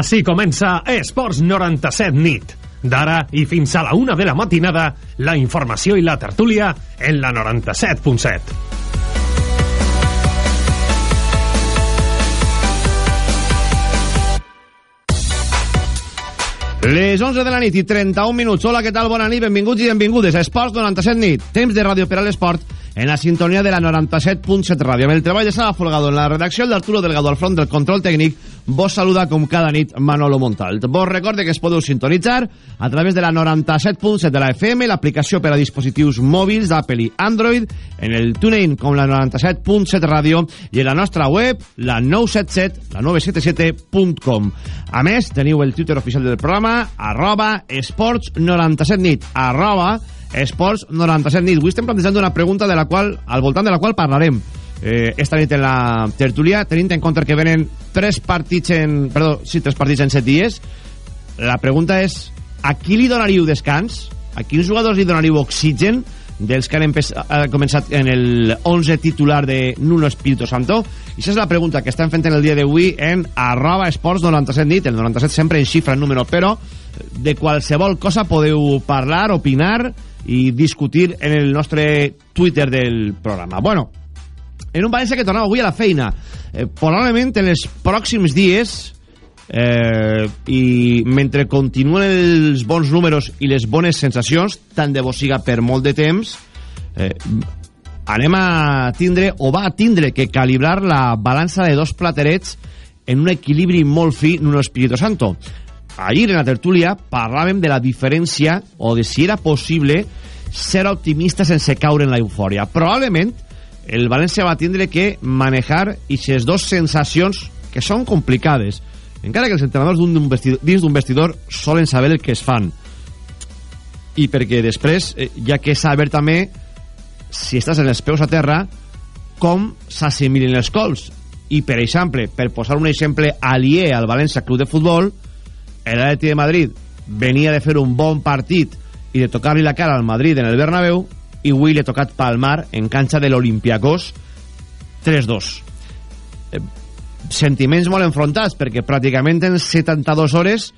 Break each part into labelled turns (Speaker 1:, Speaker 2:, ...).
Speaker 1: Així comença Esports 97 nit. D'ara i fins a la una de la matinada, la informació i la tertúlia en la 97.7.
Speaker 2: Les 11 de la nit i 31 minuts. Hola, què tal? Bona nit, benvinguts i benvingudes a Esports 97 nit. Temps de ràdio per a l'esport en la sintonia de la 97.7 ràdio. Amb el treball de Sala Folgado en la redacció d'Arturo Delgado al front del control tècnic, vos saluda com cada nit Manolo Montal. Vos recorde que es podeu sintonitzar a través de la 97.7 de la FM, l'aplicació per a dispositius mòbils d'Apple i Android, en el TuneIn com la 97.7 ràdio i en la nostra web, la 977, la 977.com. A més, teniu el Twitter oficial del programa, arroba esports 97 nit, arroba Esports 97 nit. Avui estem plantejant una pregunta de la qual, al voltant de la qual parlarem eh, esta nit en la tertúlia, tenint en compte que venen tres partits en... Perdó, sí, tres partits en set dies. La pregunta és, a qui li donaríeu descans? A quins jugadors li donaríeu oxigen dels que han ha començat en el 11 titular de Nuno Espíritu Santo? I aquesta és la pregunta que estan fent en el dia d'avui en arroba esports 97 nit, el 97 sempre en xifra, en número, però de qualsevol cosa podeu parlar, opinar i discutir en el nostre Twitter del programa. Bueno, en un València que tornava avui a la feina. Eh, probablement en els pròxims dies eh, i mentre continuen els bons números i les bones sensacions, tant de bo siga per molt de temps, eh, anem a tindre, o va a tindre, que calibrar la balança de dos platerets en un equilibri molt fi en un Espíritu Santo ahir en la tertúlia parlàvem de la diferència o de si era possible ser optimista sense caure en la eufòria. Probablement el València va tindre que manejar aquestes dues sensacions que són complicades. Encara que els entrenadors d'un vestidor, dins d'un vestidor solen saber el que es fan. I perquè després eh, ha que saber també si estàs en els peus a terra com s'assimilen els cols. I, per exemple, per posar un exemple alié al València Club de Futbol, el Atleti de Madrid venia de fer un bon partit i de tocar-li la cara al Madrid en el Bernabéu i avui li ha tocat palmar en canxa de l'Olimpiakos 3-2 eh, sentiments molt enfrontats perquè pràcticament en 72 hores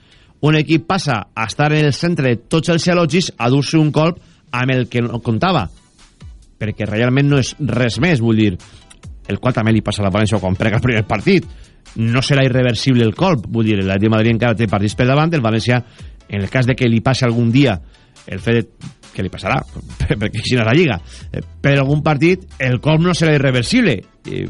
Speaker 2: un equip passa a estar en el centre de tots els elogis a dur-se un colp amb el que no comptava perquè realment no és res més vull dir, el qual també li passa a la València quan prega el primer partit. No serà irreversible el colp vull dir, l'Atleti de Madrid encara té partits per davant el València, en el cas de que li passi algun dia el fet que li passarà perquè si no la Lliga. Eh, per algun partit el colp no serà irreversible. Eh,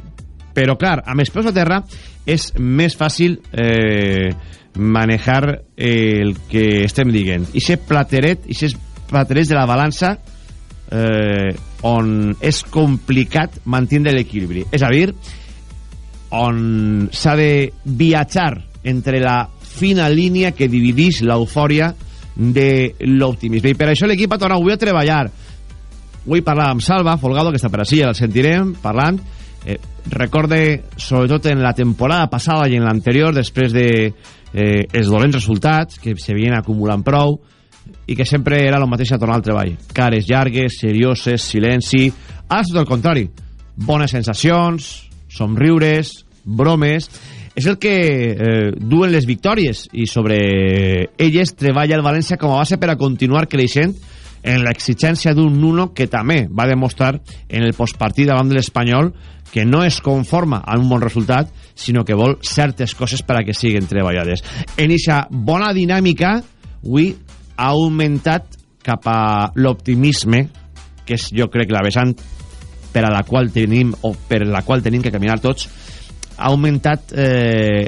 Speaker 2: però clar, amb els peus a terra és més fàcil eh, manejar el que estem dient. I ser plateret i ser platerets de la balança eh, on és complicat mantenir l'equilibri. És a dir, on s'ha de viatjar entre la fina línia que divideix l'eufòria de l'optimisme. I per això l'equip ha tornat avui a treballar. Avui parlàvem amb Salva, Folgado, que està per així, ja el sentirem, parlant. Eh, recorde, sobretot en la temporada passada i en l'anterior, després de eh, els dolents resultats, que se havien acumulant prou, i que sempre era el mateix a tornar al treball. Cares llargues, serioses, silenci... Ara és tot el contrari. Bones sensacions, somriures, bromes... És el que eh, duen les victòries i sobre elles treballa el València com a base per a continuar creixent en l'exigència d'un Nuno que també va demostrar en el postpartit davant de l'Espanyol que no es conforma amb un bon resultat, sinó que vol certes coses per a que siguin treballades. En aquesta bona dinàmica, avui ha augmentat cap a l'optimisme, que és jo crec la vessant per a la qual tenim o per la qual tenim que caminar tots ha augmentat eh,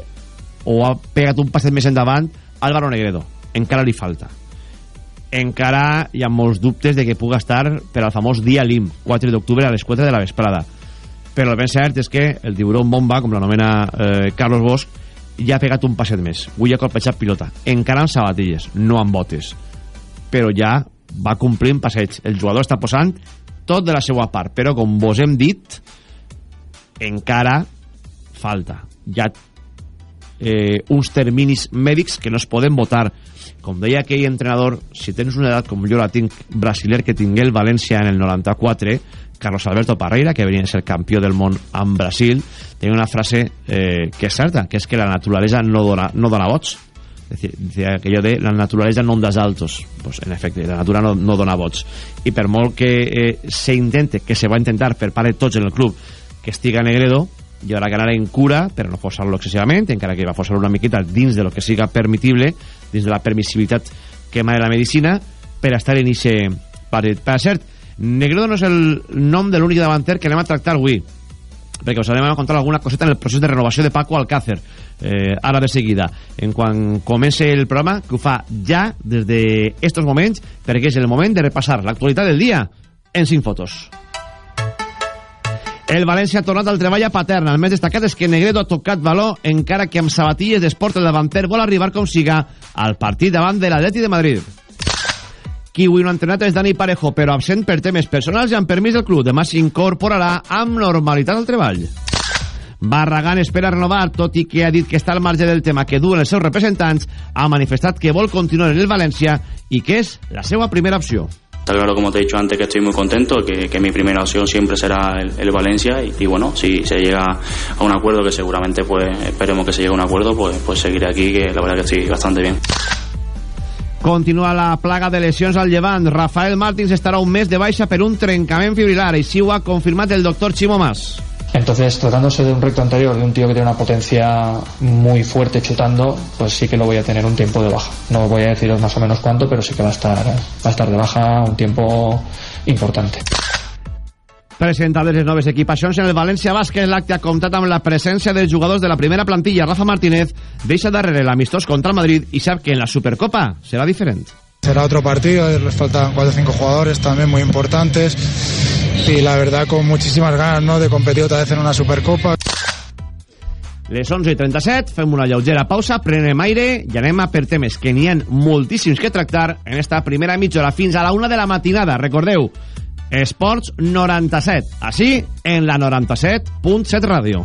Speaker 2: o ha pegat un passet més endavant Álvaro Negredo. Encara li falta. Encara hi ha molts dubtes de que puga estar per al famós dia LIM 4 d'octubre a les 4 de la vesprada. Però el ben cert és que el tiburón bomba com l'anomena eh, Carlos Bosch ja ha pegat un passet més. Avui ha colpejat pilota. Encara amb sabatilles, no amb botes. Però ja va complint passeig el jugador està posant tot de la seva part, però com vos hem dit encara falta ja eh, uns terminis mèdics que no es poden votar com deia aquell entrenador si tens una edat com jo la tinc brasiler que tingué el València en el 94 Carlos Alberto Parreira, que venia a ser campió del món en Brasil, tenia una frase eh, que és certa, que és que la naturalesa no dona, no dona vots. Decía aquello de la naturaleza no ondas altos. Pues en efecte, la natura no, no dona vots. I per molt que eh, se intente, que se va intentar per part tots en el club, que estiga Negredo, i haurà que en cura per no forçar-lo excessivament, encara que va forçar-lo una miqueta dins de lo que siga permitible, dins de la permissibilitat que emana la medicina, per estar en aquest partit. Per cert, Negredo no és el nom de l'únic davanter que anem a tractar avui, perquè us anem a contar alguna coseta en el procés de renovació de Paco Alcácer, eh, ara de seguida, en quan comence el programa, que ho fa ja des d'estos moments, perquè és el moment de repassar l'actualitat del dia en 5 fotos. El València ha tornat al treball a Paterna. El més destacat és que Negredo ha tocat valor encara que amb sabatilles d'esport el davanter vol arribar com siga al partit davant de l'Atleti de Madrid. Qui avui no ha entrenat és Dani Parejo, però absent per temes personals i amb permís del club. Demà s'incorporarà amb normalitat al treball. Barragán espera renovar, tot i que ha dit que està al marge del tema que duen els seus representants, ha manifestat que vol continuar en el València i que és la seva primera opció.
Speaker 3: Está claro, como te he dicho antes, que estoy muy contento, que, que mi primera opción siempre será el, Valencia y, bueno, si se llega a un acuerdo, que seguramente pues esperemos que se llegue a un acuerdo, pues, pues seguiré aquí, que la verdad que estoy bastante bien.
Speaker 2: Continua la plaga de lesions al llevant. Rafael Martins estarà un mes de baixa per un trencament fibrilar. Així ho ha confirmat el doctor Chimo Mas.
Speaker 4: Entonces, tratándose de un recto anterior, de un tío que tiene una potencia muy fuerte chutando, pues sí que lo voy a tener un tiempo de baja. No voy a deciros más o menos cuánto, pero sí que va a estar, va a estar de baja un tiempo importante.
Speaker 2: Presentades les noves equipacions en el València Bàsquet, l'acte ha comptat amb la presència dels jugadors de la primera plantilla. Rafa Martínez deixa darrere l'amistós contra el Madrid i sap que en la Supercopa serà diferent.
Speaker 5: Será otro partido, les faltan 4 o 5 jugadores también muy importantes y la verdad con muchísimas ganas ¿no? de competir otra vez en una Supercopa.
Speaker 2: Les 11 i 37, fem una lleugera pausa, prenem aire i anem a per temes que n'hi ha moltíssims que tractar en esta primera mitja hora fins a la una de la matinada. Recordeu, Esports 97, així en la 97.7 ràdio.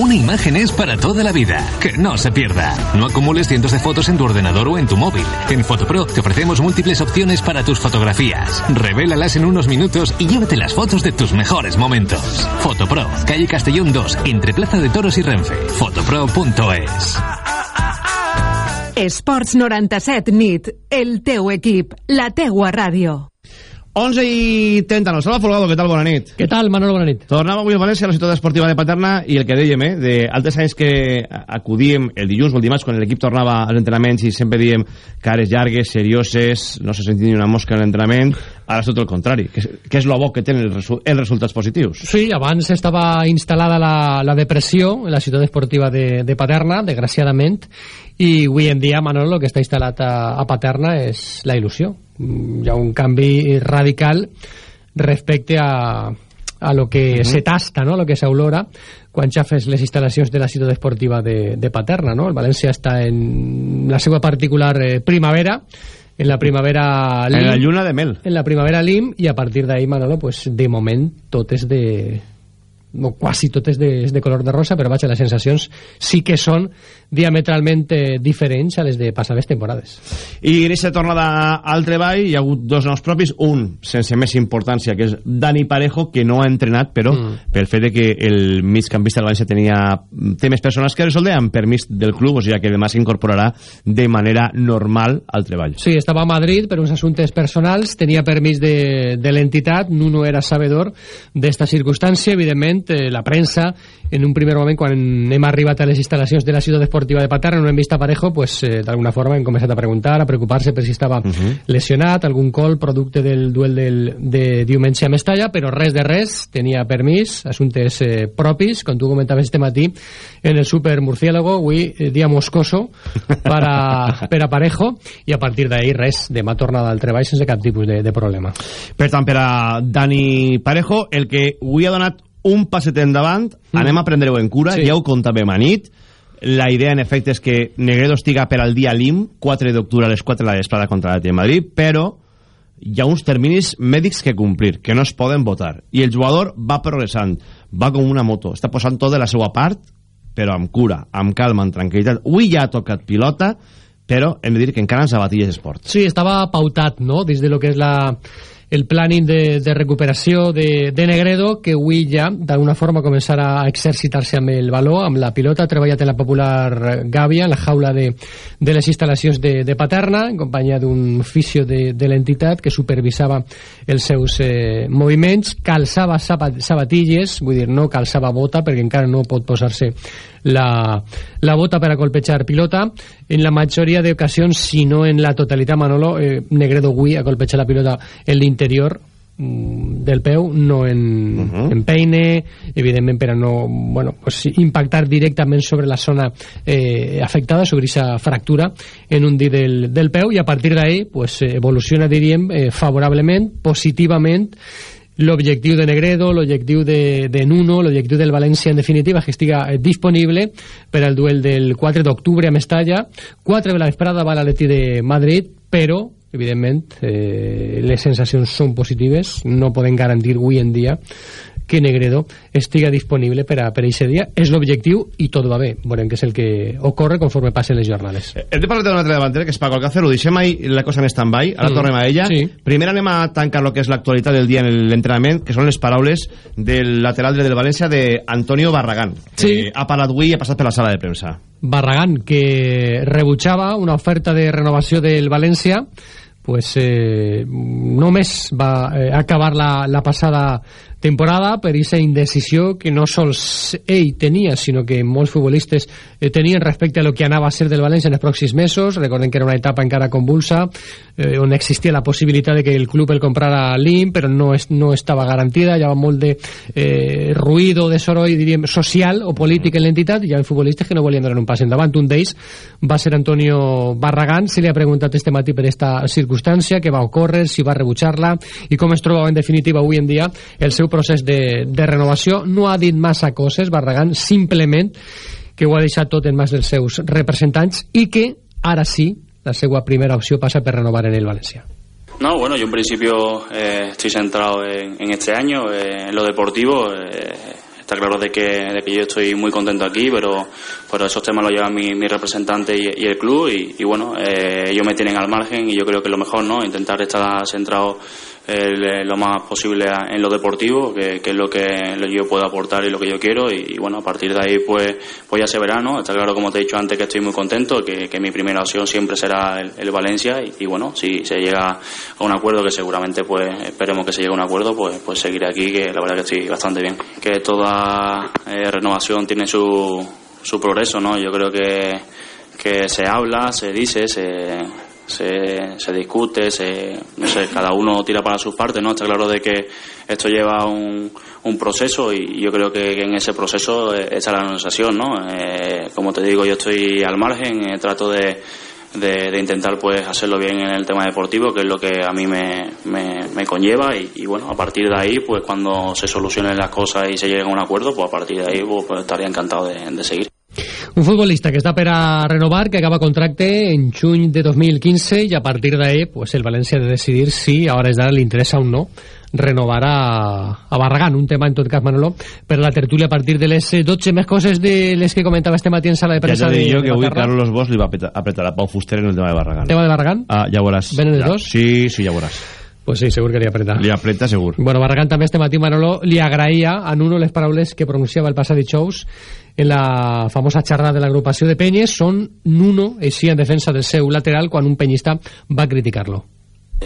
Speaker 6: Una imagen es para toda la vida. Que no se pierda. No acumules cientos de fotos en tu ordenador o en tu móvil. En Fotopro te ofrecemos múltiples opciones para tus fotografías. Revélalas en unos minutos y llévate las fotos de tus mejores momentos. Fotopro, calle Castellón 2, entre Plaza de Toros y Renfe. Fotopro.es.
Speaker 7: Esports 97 nit, el teu equip, la teua ràdio.
Speaker 2: 11 i 30, no, Salva Folgado, què tal? Bona nit.
Speaker 8: Què tal, Manolo? Bona nit.
Speaker 2: Tornàvem avui a València, a la ciutat esportiva de Paterna, i el que dèiem, eh, d'altres anys que acudíem el dilluns o el dimarts, quan l'equip tornava als entrenaments i sempre diem cares llargues, serioses, no se sentia ni una mosca en l'entrenament, ara és tot el contrari, que és, que és lo bo que tenen els, resu els resultats positius.
Speaker 8: Sí, abans estava instal·lada la, la depressió en la ciutat esportiva de, de Paterna, desgraciadament, i avui en dia, Manolo, el que està instal·lat a, a Paterna és la il·lusió. Hi ha un canvi radical respecte a, a lo que uh -huh. se tasta, no? lo que s'aulora quan ja fes les instal·lacions de la ciutat esportiva de, de Paterna. No? El València està en la seva particular eh, primavera, en la primavera
Speaker 2: Lim, en la lluna de mel
Speaker 8: en la primavera Lim i a partir d'ahí Manolo pues de moment tot és de no, quasi tot és de, és de color de rosa però vaja, les sensacions sí que són diametralment eh, diferents a les de passades temporades
Speaker 2: i en aquesta tornada al treball hi ha hagut dos noms propis un sense més importància que és Dani Parejo que no ha entrenat però mm. pel fet de que el migcampista del València tenia temes personals que resoldre amb permís del club o sigui que demà s'incorporarà de manera normal al treball
Speaker 8: Sí, estava a Madrid per uns assumptes personals tenia permís de, de l'entitat Nuno era sabedor d'esta circumstància evidentment eh, la premsa, en un primer moment, quan hem arribat a les instal·lacions de la ciutat esportiva de Paterna, no hem vist a Parejo, pues, eh, d'alguna forma hem començat a preguntar, a preocupar-se per si estava uh -huh. lesionat, algun col producte del duel del, de diumenge a Mestalla, però res de res, tenia permís, assumptes eh, propis, com tu comentaves este matí, en el Super Murciélago, avui eh, dia moscoso per a, per a Parejo, i a partir d'ahir res, demà tornada al treball sense cap tipus de, de problema.
Speaker 2: Per tant, per a Dani Parejo, el que avui ha donat un passet endavant, mm. anem a prendre-ho en cura, sí. ja ho contàvem a nit, la idea en efecte és que Negredo estiga per al dia LIM, 4 d'octubre a les 4 de la vesprada contra la de Madrid, però hi ha uns terminis mèdics que complir, que no es poden votar, i el jugador va progressant, va com una moto, està posant tot de la seva part, però amb cura, amb calma, amb tranquil·litat. Avui ja ha tocat pilota, però hem de dir que encara ens abatilles esport.
Speaker 8: Sí, estava pautat, no?, des de lo que és la el planning de, de recuperació de, de Negredo, que avui ja, d'alguna forma, començarà a exercitar-se amb el valor, amb la pilota, treballat en la popular Gàbia, en la jaula de, de les instal·lacions de, de Paterna, en companyia d'un fisio de, de l'entitat que supervisava els seus eh, moviments, calçava sabatilles, vull dir, no calçava bota, perquè encara no pot posar-se la, la bota per a colpejar pilota. En la majoria d'ocasions si no en la totalitat Manolo eh, Negredo avui ha colpejat la pilota en mm, del peu, no en, uh -huh. en peine, evidentment per a no bueno, pues, impactar directament sobre la zona eh, afectada, sobre aquesta fractura en un dit del, del peu i a partir d'ahí pues, evoluciona, diríem, eh, favorablement, positivament l'objectiu de Negredo, l'objectiu de, de Nuno, l'objectiu del València, en definitiva, que estiga eh, disponible per al duel del 4 d'octubre a Mestalla. 4 de la vesprada va l'Atleti de Madrid, però evidentment eh, les sensacions són positives no poden garantir avui en dia que Negredo estiga disponible per a per aquest dia. És l'objectiu i tot va bé. Veurem què és el que ocorre conforme passen les jornades.
Speaker 2: Eh, hem de parlar d'un altre davantera, que és Paco Alcácer. Ho deixem ahí la cosa en stand-by. Ara mm. tornem a ella. Sí. Primer anem a tancar el que és l'actualitat del dia en l'entrenament, que són les paraules del lateral del València d'Antonio Barragán.
Speaker 8: Sí.
Speaker 2: ha parlat avui i ha passat per la sala de premsa.
Speaker 8: Barragán, que rebutjava una oferta de renovació del València pues eh, només va eh, acabar la, la temporada per aquesta indecisió que no sols ell tenia, sinó que molts futbolistes eh, tenien respecte a lo que anava a ser del València en els pròxims mesos. Recordem que era una etapa encara convulsa, eh, on existia la possibilitat de que el club el comprara l'IM, però no, es, no estava garantida, hi havia molt de eh, ruïdo, de soroll, diríem, social o polític en l'entitat, i hi havia futbolistes que no volien donar un pas endavant. Un d'ells va ser Antonio Barragán, se li ha preguntat este matí per esta circumstància, què va ocórrer, si va rebutjar-la, i com es trobava en definitiva avui en dia el seu procés de, de renovació. No ha dit massa coses, Barragán, simplement que ho ha deixat tot en mans dels seus representants i que ara sí la seva primera opció passa per renovar en el Valencia.
Speaker 3: No, bueno, yo en principio eh, estoy centrado en, en este año, eh, en lo deportivo. Eh, está claro de que, de que yo estoy muy contento aquí, pero, pero esos temas los lleva mi, mi representante y, y, el club y, y bueno, eh, ellos me tienen al margen y yo creo que lo mejor, ¿no? Intentar estar centrado eh, lo más posible en lo deportivo, que, es lo que yo puedo aportar y lo que yo quiero. Y, bueno, a partir de ahí, pues, pues ya se verá, ¿no? Está claro, como te he dicho antes, que estoy muy contento, que, que mi primera opción siempre será el, Valencia. Y, y, bueno, si se llega a un acuerdo, que seguramente, pues, esperemos que se llegue a un acuerdo, pues, pues seguiré aquí, que la verdad que estoy bastante bien. Que toda eh, renovación tiene su, su progreso, ¿no? Yo creo que, que se habla, se dice, se se, se discute, se, no sé, cada uno tira para sus partes, ¿no? Está claro de que esto lleva un, un proceso y yo creo que, en ese proceso está la negociación, ¿no? Eh, como te digo, yo estoy al margen, eh, trato de, de, intentar pues hacerlo bien en el tema deportivo, que es lo que a mí me, me, conlleva y, y, bueno, a partir de ahí, pues cuando se solucionen las cosas y se llegue a un acuerdo, pues a partir de ahí pues, pues estaría encantado de, de seguir.
Speaker 8: Un futbolista que està per a renovar, que acaba contracte en juny de 2015 i a partir d'ahí pues, el València ha de decidir si a hores d'ara li interessa o no renovar a, a Barragán, un tema en tot cas Manolo per la tertúlia a partir de les 12 més coses de les que comentava este matí en sala de premsa
Speaker 2: ja
Speaker 8: de,
Speaker 2: jo que avui Carlos Bosch li va apretar a Pau Fuster en el tema de Barragán
Speaker 8: tema de Barragán?
Speaker 2: Ah, ja veuràs
Speaker 8: Venen els
Speaker 2: ja.
Speaker 8: dos?
Speaker 2: Sí, sí, ja veuràs
Speaker 8: Pues sí, segur que li apreta.
Speaker 2: Li apreta, segur.
Speaker 8: Bueno, Barragán també este matí, Manolo, li agraïa a Nuno les paraules que pronunciava el passat dijous en la famosa xarra de l'agrupació de Penyes. Són Nuno, així en defensa del seu lateral, quan un penyista va criticar-lo.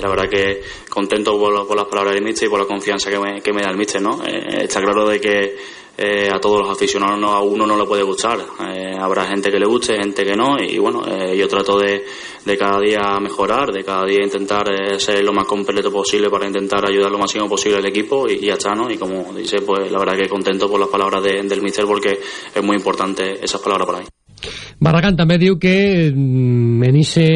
Speaker 3: La verdad que contento por, por, las palabras del míster y por la confianza que me, que me da el míster, ¿no? Eh, está claro de que eh, a todos los aficionados no, a uno no le puede gustar. Eh, habrá gente que le guste, gente que no, y bueno, eh, yo trato de, de, cada día mejorar, de cada día intentar eh, ser lo más completo posible para intentar ayudar lo máximo posible al equipo y, ya está, ¿no? Y como dice, pues la verdad que contento por las palabras de, del míster porque es muy importante esas palabras para mí.
Speaker 8: Barragán també diu que mm, en ese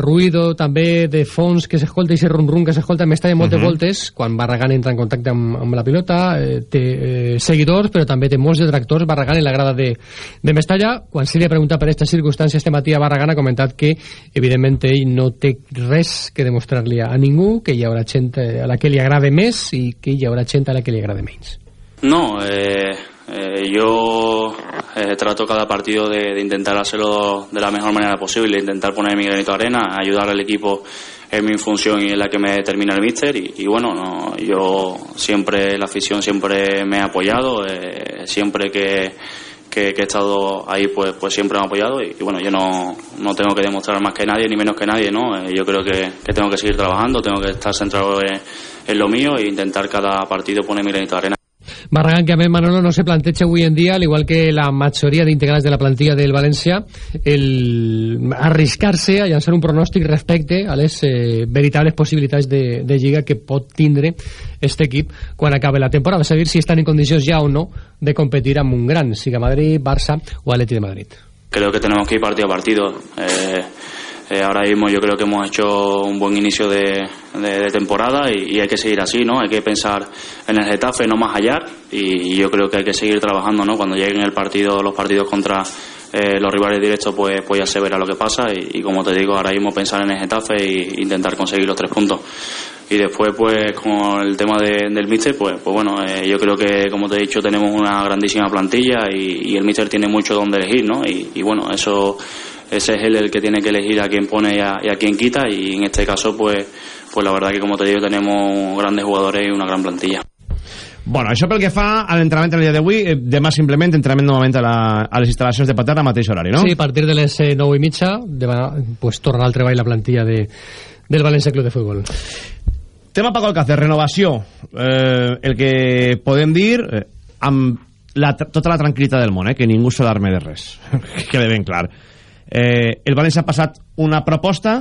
Speaker 8: ruïdo també de fons que s'escolta, i ese rum-rum que s'escolta en Mestalla moltes uh -huh. voltes, quan Barragán entra en contacte amb, amb la pilota eh, té eh, seguidors, però també té molts detractors Barragán en la grada de, de Mestalla quan se li ha preguntat per aquestes circumstàncies este matí a Barragán ha comentat que evidentment ell no té res que demostrar-li a ningú, que hi haurà gent a la que li agrade més i que hi haurà gent a la que li agrade menys
Speaker 3: No, eh, eh, yo eh, trato cada partido de, intentar hacerlo de la mejor manera posible, intentar poner mi granito de arena, ayudar al equipo en mi función y en la que me determina el míster y, bueno, no, yo siempre, la afición siempre me ha apoyado, eh, siempre que, que, he estado ahí pues, pues siempre me ha apoyado y, bueno, yo no, no tengo que demostrar más que nadie ni menos que nadie, ¿no? Yo creo que, que, tengo que seguir trabajando, tengo que estar centrado en, en lo mío e intentar cada partido poner mi granito de arena.
Speaker 8: Barragán que a més Manolo no se planteja avui en dia al igual que la majoria d'integrants de la plantilla del València el arriscar-se a llançar un pronòstic respecte a les eh, veritables possibilitats de, de que pot tindre este equip quan acabe la temporada, saber si estan en condicions ja o no de competir amb un gran, siga Madrid, Barça o Atleti de Madrid.
Speaker 3: Creo que tenemos que ir partido a partido. Eh, eh, ahora mismo yo creo que hemos hecho un buen inicio de, de, temporada y, hay que seguir así, ¿no? Hay que pensar en el Getafe, no más allá, y, yo creo que hay que seguir trabajando, ¿no? Cuando lleguen el partido, los partidos contra eh, los rivales directos, pues, pues ya se verá lo que pasa y, y, como te digo, ahora mismo pensar en el Getafe e intentar conseguir los tres puntos. Y después, pues, con el tema de, del míster, pues, pues bueno, eh, yo creo que, como te he dicho, tenemos una grandísima plantilla y, y el míster tiene mucho donde elegir, ¿no? Y, y bueno, eso ese es él el que tiene que elegir a quién pone y a, y a quién quita y en este caso pues pues la verdad que como te digo tenemos grandes jugadores y una gran plantilla
Speaker 2: Bueno, això pel que fa a l'entrenament el dia d'avui, eh, demà simplement entrenament novament a, la, a les instal·lacions de Paterna, mateix horari, no?
Speaker 8: Sí, a partir de les 9 eh, i mitja, demà pues, tornarà al treball la plantilla de, del València Club de Futbol.
Speaker 2: Tema Paco Alcácer, renovació. Eh, el que podem dir, eh, amb la, tota la tranquil·litat del món, eh, que ningú s'alarme de res, que quede ben clar. Eh, el València ha passat una proposta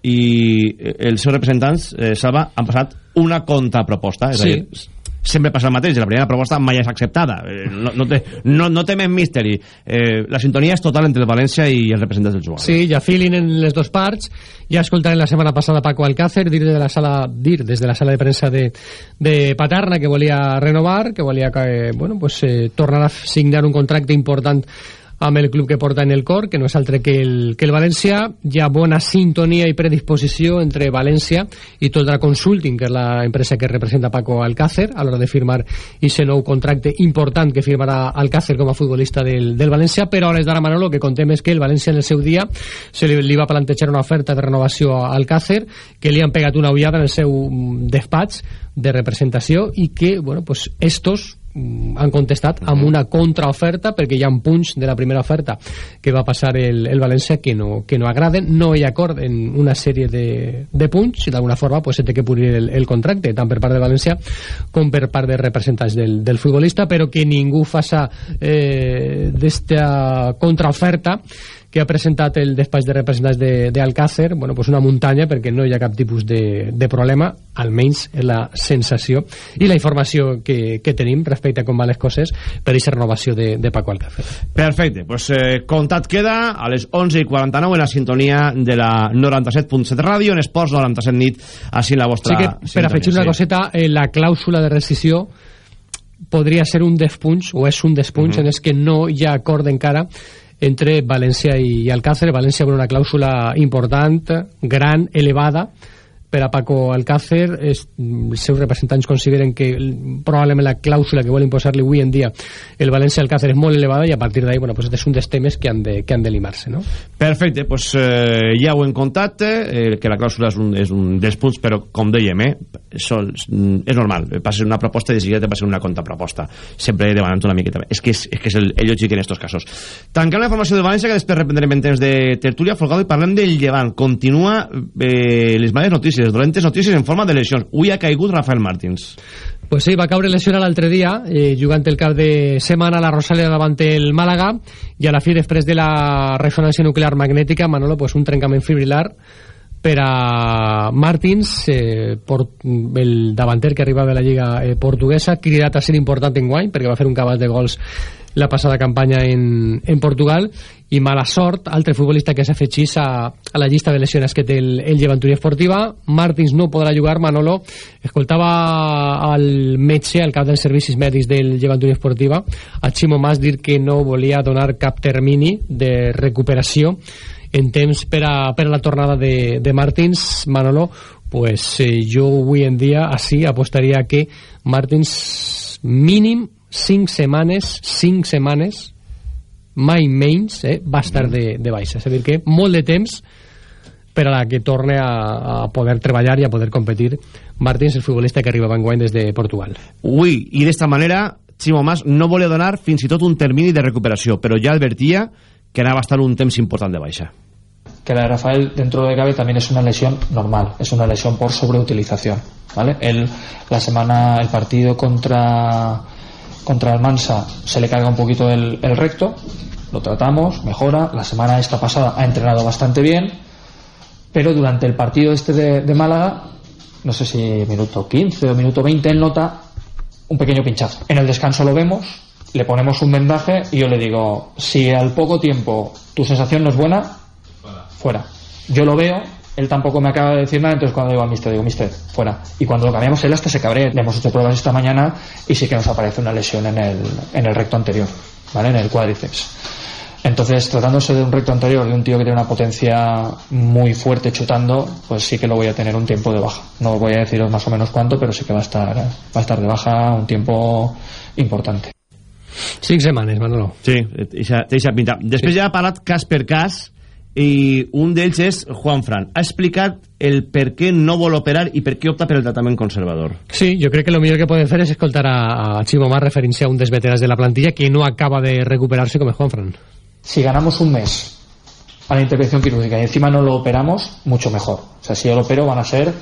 Speaker 2: i els seus representants, eh, Salva, han passat una contraproposta. És
Speaker 8: sí.
Speaker 2: a dir, sempre passa el mateix, la primera proposta mai és acceptada eh, no, no, té, no, no té més misteri eh, la sintonia és total entre el València i els representants del jugador
Speaker 8: Sí, ja feeling en les dos parts ja escoltarem la setmana passada Paco Alcácer dir, de la sala, dir des de la sala de premsa de, de Paterna que volia renovar que volia que, bueno, pues, eh, tornar a signar un contracte important amb el club que porta en el cor, que no és altre que el, que el València. Hi ha bona sintonia i predisposició entre València i Toldra Consulting, que és la empresa que representa Paco Alcácer, a l'hora de firmar aquest nou contracte important que firmarà Alcácer com a futbolista del, del València, però a hores d'ara, Manolo, que contem és que el València en el seu dia se li, li va plantejar una oferta de renovació a Alcácer, que li han pegat una ullada en el seu despatx de representació i que, bueno, pues estos han contestat amb una contraoferta perquè hi ha punts de la primera oferta que va passar el, el València que no, que no agraden, no hi acord en una sèrie de, de punts i d'alguna forma pues, se té que pulir el, el contracte tant per part de València com per part de representants del, del futbolista però que ningú faça eh, d'esta contraoferta que ha presentat el despatx de representants d'Alcácer, bueno, pues una muntanya perquè no hi ha cap tipus de, de problema, almenys és la sensació i la informació que, que tenim respecte a com van les coses per aquesta renovació de, de Paco Alcácer.
Speaker 2: Perfecte, pues eh, comptat queda a les 11 i 49 en la sintonia de la 97.7 ràdio, en Esports 97 nit, així la vostra...
Speaker 8: Sí que, per afegir una coseta, eh, la clàusula de rescisió podria ser un dels punts, o és un dels punts, uh -huh. en els que no hi ha acord encara entre València i Alcácer. València amb una clàusula important, gran, elevada, per a Paco Alcácer es, els seus representants consideren que probablement la clàusula que volen posar-li avui en dia el València Alcácer és molt elevada i a partir d'ahí bueno, pues és un dels temes que han de, que han de limar-se no?
Speaker 2: Perfecte, pues, eh, ja ho en contacte eh, que la clàusula és un, és un dels punts però com dèiem eh, sol, mm, és normal. Passes una proposta i de seguida te passen una contraproposta. Sempre demanant una miqueta és que és, és, que és el, el lògic en aquests casos. Tancant la informació de València que després reprendrem en temps de tertúlia. Folgado i parlem del Llevant. Continua eh, les males notícies les dolentes notícies en forma de lesions. Avui ha caigut Rafael Martins.
Speaker 8: Pues sí, va caure lesionat l'altre dia, eh, jugant el cap de setmana a la Rosalia davant el Màlaga, i a la fi, després de la resonància nuclear magnètica, Manolo, pues un trencament fibrilar per a Martins, eh, port, el davanter que arriba de la Lliga eh, Portuguesa, cridat a ser important en guany, perquè va fer un cabal de gols la passada campanya en, en Portugal i mala sort, altre futbolista que s'afegís a, a la llista de lesiones que té el, el Llevanturia Esportiva Martins no podrà jugar, Manolo. Escoltava al metge al cap dels servicis mèdics del Llevanturia Esportiva a Ximo Mas dir que no volia donar cap termini de recuperació en temps per a, per a la tornada de, de Martins. Manolo, pues eh, jo avui en dia així apostaria que Martins mínim 5 setmanes 5 setmanes mai menys eh, va estar de, de baixa és a dir que molt de temps per a la que torne a, a poder treballar i a poder competir Martins, el futbolista que arriba en guany des de Portugal
Speaker 2: Ui, i d'esta manera Ximo Mas no volia donar fins i tot un termini de recuperació però ja advertia que anava a estar un temps important de baixa
Speaker 4: que la de Rafael dentro de Gabe también es una lesión normal, es una lesión por sobreutilización. ¿vale? Él, la semana, el partido contra contra el Mansa se le carga un poquito el, recto, lo tratamos, mejora. La semana esta pasada ha entrenado bastante bien, pero durante el partido este de, de Málaga, no sé si minuto 15 o minuto 20, él nota un pequeño pinchazo. En el descanso lo vemos, le ponemos un vendaje y yo le digo, si al poco tiempo tu sensación no es buena, fuera. Yo lo veo, él tampoco me acaba de decir nada, entonces cuando digo a Mister, digo, Mister, fuera. Y cuando lo cambiamos, él hasta se cabrea. Le hemos hecho pruebas esta mañana y sí que nos aparece una lesión en el, en el recto anterior, ¿vale? En el cuádriceps. Entonces, tratándose de un recto anterior, de un tío que tiene una potencia muy fuerte chutando, pues sí que lo voy a tener un tiempo de baja. No voy a deciros más o menos cuánto, pero sí que va a estar, va a estar de baja un tiempo importante.
Speaker 8: Cinc setmanes, Manolo.
Speaker 2: Sí, té aquesta pinta. Després sí. ja ha parlat cas per cas i un d'ells és Juan Fran. Ha explicat el per què no vol operar i per què opta per el tractament conservador.
Speaker 8: Sí, jo crec que el millor que poden fer és escoltar a, a Chimo Mar referint-se a un dels veterans de la plantilla que no acaba de recuperarse com es Juan Fran.
Speaker 4: Si ganamos un mes a la intervención quirúrgica y encima no lo operamos, mucho mejor. O sea, si yo lo opero van a ser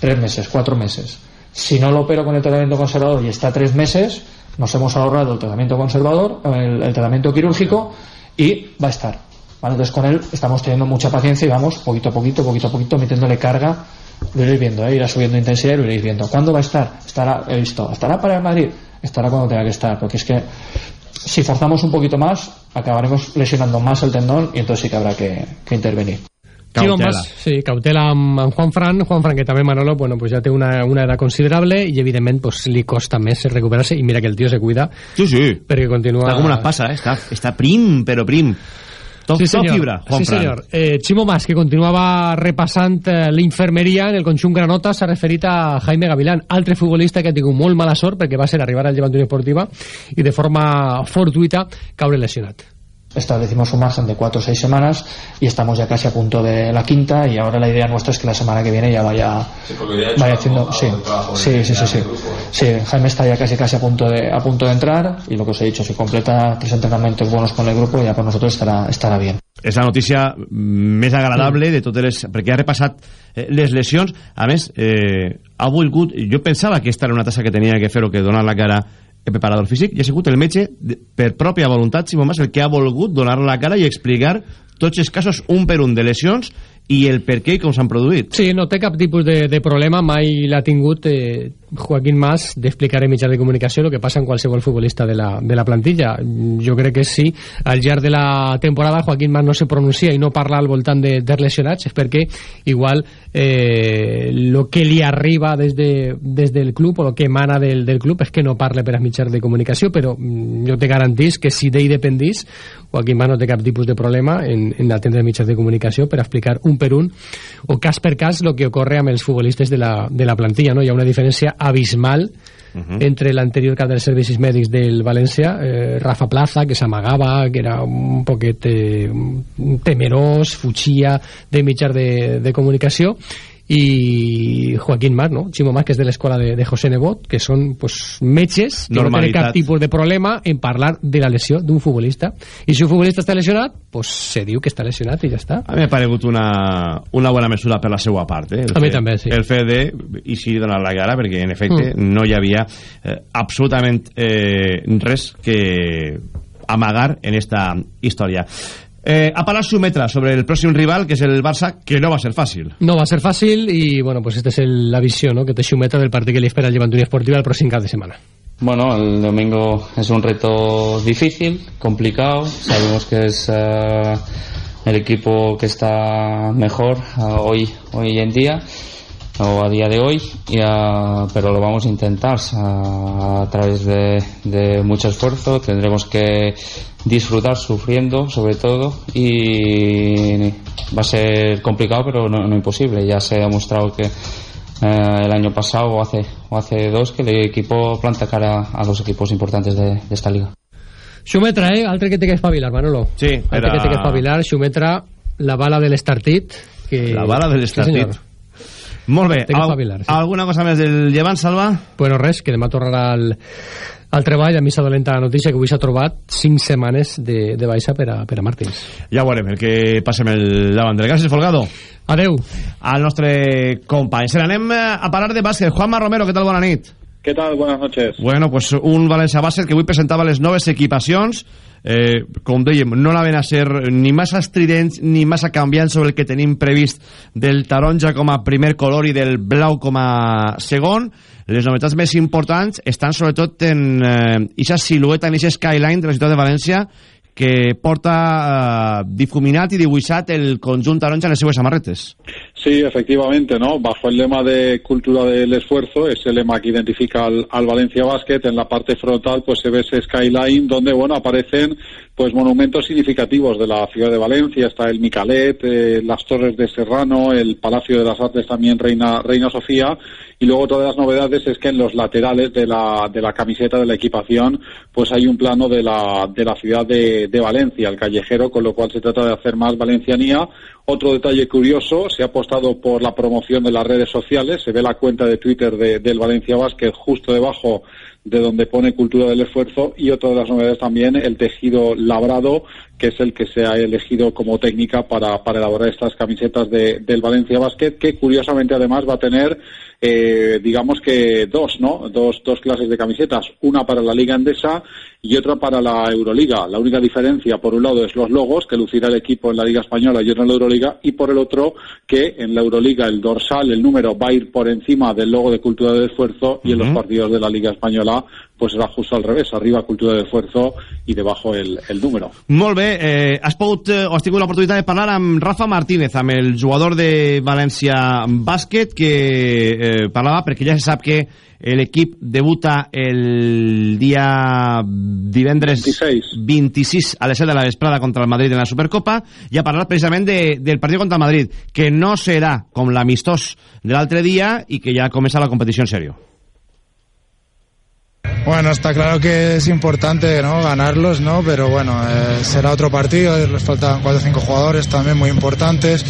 Speaker 4: tres meses, cuatro meses. Si no lo opero con el tratamiento conservador y está tres meses, nos hemos ahorrado el tratamiento conservador, el, el tratamiento quirúrgico y va a estar. ¿Vale? Entonces con él estamos teniendo mucha paciencia y vamos poquito a poquito, poquito a poquito, metiéndole carga. Lo iréis viendo, ¿eh? irá subiendo intensidad y lo iréis viendo. ¿Cuándo va a estar? Estará, he visto, ¿estará para el Madrid? Estará cuando tenga que estar, porque es que si forzamos un poquito más, acabaremos lesionando más el tendón y entonces sí que habrá que, que intervenir.
Speaker 8: Cautela. Más, sí, cautela amb, Juan Fran, Juan Fran que també Manolo, bueno, pues ja té una, una edat considerable i evidentment pues, li costa més recuperar-se i mira que el tio se cuida
Speaker 2: sí, sí.
Speaker 8: perquè continua...
Speaker 2: Està com una passa, eh? està, està prim, però prim Top,
Speaker 8: sí, senyor.
Speaker 2: top fibra, Juan
Speaker 8: sí, senyor. Eh, Ximo Mas, que continuava repassant eh, l'infermeria en el conjunt Granota, s'ha referit a Jaime Gavilán, altre futbolista que ha tingut molt mala sort perquè va ser arribar al Llevant Esportiva i de forma fortuita caure lesionat.
Speaker 4: Establecimos un margen de cuatro o seis semanas y estamos ya casi a punto de la quinta y ahora la idea nuestra es que la semana que viene ya vaya, vaya haciendo sí, sí, sí, sí, sí, sí, Jaime está ya casi casi a punto de a punto de entrar y lo que os he dicho, si completa tres entrenamientos buenos con el grupo ya por nosotros estarà, estarà bien.
Speaker 2: És la notícia més agradable de totes les... perquè ha repassat eh, les lesions. A més, eh, ha volgut jo pensava que esta era una tassa que tenia que fer o que donar la cara el preparador físic i ha sigut el metge per pròpia voluntat Simón Mas el que ha volgut donar la cara i explicar tots els casos un per un de lesions i el per què i com s'han produït.
Speaker 8: Sí, no té cap tipus de, de problema, mai l'ha tingut eh, Joaquín Mas d'explicar en mitjà de comunicació el que passa en qualsevol futbolista de la, de la plantilla. Jo crec que sí, al llarg de la temporada Joaquín Mas no se pronuncia i no parla al voltant de, de lesionats, és perquè igual eh, lo que li arriba des, de, des del club o lo que emana del, del club és que no parle per a mitjans de comunicació, però mm, jo te garantís que si d'ell dependís, Joaquín Mas no té cap tipus de problema en, en atendre mitjans de comunicació per a explicar un per un o cas per cas el que ocorre amb els futbolistes de la, de la plantilla. No? Hi ha una diferència abismal uh -huh. entre l'anterior cap dels servicis mèdics del València, eh, Rafa Plaza, que s'amagava, que era un poquet eh, temerós, fugia de mitjans de, de comunicació, i Joaquín Mar, no? Ximo Mar, que és de l'escola de, de José Nebot, que són pues, metges que no tenen cap tipus de problema en parlar de la lesió d'un futbolista. I si un futbolista està lesionat, pues, se diu que està lesionat i ja està.
Speaker 2: A mi m'ha paregut una, una bona mesura per la seva part. Eh?
Speaker 8: El a fe, mi també, sí.
Speaker 2: El fet de, i sí, donar la cara, perquè en efecte mm. no hi havia eh, absolutament eh, res que amagar en esta història. Eh, ha parlat Sumetra sobre el pròxim rival, que és el Barça, que no va ser fàcil.
Speaker 8: No va ser fàcil i, bueno, pues esta es el, la visió ¿no? que té Sumetra del partit que li espera el Llevant Unión Esportiva el pròxim cap de setmana.
Speaker 9: Bueno, el domingo es un reto difícil, complicado. Sabemos que es uh, el equipo que está mejor uh, hoy, hoy en día o a día de hoy, y a, pero lo vamos a intentar a, a través de, de, mucho esfuerzo. Tendremos que disfrutar sufriendo, sobre todo, y va a ser complicado, pero no, no imposible. Ya se ha demostrado que eh, el año pasado o hace, o hace dos que el equipo planta cara a los equipos importantes de, de esta liga.
Speaker 8: Xumetra, eh? Altre que té que espavilar, Manolo.
Speaker 2: Sí,
Speaker 8: Altre era... que té que espavilar, Xumetra, la bala de l'Estartit. Que...
Speaker 2: La bala de l'Estartit. Sí, molt bé. Al, sí. Alguna cosa més del llevant, Salva?
Speaker 8: Bueno, res, que demà tornarà al, al treball. A mi s'ha dolenta la notícia que avui s'ha trobat 5 setmanes de, de baixa per a, per a Martins.
Speaker 2: Ja veurem el que passem el davant del Gràcies, Folgado.
Speaker 8: Adeu.
Speaker 2: Al nostre company. Se n'anem a parlar de bàsquet. Juanma Romero, què tal? Bona nit.
Speaker 10: ¿Qué tal? Buenas noches.
Speaker 2: Bueno, pues un Valencia Bàsquet que avui presentava les noves equipacions eh, com dèiem, no anaven a ser ni massa estridents ni massa canviants sobre el que tenim previst del taronja com a primer color i del blau com a segon. Les novetats més importants estan sobretot en aquesta eh, silueta, en aquest skyline de la ciutat de València que porta eh, difuminat i dibuixat el conjunt taronja en les seues amarretes.
Speaker 10: Sí, efectivamente, ¿no? Bajo el lema de cultura del esfuerzo, ese lema que identifica al, al, Valencia Basket, en la parte frontal pues se ve ese skyline donde, bueno, aparecen pues monumentos significativos de la ciudad de Valencia, está el Micalet, eh, las Torres de Serrano, el Palacio de las Artes también Reina, Reina Sofía, y luego todas las novedades es que en los laterales de la, de la camiseta de la equipación pues hay un plano de la, de la ciudad de, de Valencia, el callejero, con lo cual se trata de hacer más valencianía, otro detalle curioso, se ha por la promoción de las redes sociales, se ve la cuenta de Twitter de, del Valencia Basket justo debajo de donde pone cultura del esfuerzo y otra de las novedades también el tejido labrado que es el que se ha elegido como técnica para, para elaborar estas camisetas de, del Valencia Basket que curiosamente además va a tener eh, digamos que dos, ¿no? Dos, dos clases de camisetas, una para la Liga Endesa y otra para la Euroliga. La única diferencia, por un lado, es los logos que lucirá el equipo en la Liga Española y otro en la Euroliga, y por el otro, que en la Euroliga el dorsal, el número, va a ir por encima del logo de Cultura del Esfuerzo y en los partidos de la Liga Española pues serà justo al revés, arriba cultura de esfuerzo i debajo el, el número.
Speaker 2: Molt bé, eh, has pogut, eh, o has tingut l'oportunitat de parlar amb Rafa Martínez, amb el jugador de València Bàsquet, que eh, parlava perquè ja se sap que l'equip debuta el dia divendres
Speaker 10: 26.
Speaker 2: 26 a les 7 de la vesprada contra el Madrid en la Supercopa i ha parlat precisament de, del partit contra el Madrid que no serà com l'amistós de l'altre dia i que ja comença la competició en sèrio
Speaker 5: Bueno, está claro que es importante ¿no? ganarlos, ¿no? pero bueno, eh, será otro partido, les faltan cuatro o cinco jugadores también muy importantes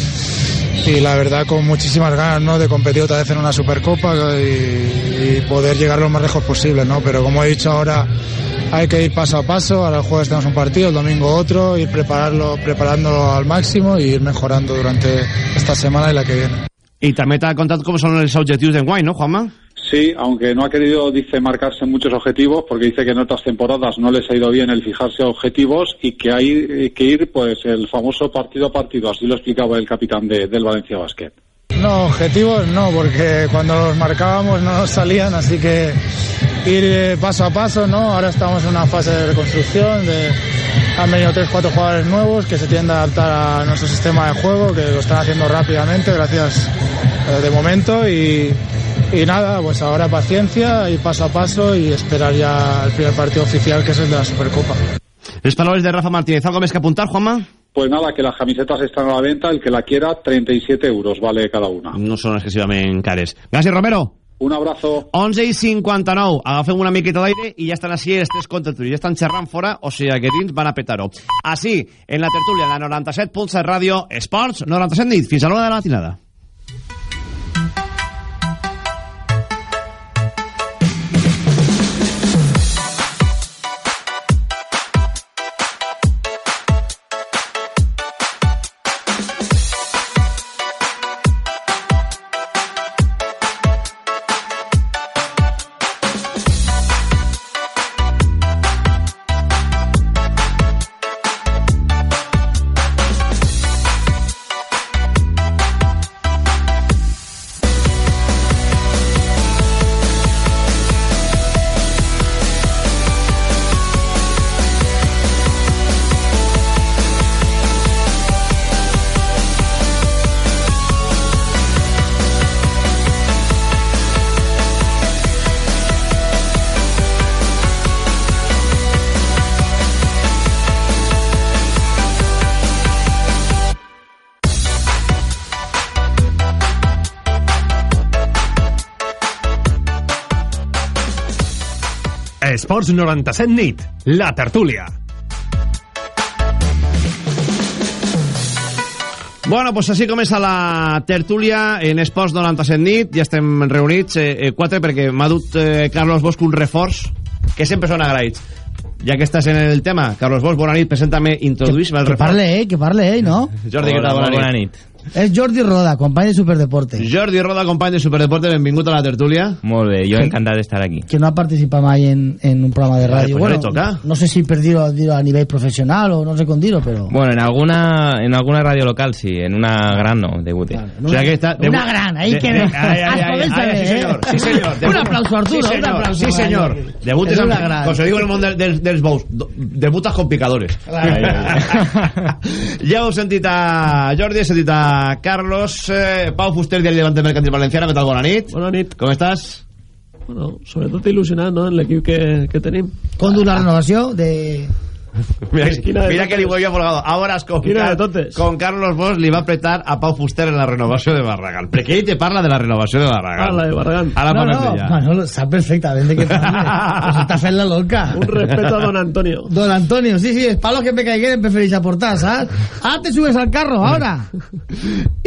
Speaker 5: y la verdad con muchísimas ganas ¿no? de competir otra vez en una Supercopa y, y poder llegar lo más lejos posible, ¿no? pero como he dicho ahora hay que ir paso a paso, ahora el jueves tenemos un partido, el domingo otro, ir prepararlo, preparándolo al máximo y ir mejorando durante esta semana y la que viene.
Speaker 2: Y también te ha contado cómo son los objetivos de Guay, ¿no, Juanma?
Speaker 10: Sí, aunque no ha querido, dice, marcarse muchos objetivos, porque dice que en otras temporadas no les ha ido bien el fijarse objetivos y que hay que ir, pues, el famoso partido a partido, así lo explicaba el capitán de, del Valencia Basket.
Speaker 5: No, objetivos no, porque cuando los marcábamos no nos salían, así que ir eh, paso a paso, ¿no? Ahora estamos en una fase de reconstrucción, de, han venido tres, cuatro jugadores nuevos que se tienden a adaptar a nuestro sistema de juego, que lo están haciendo rápidamente, gracias eh, de momento, y, y nada, pues ahora paciencia y paso a paso y esperar ya el primer partido oficial que es el de la Supercopa.
Speaker 2: Les palabras de Rafa Martínez, ¿algo más que apuntar, Juanma?
Speaker 10: Pues nada, que las camisetas están a la venta, el que la quiera, 37 euros vale cada una.
Speaker 2: No són excessivament cares. Gràcies, Romero.
Speaker 10: Un abrazo.
Speaker 2: 11 i 59. Agafem una miqueta d'aire i ja estan així els tres contertulis. Ja estan xerrant fora, o sigui que dins van a petar-ho. Així, en la tertúlia, en la 97.7 Ràdio Esports, 97 nit, fins a l'hora de la matinada.
Speaker 1: Esports 97 nit, la tertúlia.
Speaker 2: Bueno, pues així comença la tertúlia en Esports 97 nit. Ja estem reunits, eh, eh, quatre, perquè m'ha dut eh, Carlos Bosch un reforç que sempre són agraïts. Ja que estàs en el tema, Carlos Bosch, bona nit, presenta-me, introduïs-me el
Speaker 11: Que
Speaker 2: reforç.
Speaker 11: parle, eh, que parle, eh, no?
Speaker 2: Jordi, què tal? Bona nit.
Speaker 11: És Jordi Roda, company de Superdeporte.
Speaker 2: Jordi Roda, company de Superdeporte, benvingut a la tertúlia.
Speaker 12: Molt bé, jo encantat d'estar aquí.
Speaker 11: Que no ha participat mai en, en un programa de ràdio.
Speaker 2: pues no li toca.
Speaker 11: no sé si per dir-ho dir a nivell professional o no sé com dir-ho, però...
Speaker 12: Bueno, en alguna, en alguna radio local sí, en una gran no, debute.
Speaker 11: O sea que está- Una gran, ahí que-
Speaker 2: Ay, ay, ay,
Speaker 11: Comença
Speaker 2: ay,
Speaker 11: bé,
Speaker 2: sí,
Speaker 11: eh?
Speaker 2: señor, sí, señor.
Speaker 11: Un aplauso, Arturo,
Speaker 2: Sí,
Speaker 11: un
Speaker 2: señor,
Speaker 11: aplauso,
Speaker 2: sí, señor.
Speaker 11: vale.
Speaker 2: Debutes
Speaker 11: Es
Speaker 2: amb,
Speaker 11: una gran.
Speaker 2: com se diu en el món del, dels, dels bous, do- debutas con picadores.
Speaker 11: Ai,
Speaker 2: ja heu sentit a Jordi, he sentit a Carlos, eh, Pau Fuster, diari Levante Mercantil Valenciana, què tal, bona nit?
Speaker 13: Bona nit.
Speaker 2: Com estàs?
Speaker 13: Bueno, sobretot il·lusionat no, en l'equip que, que tenim.
Speaker 11: Com la renovació de...
Speaker 2: Mira,
Speaker 13: de
Speaker 2: mira que li ho havia folgado. Ahora con, Car-
Speaker 13: totes.
Speaker 2: con Carlos Bosch li va apretar a Pau Fuster en la renovació de Barragán. Perquè ell te parla de la renovació de Barragán.
Speaker 13: Parla de Barragán.
Speaker 2: Ara
Speaker 11: no, no,
Speaker 2: d'ella.
Speaker 11: Manolo sap perfectament de què parla. pues està fent la loca.
Speaker 13: Un respeto a don Antonio.
Speaker 11: Don Antonio, sí, sí, es para los que me caiguen preferís aportar, ¿sabes? Ah, te subes al carro, ahora.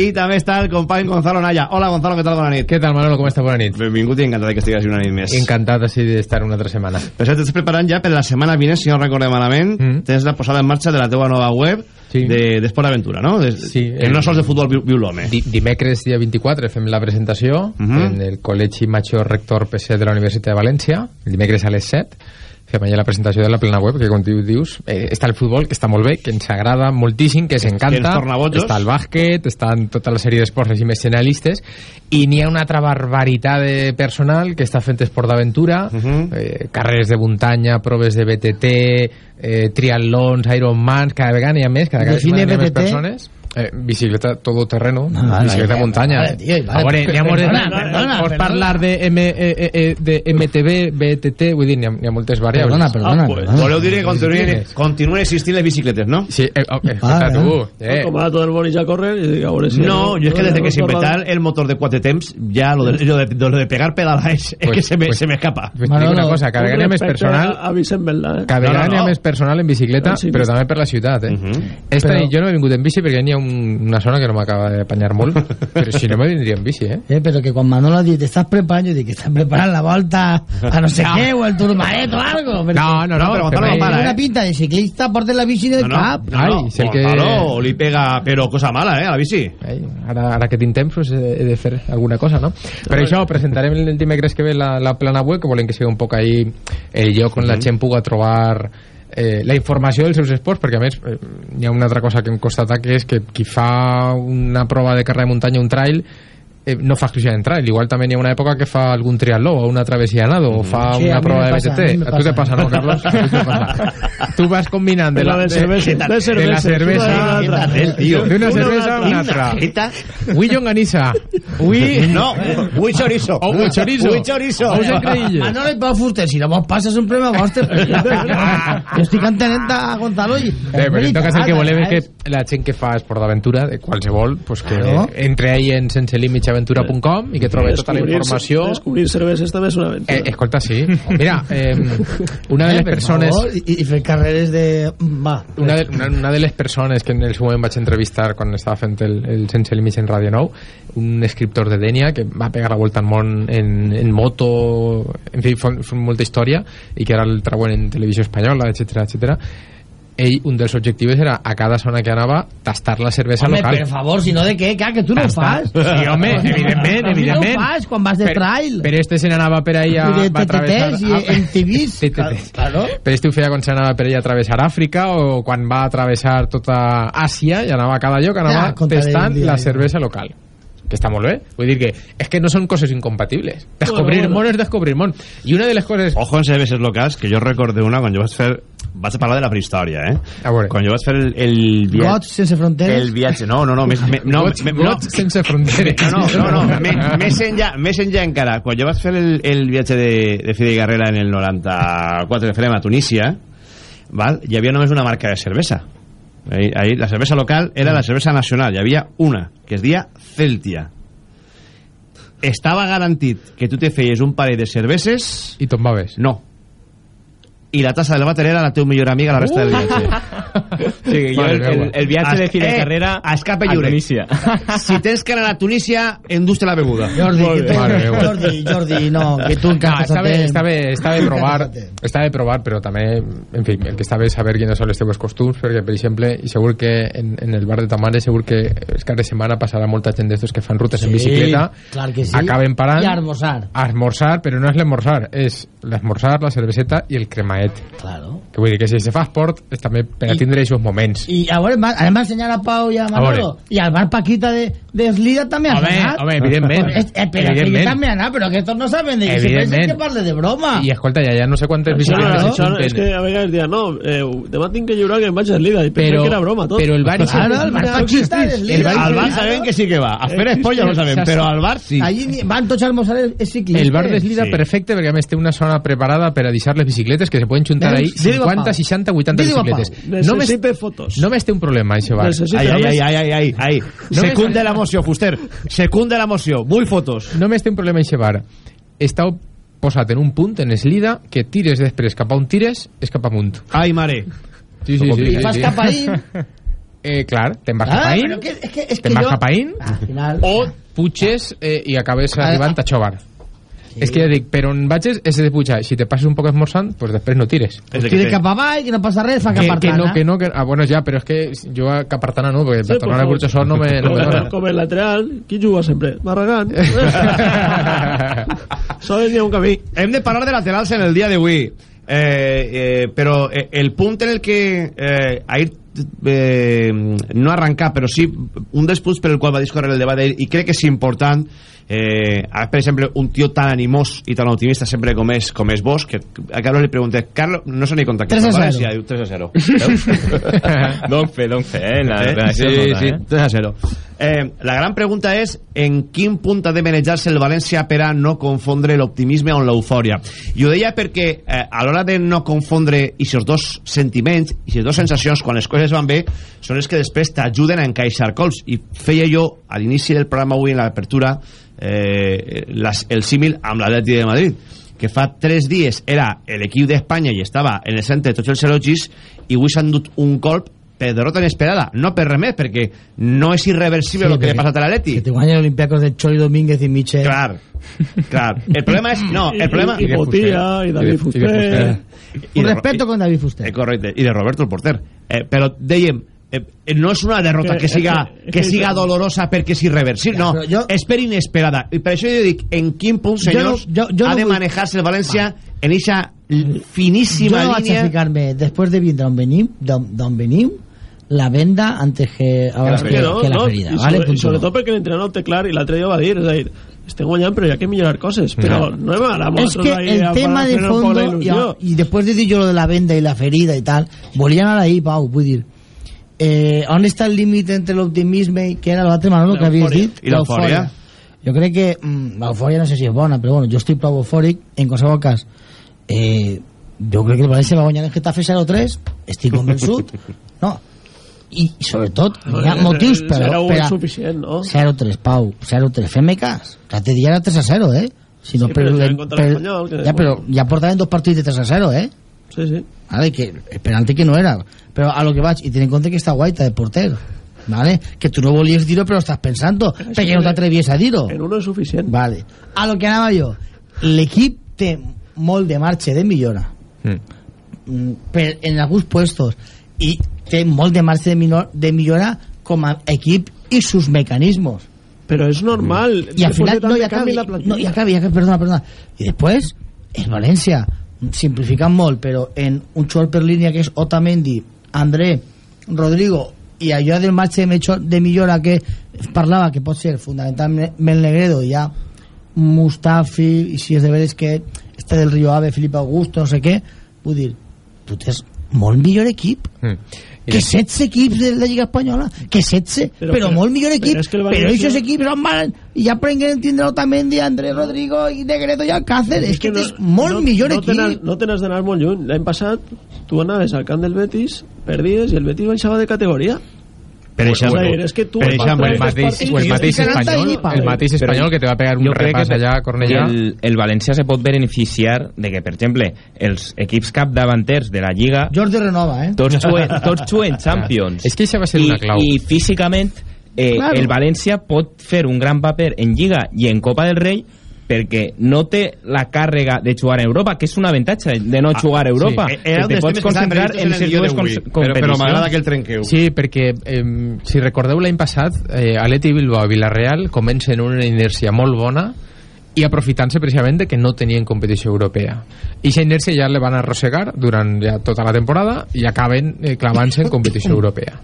Speaker 2: I també està el company Gonzalo Naya. Hola, Gonzalo, què tal? Bona nit.
Speaker 14: Què tal, Manolo? Com està? Bona nit.
Speaker 2: Benvingut i encantat que estigues una nit més.
Speaker 14: Encantat d'estar una altra setmana.
Speaker 2: Per això t'estàs preparant ja per la setmana vinent, si no recordem malament, mm. tens la posada en marxa de la teva nova web
Speaker 14: Sí.
Speaker 2: de d'Esport Aventura, no? De,
Speaker 14: Sí,
Speaker 2: que
Speaker 14: eh,
Speaker 2: no sols de futbol viu, viu l'home.
Speaker 14: Di dimecres, dia 24, fem la presentació
Speaker 2: Mhm.
Speaker 14: en el Col·legi Major Rector PC de la Universitat de València, dimecres a les 7. Fem allà la presentació de la plena web, que com tu dius, eh, està el futbol, que està molt bé, que ens agrada moltíssim, que ens
Speaker 2: Que
Speaker 14: encanta.
Speaker 2: bojos.
Speaker 14: Està el bàsquet, està en tota la sèrie d'esports així més generalistes, i n'hi ha una altra barbaritat de personal que està fent esport d'aventura,
Speaker 2: Mhm.
Speaker 14: eh, carreres de muntanya, proves de BTT, eh, triatlons, Ironmans, cada vegada n'hi ha més, cada vegada n'hi ha més persones. Eh, bicicleta todoterreno,
Speaker 11: vale,
Speaker 14: bicicleta
Speaker 11: vale,
Speaker 14: muntanya.
Speaker 11: vale, tío, vale,
Speaker 14: a ha moltes...
Speaker 11: perdona, perdona,
Speaker 14: pots parlar de, M, eh, eh, eh, de MTB, BTT, vull dir, n'hi ha, moltes variables.
Speaker 11: Perdona, perdona,
Speaker 14: Ah, pues,
Speaker 11: perdona.
Speaker 2: Voleu dir que continuen, continuen existint les bicicletes, no?
Speaker 14: Sí, eh, escolta
Speaker 11: Vale.
Speaker 14: tu. Eh.
Speaker 13: Com ara tot el món ja corre, i dic, a veure si...
Speaker 2: No, yo es que desde que
Speaker 13: no
Speaker 2: inventaron el motor de cuatro temps, ya lo de, lo de, lo de pegar pedala es, es
Speaker 14: Pues-
Speaker 2: que se me,
Speaker 14: pues-
Speaker 2: se me escapa.
Speaker 14: Pues te dic una cosa, cada vegada més personal
Speaker 13: A, a Vicent Belda, eh?
Speaker 14: cada
Speaker 2: No, no,
Speaker 14: vegada n'hi ha
Speaker 2: no.
Speaker 14: més personal en bicicleta, però també per la ciutat, eh? Esta
Speaker 11: Però-
Speaker 14: nit jo no he vingut en bici perquè n'hi ha un, una zona que no m'acaba d'apanyar molt, però si no me vindria en bici, eh?
Speaker 11: Eh, pero que cuando Manolo ha dit, preparando, yo digo que estás preparando la volta a no sé qué, o el turmaret o algo. Pero
Speaker 14: No, no, no,
Speaker 2: No, pero Gonzalo no para,
Speaker 11: Tiene
Speaker 2: eh.
Speaker 11: una pinta de ciclista, porte la bici del
Speaker 2: No, no,
Speaker 11: cap.
Speaker 2: no,
Speaker 14: Ai,
Speaker 2: no,
Speaker 14: si el que-
Speaker 2: Gonzalo li pega, però cosa mala, eh, a la bici.
Speaker 14: Ai, ara, ara que tinc temps pues, he, de fer alguna cosa, no? Per això presentarem el dimecres que ve la, la plana web, que volem que sigui un poc ahí el lloc on la gent puga trobar eh, la informació dels seus esports, perquè a més eh, hi ha una altra cosa que hem constatat que és que qui fa una prova de carrera de muntanya, un trail, eh, no fa exclusivament trail, igual també hi ha una època que fa algun triatló o una travessia a nado o fa
Speaker 11: Sí, a
Speaker 14: una prova de
Speaker 11: a
Speaker 14: BTT a tu te
Speaker 11: pasa.
Speaker 14: passa, no, Carlos? Tu te passa. tu vas combinant de la,
Speaker 13: de cervesa, de
Speaker 14: de la
Speaker 13: cervesa, una de Una
Speaker 14: cervesa a
Speaker 13: una
Speaker 14: altra Ui llonganissa Ui...
Speaker 2: No, ui chorizo.
Speaker 14: O ui chorizo.
Speaker 2: Ui chorizo.
Speaker 14: Ui secredillo.
Speaker 11: Manolo y Pau Fuster, si no vos pasas un problema vostre, yo estoy entenent a Gonzalo i...
Speaker 14: Bé, però en tot cas el que volem és
Speaker 11: ¿sabes?
Speaker 14: que la gent que fa esport d'aventura, de qualsevol, pues que entre ahí en senselimichaventura.com i que trobe tota la informació.
Speaker 13: Descobrir cerveses també és una aventura.
Speaker 14: Eh, escolta, sí. Mira, eh, una de les
Speaker 11: per
Speaker 14: persones...
Speaker 11: I, i fer carreres de... Va.
Speaker 14: una de, una, una de les persones que en el seu moment vaig entrevistar quan estava fent el, el Sense Límits en Radio Nou un escriptor de Denia que va pegar la volta al món en, en moto en fi, fa, fa molta història i que ara el trauen en televisió espanyola, etc etc. ell, un dels objectius era a cada zona que anava tastar la cervesa
Speaker 11: Home,
Speaker 14: local
Speaker 11: per favor, si no de què, que, que tu no ho
Speaker 14: Tastar.
Speaker 11: fas.
Speaker 14: Sí, home, evidentment, evidentment.
Speaker 11: no ho fas quan vas de
Speaker 14: Per-
Speaker 11: trail.
Speaker 14: Però este se n'anava per ahí a,
Speaker 11: I
Speaker 14: va travessar...
Speaker 11: I en TVs. Claro.
Speaker 14: Este ho feia quan s'anava per ahí a travessar Àfrica o quan va a travessar tota Àsia i anava a cada lloc, anava
Speaker 11: Ja, dia,
Speaker 14: la cervesa local que està molt bé, vull dir que és que no són coses incompatibles descobrir
Speaker 2: Bueno, bueno.
Speaker 14: món és descobrir món i una de les coses
Speaker 2: Ojo en cerveses locals, que jo recordé una quan jo vaig fer... Vaig parlar de la prehistòria, eh?
Speaker 14: A veure.
Speaker 2: Quan jo vaig fer el, el viatge...
Speaker 11: Gots sense fronteres.
Speaker 2: El viatge, no, no, no, més, me, no,
Speaker 14: Gots-
Speaker 2: me,
Speaker 14: gots sense fronteres.
Speaker 2: No, no, no, no me, més, enllà, més enllà encara. Quan jo vaig fer el, el viatge de, de Fidel Garrera en el 94 que farem a Tunísia, val? hi havia només una marca de cervesa. Ahí, ahí, la cervesa local era la cervesa nacional, hi havia una, que es dia Celtia. Estava garantit que tu te feies un parell de cerveses...
Speaker 14: I tombaves.
Speaker 2: No. I la tassa del vàter era la teva millor amiga la resta del viatge.
Speaker 12: Sí, jo el, el, el viatge de fi de
Speaker 2: Eh,
Speaker 12: carrera
Speaker 2: a escape
Speaker 12: a
Speaker 2: lliure.
Speaker 12: Tunísia.
Speaker 2: Si tens que anar a Tunísia, endús-te la beguda.
Speaker 11: Jordi, tu. Jordi, Jordi, no, que tu encara
Speaker 14: està bé, està bé, està bé provar, està bé provar, però també, en fi, el que està bé és saber quines són les teves costums, perquè, per exemple, i segur que en, en el bar de Tamare, segur que els caps de setmana passarà molta gent d'estos que fan rutes en
Speaker 11: Sí,
Speaker 14: bicicleta,
Speaker 11: clar que sí.
Speaker 14: acaben parant...
Speaker 11: I a almorzar.
Speaker 14: A almorzar, però no és l'esmorzar, és l'esmorzar, la cerveseta i el cremaet.
Speaker 11: Claro.
Speaker 14: Que vull dir que si se fa esport és també per a
Speaker 11: I-
Speaker 14: tindre aquests moments.
Speaker 11: I a veure, anem a ensenyar a Pau i a Manolo.
Speaker 14: veure.
Speaker 11: I al bar Paquita de, de Eslida també has
Speaker 14: Home,
Speaker 11: anat.
Speaker 14: home, evidentment.
Speaker 11: Eh, eh, però
Speaker 14: Evidentment.
Speaker 11: també he anat, però que estos no saben de que se pensen que parle de broma.
Speaker 14: I escolta, ja, ja no sé quantes
Speaker 13: Això, no, això,
Speaker 14: s'apunten.
Speaker 13: és que a vegades diuen, no, eh, demà tinc que lliurar que em vaig a Lida, i pensé
Speaker 14: Però-
Speaker 13: que era broma, tot.
Speaker 14: però el bar
Speaker 11: Claro, el bar Paquita de
Speaker 2: El
Speaker 11: Eslida.
Speaker 2: bar, al bar sabem que sí que va. A fer esport ja no sabem, però al bar sí.
Speaker 11: Allí van tots a almorzar és ciclistes.
Speaker 14: El bar d'Eslida perfecte perquè a més té una zona preparada per a deixar les bicicletes que se poden juntar ahí
Speaker 11: Veus? Digue-ho a
Speaker 14: 50,
Speaker 11: Pau.
Speaker 14: 60, 80
Speaker 11: Digue-ho a Pau.
Speaker 14: bicicletes. Només,
Speaker 13: fotos.
Speaker 14: només té un problema, això bar.
Speaker 2: Ai, ai,
Speaker 14: Només-
Speaker 2: ai, ai, ai, ai.
Speaker 14: No
Speaker 2: Secunde
Speaker 14: me-
Speaker 2: l'emoció, Fuster. Secunde l'emoció. Vull fotos.
Speaker 14: Només té un problema això bar. Està posat en un punt, en Eslida, que tires després cap a on tires, és cap amunt.
Speaker 2: Ai, mare.
Speaker 14: Sí, sí, sí.
Speaker 11: I
Speaker 14: sí,
Speaker 11: fas
Speaker 14: sí.
Speaker 11: cap ahí.
Speaker 14: Eh, clar, te'n vas
Speaker 11: Ah,
Speaker 14: cap ahí,
Speaker 11: que, és que, és
Speaker 14: te'n vas
Speaker 11: jo...
Speaker 14: cap ahí,
Speaker 11: Al final...
Speaker 14: o puges eh, i acabes
Speaker 11: Ah,
Speaker 14: arribant a xovar. És que ja dic, per on vagis és de pujar. Si te passes un poc esmorzant, pues després no tires.
Speaker 2: De
Speaker 11: Tira
Speaker 2: que
Speaker 11: cap avall, que no passa res, fa
Speaker 14: que,
Speaker 11: cap
Speaker 14: que no, que no, que, ah, bueno, ja, però és que jo a Capartana no, perquè
Speaker 13: Sí,
Speaker 14: per tornar a
Speaker 13: por
Speaker 14: Burxosol no me, no me
Speaker 13: Com,
Speaker 14: dona.
Speaker 13: com el lateral, qui juga sempre? Barragán. Sols n'hi ha un camí.
Speaker 2: Hem de parlar de laterals en el dia d'avui. Eh, eh, però eh, el punt en el que eh, ahir eh, no arrencar, però sí un dels punts per el qual va discorrer el debat d'ahir, i crec que és important eh, per exemple, un tio tan animós i tan optimista sempre com és, com és vos que a Carlos li pregunté, Carlos, no se n'hi contacta
Speaker 11: 3 a 0.
Speaker 2: València, diu 3 a 0 Veus?
Speaker 12: Don fe, don fe, eh, la
Speaker 2: Eh? Sí, sí,
Speaker 12: eh?
Speaker 2: 3 a 0. Eh, la gran pregunta és en quin punt ha de manejar-se el València per a no confondre l'optimisme amb l'eufòria. I ho deia perquè eh, a l'hora de no confondre aquests dos sentiments, aquestes dues sensacions, quan les coses van bé, són les que després t'ajuden a encaixar cols. I feia jo, a l'inici del programa avui, en l'apertura, eh, las, el símil amb l'Atleti de Madrid que fa tres dies era l'equip d'Espanya i estava en el centre de tots els elogis i avui s'han dut un colp per derrota inesperada, no per res més perquè no és irreversible el que li ha passat a l'Atleti
Speaker 11: Que te guanya l'Olimpiacos de Choi Domínguez i Michel.
Speaker 2: clar, clar. El problema és, no, el problema
Speaker 13: I, i, i Botilla, i David Fuster.
Speaker 2: I
Speaker 11: Un
Speaker 2: de-
Speaker 11: respeto con David Fuster.
Speaker 2: Eh, correcte, i de Roberto el porter. Eh, però dèiem eh, eh, no és una derrota
Speaker 13: Que-
Speaker 2: que siga,
Speaker 13: que-
Speaker 2: que
Speaker 13: que-
Speaker 2: siga dolorosa perquè és irreversible,
Speaker 11: Ja,
Speaker 2: no,
Speaker 11: jo-
Speaker 2: és per inesperada i per això jo dic, en quin punt
Speaker 11: Jo no-
Speaker 2: senyors
Speaker 11: jo- jo
Speaker 2: ha
Speaker 11: no
Speaker 2: de
Speaker 11: vull-
Speaker 2: manejar-se el València en eixa finíssima
Speaker 11: no vaig a
Speaker 2: línia
Speaker 11: ficar-me, després de vindre on venim, d'on d'on venim, la venda antes que, abans que,
Speaker 13: Que no,
Speaker 11: que la
Speaker 13: no,
Speaker 11: ferida.
Speaker 13: i,
Speaker 11: vale?
Speaker 13: sobre, i
Speaker 11: Punto
Speaker 13: sobretot
Speaker 11: no.
Speaker 13: perquè l'entrenador té clar i l'altre dia ho va dir, és a dir, estem guanyant però hi ha que millorar coses però no hem anat
Speaker 11: Es que el tema de fondo, ya, y después de decir yo lo de la venda y la ferida y tal, volvían a ahí, Pau, vull dir, eh, on està el límit entre l'optimisme i que era l'altre Manolo que havies dit?
Speaker 2: I l'eufòria?
Speaker 11: Jo crec que mm, l'eufòria no sé si és bona, però bueno, jo estic prou eufòric, en qualsevol cas, eh, jo crec que el València va guanyar el Getafe 0-3, estic convençut, no, i, sobretot hi ha motius per, per a,
Speaker 13: suficient, no?
Speaker 11: 0-3, Pau, 0-3, fem-me cas. L'altre dia era 3-0, eh? Si no,
Speaker 13: Sí,
Speaker 11: per,
Speaker 13: però
Speaker 11: per,
Speaker 13: que-
Speaker 11: ja, però ja portaven dos partits de 3-0, eh?
Speaker 13: Sí, sí.
Speaker 11: Vale, que esperante que no era. Però a lo que vaig, i ten en compte que està guaita de porter. Vale? Que tu no volies dir-ho però estàs pensant-ho, perquè no t'atrevies a dir-ho.
Speaker 13: En uno és suficient.
Speaker 11: Vale. A lo que anava jo. L'equip té molt de marge de millora mm, per, en alguns puestos i té molt de de, minor, de millora com a equip i sus mecanismos.
Speaker 13: Però és normal.
Speaker 11: Y al
Speaker 13: Después
Speaker 11: final, no, y
Speaker 13: canvi
Speaker 11: acabi, no, y acabi, y acabi, perdona, perdona. Y después, el Valencia, simplifican molt, però en un xor per línia que és Otamendi, André, Rodrigo, i allò del marge de, de millora que parlava, que pot ser fundamentalment Negredo, ja Mustafi, i si és de veres que este del Río Ave, Felipe Augusto, no sé què, vull dir, tu tens molt millor equip
Speaker 14: Mm.
Speaker 11: Que 16 equips de la Lliga Espanyola que 16,
Speaker 13: Però-
Speaker 11: però,
Speaker 13: però-
Speaker 11: molt millor equip
Speaker 13: però és que
Speaker 11: però aquests equips on van i ja aprenguen a entendre Otamendi, André Rodrigo i Negredo i Alcácer és que tens molt
Speaker 13: no,
Speaker 11: millor
Speaker 13: no
Speaker 11: equip
Speaker 13: Tenes, no tens d'anar molt lluny. L'any passat tu anaves al camp del Betis, perdies i el Betis baixava de categoria.
Speaker 2: Per exemple,
Speaker 13: És que tu
Speaker 2: per exemple,
Speaker 14: el mateix, o el mateix espanyol, el mateix espanyol que te va pegar un repàs
Speaker 12: que
Speaker 14: allà a Cornellà.
Speaker 12: El, el València se pot beneficiar de que, per exemple, els equips capdavanters de la Lliga
Speaker 11: Jordi renova, eh?
Speaker 12: tots juguen, tots juguen Champions.
Speaker 14: És que això va ser
Speaker 12: I,
Speaker 14: una clau.
Speaker 12: I físicament eh,
Speaker 11: Claro.
Speaker 12: el València pot fer un gran paper en Lliga i en Copa del Rei perquè no té la càrrega de jugar a Europa, que és un avantatge de no jugar a Europa.
Speaker 2: sí. Eh,
Speaker 12: que te pots concentrar en les dues
Speaker 2: d'avui.
Speaker 12: com-
Speaker 2: Però- però
Speaker 12: competicions.
Speaker 2: m'agrada que el trenqueu.
Speaker 14: Sí, perquè eh, si recordeu l'any passat eh, Aleti Bilbao i Villarreal comencen una inèrcia molt bona i aprofitant-se precisament de que no tenien competició europea i aquesta inèrcia ja le van arrossegar durant ja tota la temporada i acaben eh, clavant-se en competició europea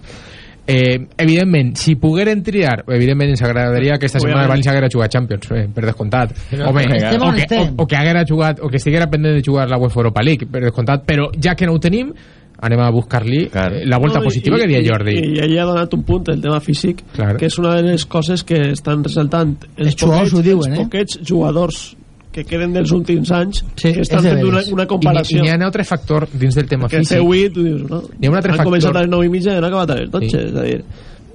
Speaker 14: Eh, evidentment, si pogueren triar evidentment ens agradaria que aquesta setmana el València haguera jugat Champions, eh, per descomptat. Home,
Speaker 11: Estem
Speaker 14: o, que, o, o que haguera jugat o que estiguera pendent de jugar la UEFA Europa League per descomptat, però ja que no ho tenim anem a buscar-li eh, la volta
Speaker 13: No, i-
Speaker 14: positiva que
Speaker 13: i-
Speaker 14: deia Jordi.
Speaker 13: I, i ell ha donat un punt, el tema físic,
Speaker 14: Clar.
Speaker 13: que és una de les coses que estan resaltant els,
Speaker 11: Els ho diuen,
Speaker 13: els
Speaker 11: eh?
Speaker 13: poquets jugadors que queden dels últims anys
Speaker 11: Sí,
Speaker 13: que estan
Speaker 11: de
Speaker 13: fent una, una comparació.
Speaker 14: n'hi- I n'hi ha un altre factor dins del tema
Speaker 13: que
Speaker 14: físic.
Speaker 13: C8, tu dius, no?
Speaker 14: N'hi ha un altre
Speaker 13: Han
Speaker 14: factor.
Speaker 13: començat a les 9 i mitja i han acabat a les 12,
Speaker 14: Sí.
Speaker 13: és a dir,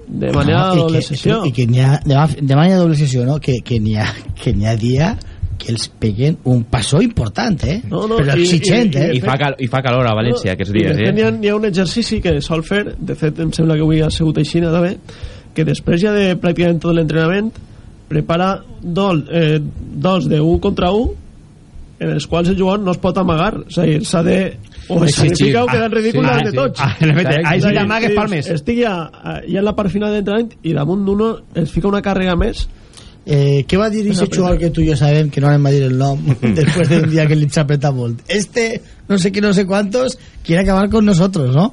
Speaker 13: de manera
Speaker 11: No,
Speaker 13: no,
Speaker 11: i
Speaker 13: doble
Speaker 11: que-
Speaker 13: sessió.
Speaker 11: I que n'hi ha, demà hi ha doble sessió, no? Que, que n'hi ha, que n'hi ha dia que els peguen un passó important, eh?
Speaker 13: No, no,
Speaker 11: Però
Speaker 13: i-
Speaker 11: exigent,
Speaker 13: i-
Speaker 11: eh?
Speaker 12: I fa, cal, I fa calor a València aquests dies,
Speaker 13: I de fet, hi, ha,
Speaker 12: eh?
Speaker 13: ha un exercici que sol fer, de fet em sembla que avui ha sigut així també, que després ja de pràcticament tot l'entrenament prepara dos, eh, dos de 1 contra 1 en els quals el jugador no es pot amagar a dir, s'ha de o es
Speaker 14: Exigir.
Speaker 13: significa o quedar
Speaker 14: Ah,
Speaker 13: en ridícul
Speaker 14: sí,
Speaker 13: davant
Speaker 14: sí.
Speaker 13: de tots
Speaker 2: Ah, ahí sí
Speaker 13: dir,
Speaker 2: t'amagues palmes.
Speaker 13: estic ja, ja en la part final d'entrenament i damunt d'uno es fica una càrrega més
Speaker 11: Eh, què va dir aquest jugador que tu i jo sabem que no anem a dir el nom després d'un dia que li s'apreta molt este, no sé qué, no sé cuántos quiere acabar con nosotros, ¿no?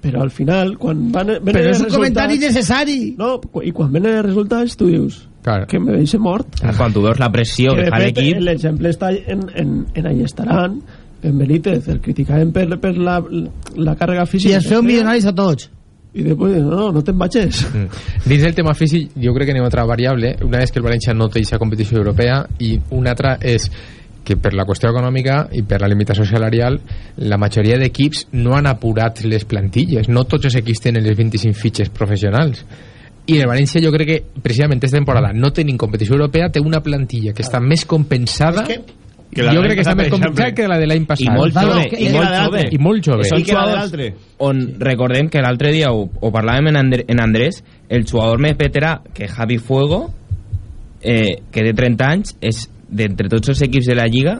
Speaker 13: Però al final quan van, venen
Speaker 11: Però és un comentari necessari
Speaker 13: no, i quan venen els resultats tu dius
Speaker 14: Claro.
Speaker 13: que me deixe mort
Speaker 12: Quan tu veus la pressió
Speaker 13: que
Speaker 12: que
Speaker 13: de
Speaker 12: fa l'equip...
Speaker 13: l'exemple està en, en, en Allestaran en Benítez, el criticaven per, per la, la càrrega
Speaker 11: i
Speaker 13: física
Speaker 11: els feu milionaris a tots
Speaker 13: i després no, no, no te'n vagis
Speaker 14: Mm. Dins del tema físic, jo crec que n'hi ha otra variable. Una és que el València no té aquesta competició europea i una altra és que per la qüestió econòmica i per la limitació salarial la majoria d'equips no han apurat les plantilles no tots els equips tenen les 25 fitxes professionals i el València jo crec que precisament aquesta temporada no tenint competició europea té una plantilla que està més compensada
Speaker 2: Que la
Speaker 14: jo crec que està més
Speaker 2: exemple.
Speaker 14: que la de l'any passat
Speaker 12: I molt jove, i molt jove.
Speaker 14: i molt jove
Speaker 2: I que la de
Speaker 12: jugadors
Speaker 2: l'altre.
Speaker 12: on recordem que l'altre dia ho, ho parlàvem en, Andre, en Andrés el jugador més veterà que Javi Fuego eh, que té 30 anys és d'entre tots els equips de la Lliga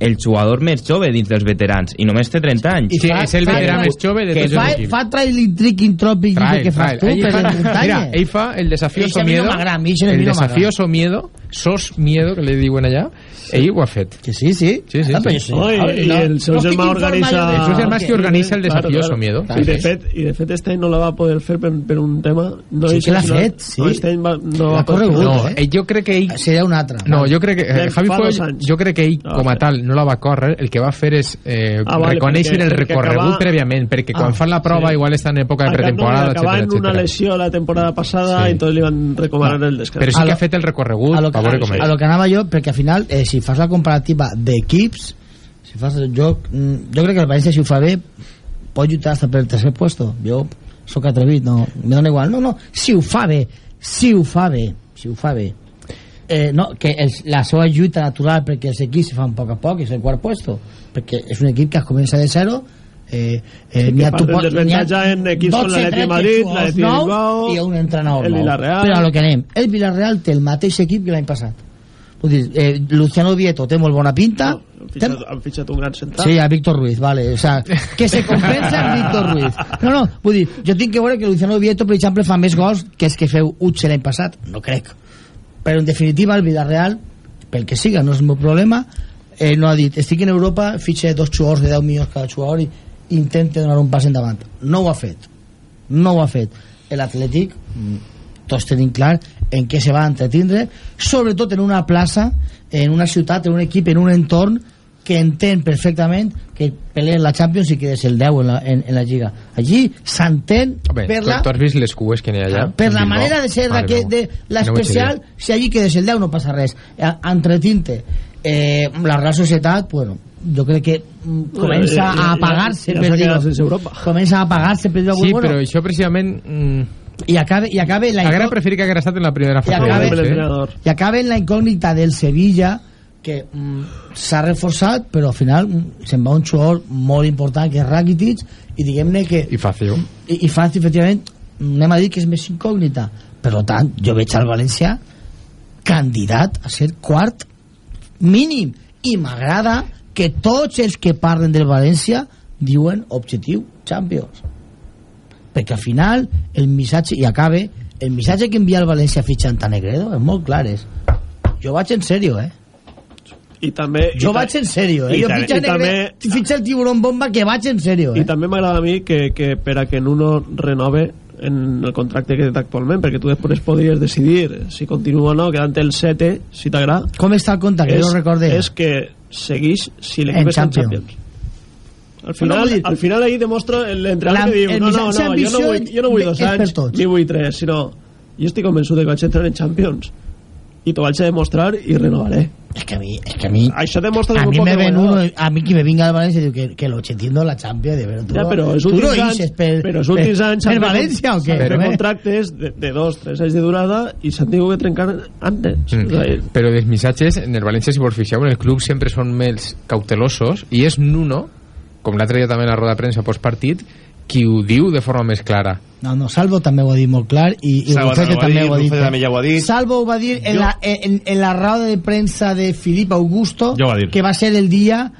Speaker 12: el jugador més jove dins dels veterans i només té 30 anys
Speaker 11: I
Speaker 14: Sí,
Speaker 11: fa-
Speaker 14: és el veterà més jove de
Speaker 12: que
Speaker 14: tots
Speaker 11: fa,
Speaker 14: els equips
Speaker 11: fa trailing tricking tropic
Speaker 14: Trail,
Speaker 11: que fas
Speaker 14: trail.
Speaker 11: tu
Speaker 14: Ell
Speaker 11: per
Speaker 14: fa-
Speaker 11: les muntanyes
Speaker 14: Mira, ell fa el
Speaker 11: no
Speaker 14: miedo el
Speaker 11: no
Speaker 14: desafío
Speaker 11: m'agrada.
Speaker 14: so miedo sos miedo que li diuen allà ell ho ha fet
Speaker 11: que sí, sí,
Speaker 14: Sí, sí,
Speaker 11: Ah, però
Speaker 14: sí.
Speaker 11: jo
Speaker 13: No, i- i el seu
Speaker 11: no
Speaker 13: germà organitza-
Speaker 11: jo
Speaker 14: el seu germà és que organitza el
Speaker 13: Claro,
Speaker 14: desafío
Speaker 13: claro.
Speaker 14: so miedo
Speaker 13: I de, fet, I de fet este any no la va poder fer per, per un tema no
Speaker 11: Sí que l'ha fet, sí.
Speaker 13: no, este va, no va poder
Speaker 14: no,
Speaker 11: eh?
Speaker 14: jo crec que ell
Speaker 11: seria un altre
Speaker 14: no, jo crec que eh, Javi
Speaker 13: anys.
Speaker 14: jo crec que ell
Speaker 13: No,
Speaker 14: com a
Speaker 13: sí.
Speaker 14: tal no la va córrer el que va fer és eh,
Speaker 13: Ah, vale,
Speaker 14: reconèixer
Speaker 13: perquè-
Speaker 14: el recorregut
Speaker 13: acaba-
Speaker 14: prèviament perquè quan
Speaker 11: Ah,
Speaker 14: fan la prova
Speaker 13: sí.
Speaker 14: igual estan en època de pretemporada
Speaker 13: acabava
Speaker 14: etcètera,
Speaker 13: en una
Speaker 14: etcètera.
Speaker 13: lesió la temporada passada
Speaker 14: Sí.
Speaker 13: i entonces li van recomanar el descans
Speaker 14: però sí
Speaker 11: A
Speaker 14: que
Speaker 11: lo-
Speaker 14: ha fet el recorregut
Speaker 11: a lo,
Speaker 14: a veure com
Speaker 11: a,
Speaker 14: és
Speaker 11: a lo que anava jo perquè al final eh, si fas la comparativa d'equips si fas jo, mm, jo crec que el València si ho fa bé pot lluitar hasta per el tercer puesto jo sóc atrevit no, me dona igual no, no, si ho fa bé si ho fa bé si ho fa bé eh, no, que els, la seva lluita natural perquè els equips se fan a poc a poc és el quart puesto perquè és un equip que comença de zero eh, eh,
Speaker 13: Sí,
Speaker 11: n'hi ha, tu pots,
Speaker 13: del
Speaker 11: n'hi ha
Speaker 13: en equips
Speaker 11: 12,
Speaker 13: l'Atleti de
Speaker 11: 13
Speaker 13: Madrid, l'Atleti de Bilbao,
Speaker 11: i un entrenador
Speaker 13: el. Villarreal.
Speaker 11: però a lo que anem el Villarreal té el mateix equip que l'any passat Vull dir, eh, Luciano Vieto té molt bona pinta
Speaker 13: han fitxat, han fitxat un gran central
Speaker 11: Sí, a Víctor Ruiz, vale. O sea, que se compensa amb Víctor Ruiz. No, no, vull dir, jo tinc que veure que Luciano Vieto, per exemple, fa més gols que els que feu Uche l'any passat. No crec. Però, en definitiva, el Villarreal, pel que siga, no és el meu problema, eh, no ha dit, estic en Europa, fitxe dos jugadors de 10 milions cada jugador i intente donar un pas endavant. No ho ha fet. No ho ha fet. L'Atlètic, mm, tots tenim clar en què se va entretindre, sobretot en una plaça, en una ciutat, en un equip, en un entorn que entén perfectament que peleen la Champions i que és el 10 en la, en, en la Lliga. Allí s'entén per
Speaker 14: tu,
Speaker 11: la,
Speaker 14: tu has vist les cues que n'hi ha allà
Speaker 11: per la manera de ser de, de
Speaker 14: No
Speaker 11: l'especial,
Speaker 14: sé
Speaker 11: si allí quedes el 10 no passa res. Eh, Entretinte. Eh, la Real Societat, bueno, jo crec que mm, comença
Speaker 13: Ja- ja-
Speaker 11: a apagar-se
Speaker 13: ja sense Europa.
Speaker 11: comença a apagar-se
Speaker 14: Sí,
Speaker 11: bueno,
Speaker 14: però això precisament... Mm,
Speaker 11: i acabe, i acabe la
Speaker 14: Haguera
Speaker 11: incò-
Speaker 14: preferit que haguera estat en la primera
Speaker 11: i
Speaker 14: fase.
Speaker 11: acabe,
Speaker 14: eh?
Speaker 11: i acabe en la incògnita del Sevilla que mm, s'ha reforçat però al final mm, se'n va un jugador molt important que és Rakitic i diguem-ne que
Speaker 14: I fàcil.
Speaker 11: i, i fàcil efectivament anem a dir que és més incògnita. Per tant jo veig al València candidat a ser quart mínim. I m'agrada que tots els que parlen del València diuen objectiu Champions. Perquè al final el missatge i acabe el missatge que envia el València fitxant a Negredo és molt clar és jo vaig en sèrio eh
Speaker 13: i també
Speaker 11: jo
Speaker 13: i
Speaker 11: vaig en sèrio eh?
Speaker 13: i
Speaker 11: jo
Speaker 13: ta-
Speaker 11: fitxa,
Speaker 13: i també-
Speaker 11: fitxa el tiburón bomba que vaig en sèrio
Speaker 13: i
Speaker 11: eh?
Speaker 13: també m'agrada a mi que, que per a que Nuno renove en el contracte que té actualment perquè tu després podries decidir si continua o no quedant el 7 si t'agrada
Speaker 11: com està el que
Speaker 13: és,
Speaker 11: jo recordé
Speaker 13: és que segueix si l'equip està en
Speaker 11: Champions.
Speaker 13: Al
Speaker 11: No,
Speaker 13: final,
Speaker 11: dir-
Speaker 13: al final ahí demostra l'entrenador que diu no, no, no, jo no vull, jo no vull dos
Speaker 11: és
Speaker 13: anys ni vull tres sinó jo estic convençut de que vaig entrar en Champions i t'ho vaig a demostrar i renovaré
Speaker 11: és que a mi, és que a mi
Speaker 13: això demostra
Speaker 11: a
Speaker 13: poc
Speaker 11: me
Speaker 13: de
Speaker 11: ven uno a mi que me vinga al València diu que, que l'objectiu la Champions de veure, tu,
Speaker 13: Ja, però els
Speaker 11: tu no
Speaker 13: últims anys,
Speaker 11: ixes per,
Speaker 13: però els últims
Speaker 11: per,
Speaker 13: anys
Speaker 11: per
Speaker 13: fet-
Speaker 11: València o què? Home?
Speaker 13: contractes de, de dos, tres anys de durada i s'han tingut que trencar antes.
Speaker 14: Mm.
Speaker 13: O sigui,
Speaker 14: Però dels missatges, en el València, si vos fixeu, en el club sempre són més cautelosos i és Nuno, com l'altre dia també en la roda de premsa postpartit, qui ho diu de forma més clara.
Speaker 11: No, no, Salvo també ho ha dit molt clar i, i
Speaker 2: Salvo
Speaker 11: Rufete
Speaker 2: també ho ha
Speaker 11: també ho ha
Speaker 2: dit, també ja ho ha dit.
Speaker 11: Salvo ho va dir en,
Speaker 2: Jo-
Speaker 11: la, en, en la roda de premsa de Filip Augusto
Speaker 2: va dir.
Speaker 11: que va ser el dia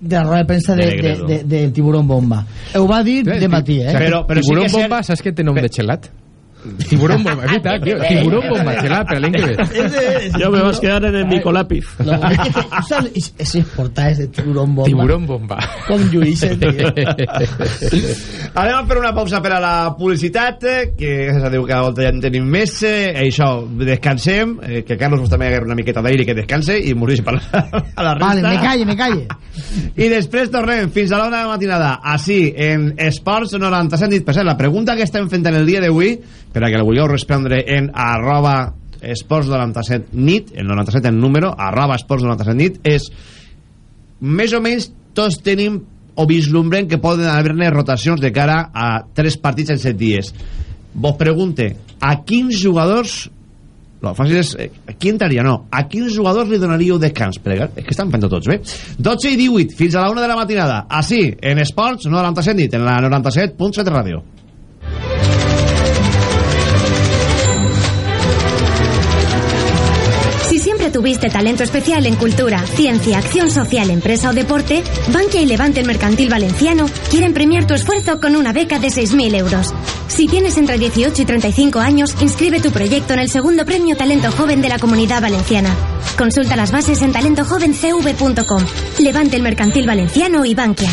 Speaker 11: de la roda de premsa
Speaker 2: De
Speaker 11: de, de, de, del tiburón bomba. Ho va dir de matí, eh?
Speaker 2: Però- però sí
Speaker 14: Tiburón
Speaker 2: que és cert-
Speaker 14: bomba, saps que té nom de xelat? Tiburón bomba, és veritat, tio. Tiburón bomba, xelat, per l'any que ve.
Speaker 13: jo me vas quedar en el Nicolápiz.
Speaker 11: No, es que, Esas portadas de tiburón bomba.
Speaker 14: Tiburón bomba.
Speaker 11: Com lluïsses, tio.
Speaker 2: Anem a fer una pausa per a la publicitat, eh, que gràcies a Déu cada volta ja en tenim més. Eh, això, descansem, eh, que Carlos vos també agarri una miqueta d'aire i que descanse, i morís per la, a la resta.
Speaker 11: Vale, me calle, me calle.
Speaker 2: I després tornem fins a l'hora de la matinada, així, en Esports 97 nit. Per cert, la pregunta que estem fent en el dia d'avui, per a que la vulgueu respondre en arroba esports 97 nit, el 97 en número, arroba esports 97 nit, és més o menys tots tenim o vislumbrem que poden haver-ne rotacions de cara a tres partits en set dies. Vos pregunte, a quins jugadors no, fàcil és, eh, qui entraria? No. A quins jugadors li donaríeu descans? Perquè, és que estan fent tots bé. 12 i 18, fins a la 1 de la matinada. Així, en Esports 97 nit, en la 97.7 ràdio.
Speaker 15: Tuviste talento especial en cultura, ciencia, acción social, empresa o deporte, Bankia y Levante el Mercantil Valenciano quieren premiar tu esfuerzo con una beca de 6.000 euros. Si tienes entre 18 y 35 años, inscribe tu proyecto en el segundo premio Talento Joven de la Comunidad Valenciana. Consulta las bases en talentojovencv.com. Levante el Mercantil Valenciano y Bankia.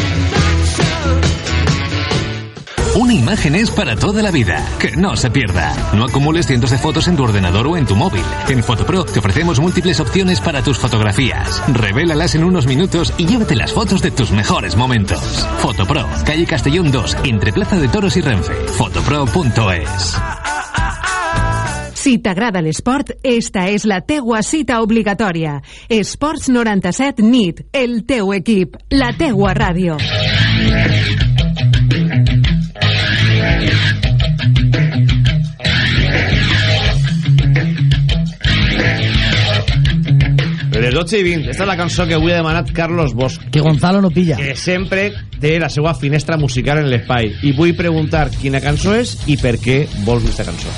Speaker 6: Una imagen es para toda la vida. Que no se pierda. No acumules cientos de fotos en tu ordenador o en tu móvil. En Fotopro te ofrecemos múltiples opciones para tus fotografías. Revélalas en unos minutos y llévate las fotos de tus mejores momentos. Fotopro, calle Castellón 2, entre Plaza de Toros y Renfe. Fotopro.es.
Speaker 16: Si t'agrada l'esport, esta és la teua cita obligatòria. Esports 97 NIT, el teu equip, la teua ràdio.
Speaker 2: Les 12 i 20. Esta és la cançó que avui ha demanat Carlos Bosch.
Speaker 11: Que Gonzalo no pilla.
Speaker 2: Que sempre té la seva finestra musical en l'espai. I vull preguntar quina cançó és i per què vols aquesta cançó.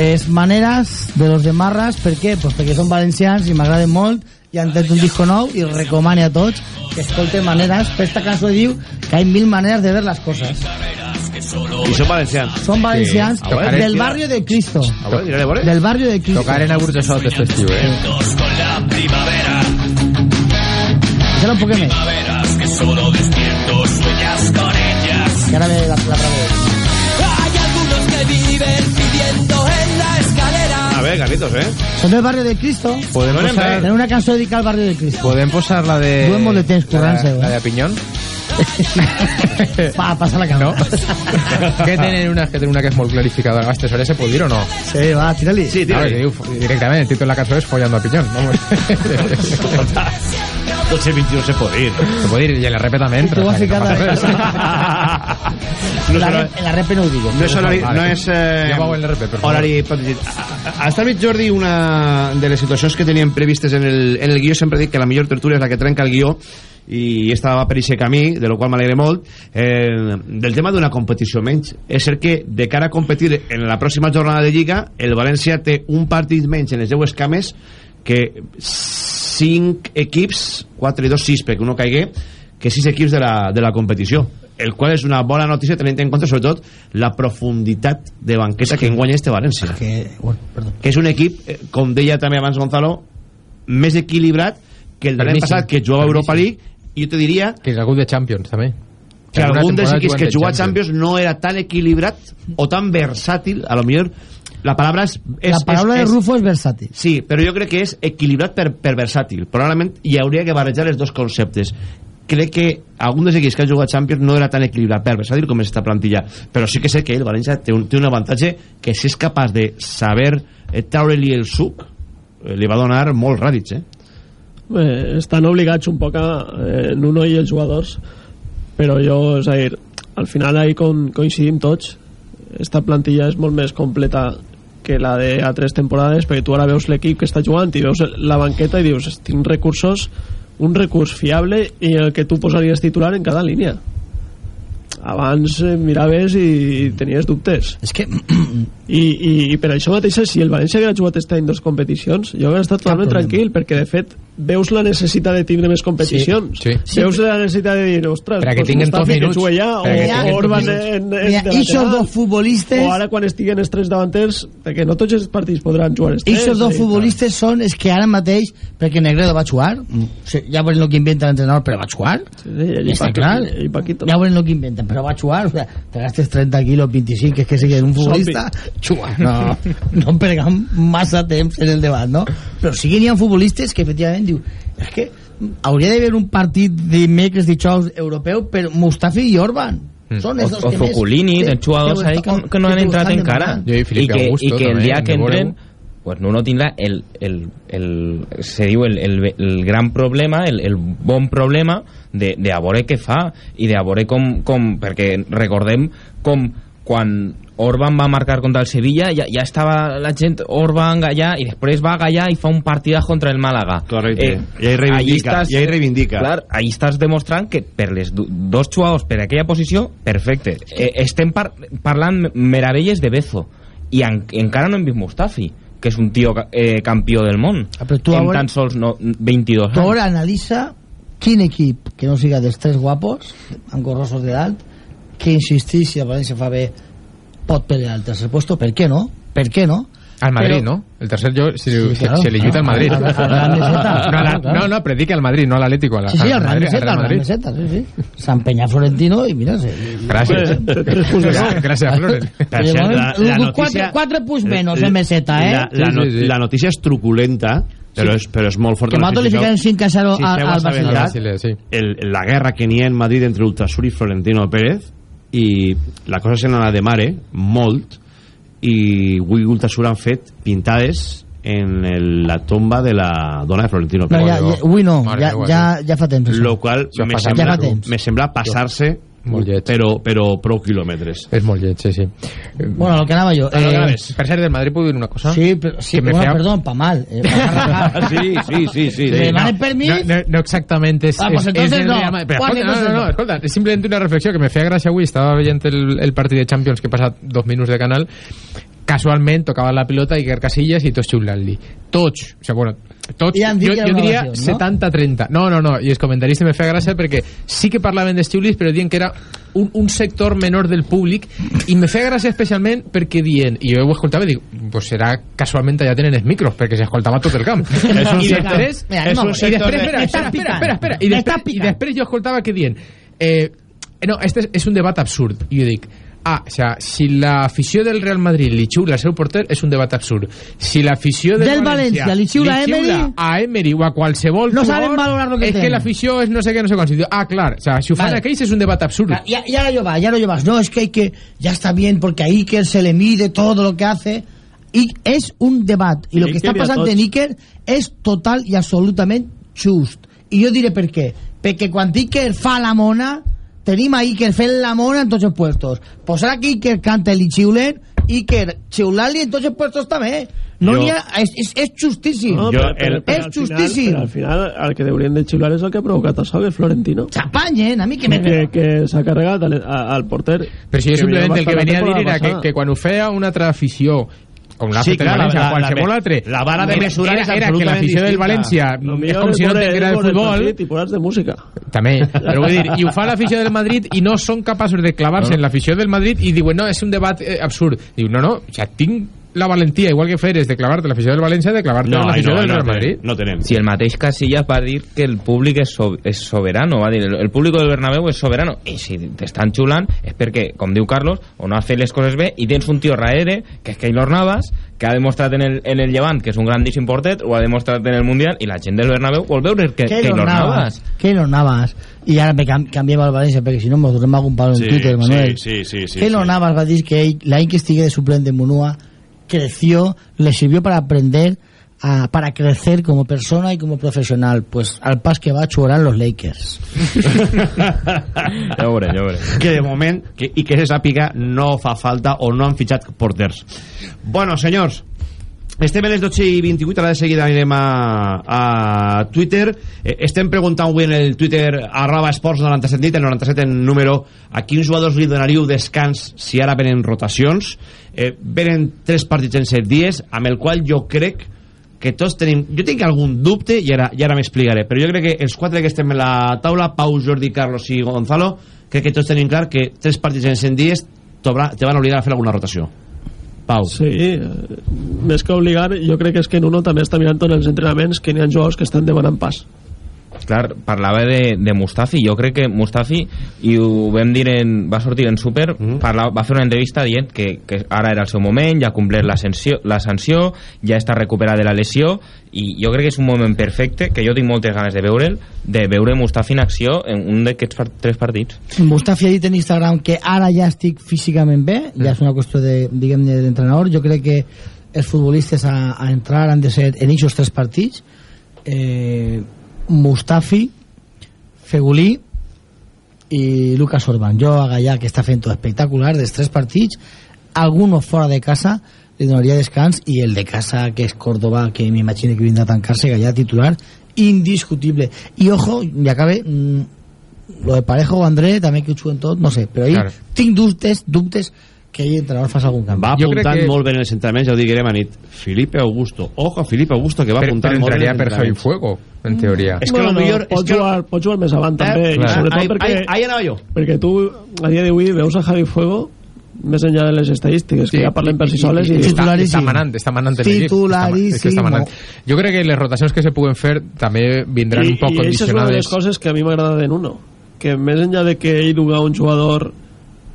Speaker 11: Es maneras de los de Marras, ¿por qué? Pues perquè són valencians i m'agraden molt i han tret un disco nou i recomane a tots que escolten maneres, per esta cançó diu que hay mil maneras de ver las cosas.
Speaker 2: I són valencians.
Speaker 11: Son valencians
Speaker 14: Sí. Veure,
Speaker 11: del
Speaker 14: tira.
Speaker 11: barrio de Cristo.
Speaker 2: A veure.
Speaker 11: Del barrio de Cristo.
Speaker 14: Tocar en el Burgesot este estiu, eh?
Speaker 11: Será un poco més.
Speaker 17: que solo despierto sueñas con ellas.
Speaker 11: Que ara ve la, la otra vez.
Speaker 17: Hay algunos que viven pidiendo en la escalera.
Speaker 2: A ver, Carlitos, eh?
Speaker 11: Son del barrio de Cristo.
Speaker 14: Podem
Speaker 2: Donem
Speaker 14: posar,
Speaker 11: Tenen una cançó dedicada al barrio de Cristo.
Speaker 14: podem posar la de...
Speaker 11: Duem molt de temps currant-se,
Speaker 14: la, la
Speaker 11: eh?
Speaker 14: de Pinyón?
Speaker 11: Va, passa la cama.
Speaker 14: No? que tenen una, que tenen una que és molt clarificada. Gastes hores se pot dir o no?
Speaker 11: Sí, va, tira-li.
Speaker 2: Sí,
Speaker 14: Claro,
Speaker 2: tira
Speaker 14: que diu, directament, el títol de la cançó és Follando a Pinyón. Vamos.
Speaker 2: Potser 21 se pot dir.
Speaker 14: se pot dir, i la repe també entra.
Speaker 11: Tu
Speaker 14: o sigui,
Speaker 11: ficat
Speaker 14: no
Speaker 11: la, rep, la rep no ho digo.
Speaker 2: No és horari... No és, eh,
Speaker 14: Ja vau en l'RP, per favor.
Speaker 2: horari. Ha estat Jordi, una de les situacions que teníem previstes en el, en el guió, sempre dic que la millor tertúlia és la que trenca el guió, i estava per aquest camí, de lo qual m'alegre molt, eh, del tema d'una competició menys. És cert que de cara a competir en la pròxima jornada de Lliga, el València té un partit menys en les 10 escames que 5 equips, 4 i 2, 6, perquè uno caigué, que 6 equips de la, de la competició el qual és una bona notícia tenint en compte sobretot la profunditat de banqueta que enguanya este València
Speaker 11: Que, bueno, perdó.
Speaker 2: que és un equip, eh, com deia també abans Gonzalo més equilibrat que el de l'any passat que jugava Europa League jo te diria
Speaker 14: Que és algun de Champions, també.
Speaker 2: que
Speaker 14: Alguna
Speaker 2: algun dels equips que
Speaker 14: juguen de
Speaker 2: juga a Champions no era tan equilibrat o tan versàtil, a lo millor la paraula és... és
Speaker 11: La paraula
Speaker 2: és,
Speaker 11: de Rufo és versàtil.
Speaker 2: Sí, però jo crec que és equilibrat per, per versàtil. Probablement hi hauria que barrejar els dos conceptes. Crec que algun dels equips que ha jugat Champions no era tan equilibrat per versàtil com és esta plantilla. Però sí que sé que el València té un, té un avantatge que si és capaç de saber eh, treure-li el suc, eh, li va donar molt ràdits, eh?
Speaker 13: Eh, estan obligats un poc a eh, Nuno i els jugadors però jo, és a dir al final ahí con, coincidim tots. Esta plantilla és molt més completa que la de a tres temporades perquè tu ara veus l'equip que està jugant i veus la banqueta i dius, tinc recursos un recurs fiable i el que tu posaries titular en cada línia abans eh, miraves i tenies dubtes
Speaker 11: és que
Speaker 13: i, i, i per això mateix si el València hagués jugat este any dos competicions jo hauria estat totalment
Speaker 11: problema.
Speaker 13: tranquil perquè de fet veus la necessitat de tindre més competicions
Speaker 14: Sí, sí.
Speaker 13: veus la necessitat de dir ostres,
Speaker 14: Per a que tots
Speaker 13: que
Speaker 14: minuts.
Speaker 13: jugue ja
Speaker 14: Per a que
Speaker 13: o,
Speaker 14: tinguen
Speaker 13: o Orban en, en,
Speaker 11: Mira,
Speaker 13: lateral.
Speaker 11: dos futbolistes
Speaker 13: o ara quan estiguen els tres davanters perquè no tots els partits podran jugar els tres
Speaker 11: Eixos dos futbolistes són és que ara mateix, perquè Negredo va jugar, o sigui, ja veurem el que inventa l'entrenador, però va jugar.
Speaker 13: sí, i,
Speaker 11: Està
Speaker 13: Paquito,
Speaker 11: clar.
Speaker 13: i Paquito
Speaker 11: Ja veurem el que inventen, però va jugar. O sea, te gastes 30 quilos, 25, que és que sí que un futbolista juga. No, no pregam massa temps en el debat, no? Però sí que n'hi ha futbolistes que efectivament diu és que hauria d'haver un partit dimecres, dijous, europeu per Mustafi i Orban.
Speaker 14: Mm.
Speaker 11: Són
Speaker 12: o,
Speaker 11: els dos
Speaker 12: o
Speaker 11: que més-
Speaker 12: Zuculini,
Speaker 11: que-
Speaker 12: tens jugadors
Speaker 11: que
Speaker 12: ahí que, que no han entrat encara
Speaker 14: i
Speaker 12: que, i que el dia que entren. Pues Nuno tindrà el, el, el, se diu el, el, el gran problema, el, el bon problema de, de a veure què fa i de a veure com, com perquè recordem com quan Orban va marcar contra el Sevilla ja, ja estava la gent Orban allà i després va allà i fa un partidazo contra el Màlaga
Speaker 2: Correcte. I ahí reivindica, i ahí reivindica.
Speaker 12: clar, ahí estàs demostrant que per les do- dos jugadors per aquella posició, perfecte eh, estem par parlant meravelles de Bezo i en encara no hem vist Mustafi que és un tio eh, campió del món
Speaker 11: Ah, però tu
Speaker 12: en tan sols no, 22
Speaker 11: Tu
Speaker 12: anys
Speaker 11: ara analitza quin equip que no siga dels tres guapos amb gorrosos de dalt que insistís si el València fa bé pot pelear el tercer puesto, per què no? per què no?
Speaker 14: Al Madrid,
Speaker 11: Però-
Speaker 14: ¿no? El tercer yo se,
Speaker 11: Sí,
Speaker 14: se-
Speaker 11: claro.
Speaker 14: se le lluita al Madrid.
Speaker 11: A la- a la meseta.
Speaker 14: no, a la-
Speaker 11: Claro.
Speaker 14: no, no, predica al Madrid, no al Atlético. a la-
Speaker 11: Sí, sí,
Speaker 14: al
Speaker 11: Real
Speaker 14: Madrid, al
Speaker 11: Meseta,
Speaker 14: Real.
Speaker 11: Meseta, sí, sí. San Peña Florentino i mira... Sí.
Speaker 13: Nou.
Speaker 14: Gracias, Flores.
Speaker 11: Quatre, quatre punts menys en meseta, eh?
Speaker 2: La, la,
Speaker 14: Sí,
Speaker 2: no,
Speaker 14: sí, sí.
Speaker 2: la notícia és truculenta, però, és, però és molt forta.
Speaker 11: Que nosaltres li fiquem 5 a 0
Speaker 2: Si
Speaker 11: al, Barcelona.
Speaker 14: Basilea, sí.
Speaker 2: el, la guerra que n'hi ha en Madrid entre Ultrasur i Florentino Pérez i la cosa se n'ha de mare molt i avui Ultrasur han fet pintades en el, la tomba de la dona de Florentino
Speaker 11: No,
Speaker 2: Pérez
Speaker 11: ja, ja, avui no, ja, ja, ja fa temps. això.
Speaker 2: lo qual me sembla,
Speaker 11: ja fa temps.
Speaker 2: me sembla passar-se
Speaker 14: Molt lleig.
Speaker 2: però, però prou quilòmetres
Speaker 14: És molt lleig, sí, sí.
Speaker 11: Bueno, lo que anava jo.
Speaker 2: A lo que anaves.
Speaker 14: Per cert, del Madrid puc dir una cosa?
Speaker 11: Sí, però, sí, bueno,
Speaker 14: feia-
Speaker 11: perdón, pa mal. Eh, pa
Speaker 2: sí, sí, sí, sí,
Speaker 11: Le
Speaker 2: sí.
Speaker 11: demanen permís.
Speaker 14: No, no, no exactament és,
Speaker 11: Ah, pues entonces
Speaker 14: és el
Speaker 11: no.
Speaker 14: Real Madrid. Però
Speaker 11: Juan,
Speaker 14: escolta, no, no, no,
Speaker 11: no.
Speaker 14: escolta, és simplement una reflexió que me feia gràcia avui, estava veient el, el partit de Champions que he passat dos minuts de canal casualment tocava la pilota Iker Casillas i tots xiulant-li tots, o sigui, bueno, tots,
Speaker 11: I
Speaker 14: jo, jo diria
Speaker 11: no?
Speaker 14: 70-30 no, no, no, i els comentaristes me feia gràcia perquè sí que parlaven de xiulis però diuen que era un, un sector menor del públic i me feia gràcia especialment perquè dient, i jo ho escoltava i dic pues serà casualment allà tenen els micros perquè s'escoltava tot el camp
Speaker 2: És un
Speaker 14: i
Speaker 2: sector-
Speaker 14: després,
Speaker 11: Mira,
Speaker 14: és
Speaker 11: no,
Speaker 14: un sector
Speaker 11: de-
Speaker 14: espera, espera, espera, espera, espera, i després, i després jo escoltava que dient eh, no, este és un debat absurd i jo dic Ah, o sea, si l'afició del Real Madrid li xiula al seu porter és un debat absurd. Si l'afició del,
Speaker 11: Del València li xiula a Emery,
Speaker 14: a Emery o a qualsevol
Speaker 11: no
Speaker 14: jugador,
Speaker 11: saben valorar lo que
Speaker 14: és que l'afició és no sé què, no sé. I diu, Ah, clar, o sea, si ho fan
Speaker 11: Vale.
Speaker 14: aquells és un debat absurd.
Speaker 11: Ya, y ahora yo va, ya no yo vas. No, es que hay que, ya está bien, porque a Iker se le mide todo lo que hace. Y es un debate. Y lo que
Speaker 13: a
Speaker 11: pasando
Speaker 13: tots.
Speaker 11: en Iker es total y absolutamente just. I jo diré per què. Perquè quan Iker fa la mona, tenim a Iker fent la mona en tots els puestos. Pues ara que Iker canta i xiulen, Iker xiulant-li en tots els puestos també. No
Speaker 13: Jo-
Speaker 11: ha, és, és, és justíssim.
Speaker 13: No,
Speaker 11: Jo,
Speaker 13: però, però, però
Speaker 11: és
Speaker 13: al
Speaker 11: justíssim.
Speaker 13: Final, al final, el que deurien de xiular és el que ha provocat això, Florentino.
Speaker 11: S'apanyen, a mi que me...
Speaker 13: que, que s'ha carregat al, al porter.
Speaker 14: Però si jo simplement el que venia a dir era que, que quan ho feia una altra afició com l'ha
Speaker 2: Sí,
Speaker 14: fet el València,
Speaker 2: la-
Speaker 14: qualsevol
Speaker 2: la-
Speaker 14: altre
Speaker 2: la vara de mesurar
Speaker 14: era, era que l'afició del. València és com si no tinguera el futbol
Speaker 13: i posar de música.
Speaker 14: també, però vull dir, i ho fa l'afició del Madrid i no són capaços de clavar-se
Speaker 13: No.
Speaker 14: en l'afició del Madrid i diuen, no, és un debat eh, absurd diu, no, no, o sea, tinc la valentia igual que feres de clavarte l'afició del València de clavarte
Speaker 12: No,
Speaker 14: l'afició
Speaker 12: no,
Speaker 14: del
Speaker 12: no
Speaker 14: Real
Speaker 12: tenem,
Speaker 14: Madrid
Speaker 2: no tenem
Speaker 12: Si el mateix Casillas va dir que el públic és, so és soberano, va dir, el, el públic del Bernabéu és soberano, i si t'estan xulant és perquè, com diu Carlos, o no has fet les coses bé i tens un tio darrere, que és Keylor Navas, que ha demostrat en el, en el Llevant que és un grandíssim portet, ho ha demostrat en el Mundial, i la gent del Bernabéu vol veure que,
Speaker 11: Keylor
Speaker 12: Keylor
Speaker 11: Navas.
Speaker 12: Navas.
Speaker 11: Keylor Navas. I ara me cam canviem al València, perquè si no mos durem algun palo en
Speaker 2: Sí,
Speaker 11: Twitter, Manuel.
Speaker 2: sí, sí, sí, sí,
Speaker 11: Keylor
Speaker 2: sí.
Speaker 11: Navas va dir que ell, l'any que estigui de suplente en Munua, creció, le sirvió para aprender, a, para crecer como persona y como profesional. Pues al pas que va, chuarán los Lakers.
Speaker 12: Ja ja
Speaker 2: que de moment, que, i que se sàpiga, no fa falta o no han fitxat porters. Bueno, senyors, estem a les 12 i 28, ara de seguida anirem a, a Twitter. Eh, estem preguntant avui en el Twitter arroba esports 97 nit, el 97 en número, a quins jugadors li donaríeu descans si ara venen rotacions. Eh, venen tres partits en set dies, amb el qual jo crec que tots tenim... Jo tinc algun dubte i ara, ara m'explicaré, però jo crec que els quatre que estem en la taula, Pau, Jordi, Carlos i Gonzalo, crec que tots tenim clar que tres partits en 100 dies te van obligar a fer alguna rotació. Pau.
Speaker 13: Sí, eh, més que obligar, jo crec que és que Nuno també està mirant tots els entrenaments que n'hi ha jugadors que estan demanant pas.
Speaker 12: Clar, parlava de, de Mustafi jo crec que Mustafi i ho vam dir en, va sortir en Super
Speaker 2: Mm.
Speaker 12: parlava, va fer una entrevista dient que, que ara era el seu moment, ja ha complert la, sanció, la sanció ja està recuperat de la lesió i jo crec que és un moment perfecte que jo tinc moltes ganes de veure'l de veure Mustafi en acció en un d'aquests par tres partits
Speaker 11: Mustafi ha dit en Instagram que ara ja estic físicament bé, ja és una qüestió de, diguem-ne, d'entrenador. Jo crec que els futbolistes a, a entrar han de ser en aquests tres partits. Eh, Mustafi, Fegulí i Lucas Orban. Jo a Gallà, que està fent tot espectacular, dels tres partits, alguno fora de casa li donaria descans i el de casa, que és Córdoba, que m'imagino que vindrà a tancar-se, Gallà titular, indiscutible. I ojo, i acabe, mm, lo de Parejo o André, també que ho juguen tot, no sé, però ahir
Speaker 2: Claro.
Speaker 11: tinc dubtes, dubtes que ahir entrenador fas algun canvi.
Speaker 2: Va apuntant que... molt bé en els entrenaments, ja ho direm a nit. Felipe Augusto. Ojo a Felipe Augusto, que va
Speaker 14: Però-
Speaker 2: apuntant
Speaker 14: però
Speaker 2: molt bé en
Speaker 14: entraria per Javi. Fuego, en teoria.
Speaker 2: És que
Speaker 13: bueno,
Speaker 2: lo millor...
Speaker 13: pot,
Speaker 2: és que...
Speaker 13: jugar, pot jugar més avant també,
Speaker 2: Eh,
Speaker 13: i
Speaker 2: clar.
Speaker 13: sobretot
Speaker 2: Ahí-
Speaker 13: perquè,
Speaker 2: ahí- ahí anava jo.
Speaker 13: perquè tu a dia d'avui veus a Javi Fuego més enllà de les estadístiques que ja parlen per si soles i,
Speaker 14: està, està manant, està manant en. Està, és que està manant. Jo crec que les rotacions que se puguen fer també vindran
Speaker 13: I,
Speaker 14: un poc
Speaker 13: i això és una de les
Speaker 14: condicionades.
Speaker 13: coses que a mi m'agrada de Nuno que més enllà de que ell duga un jugador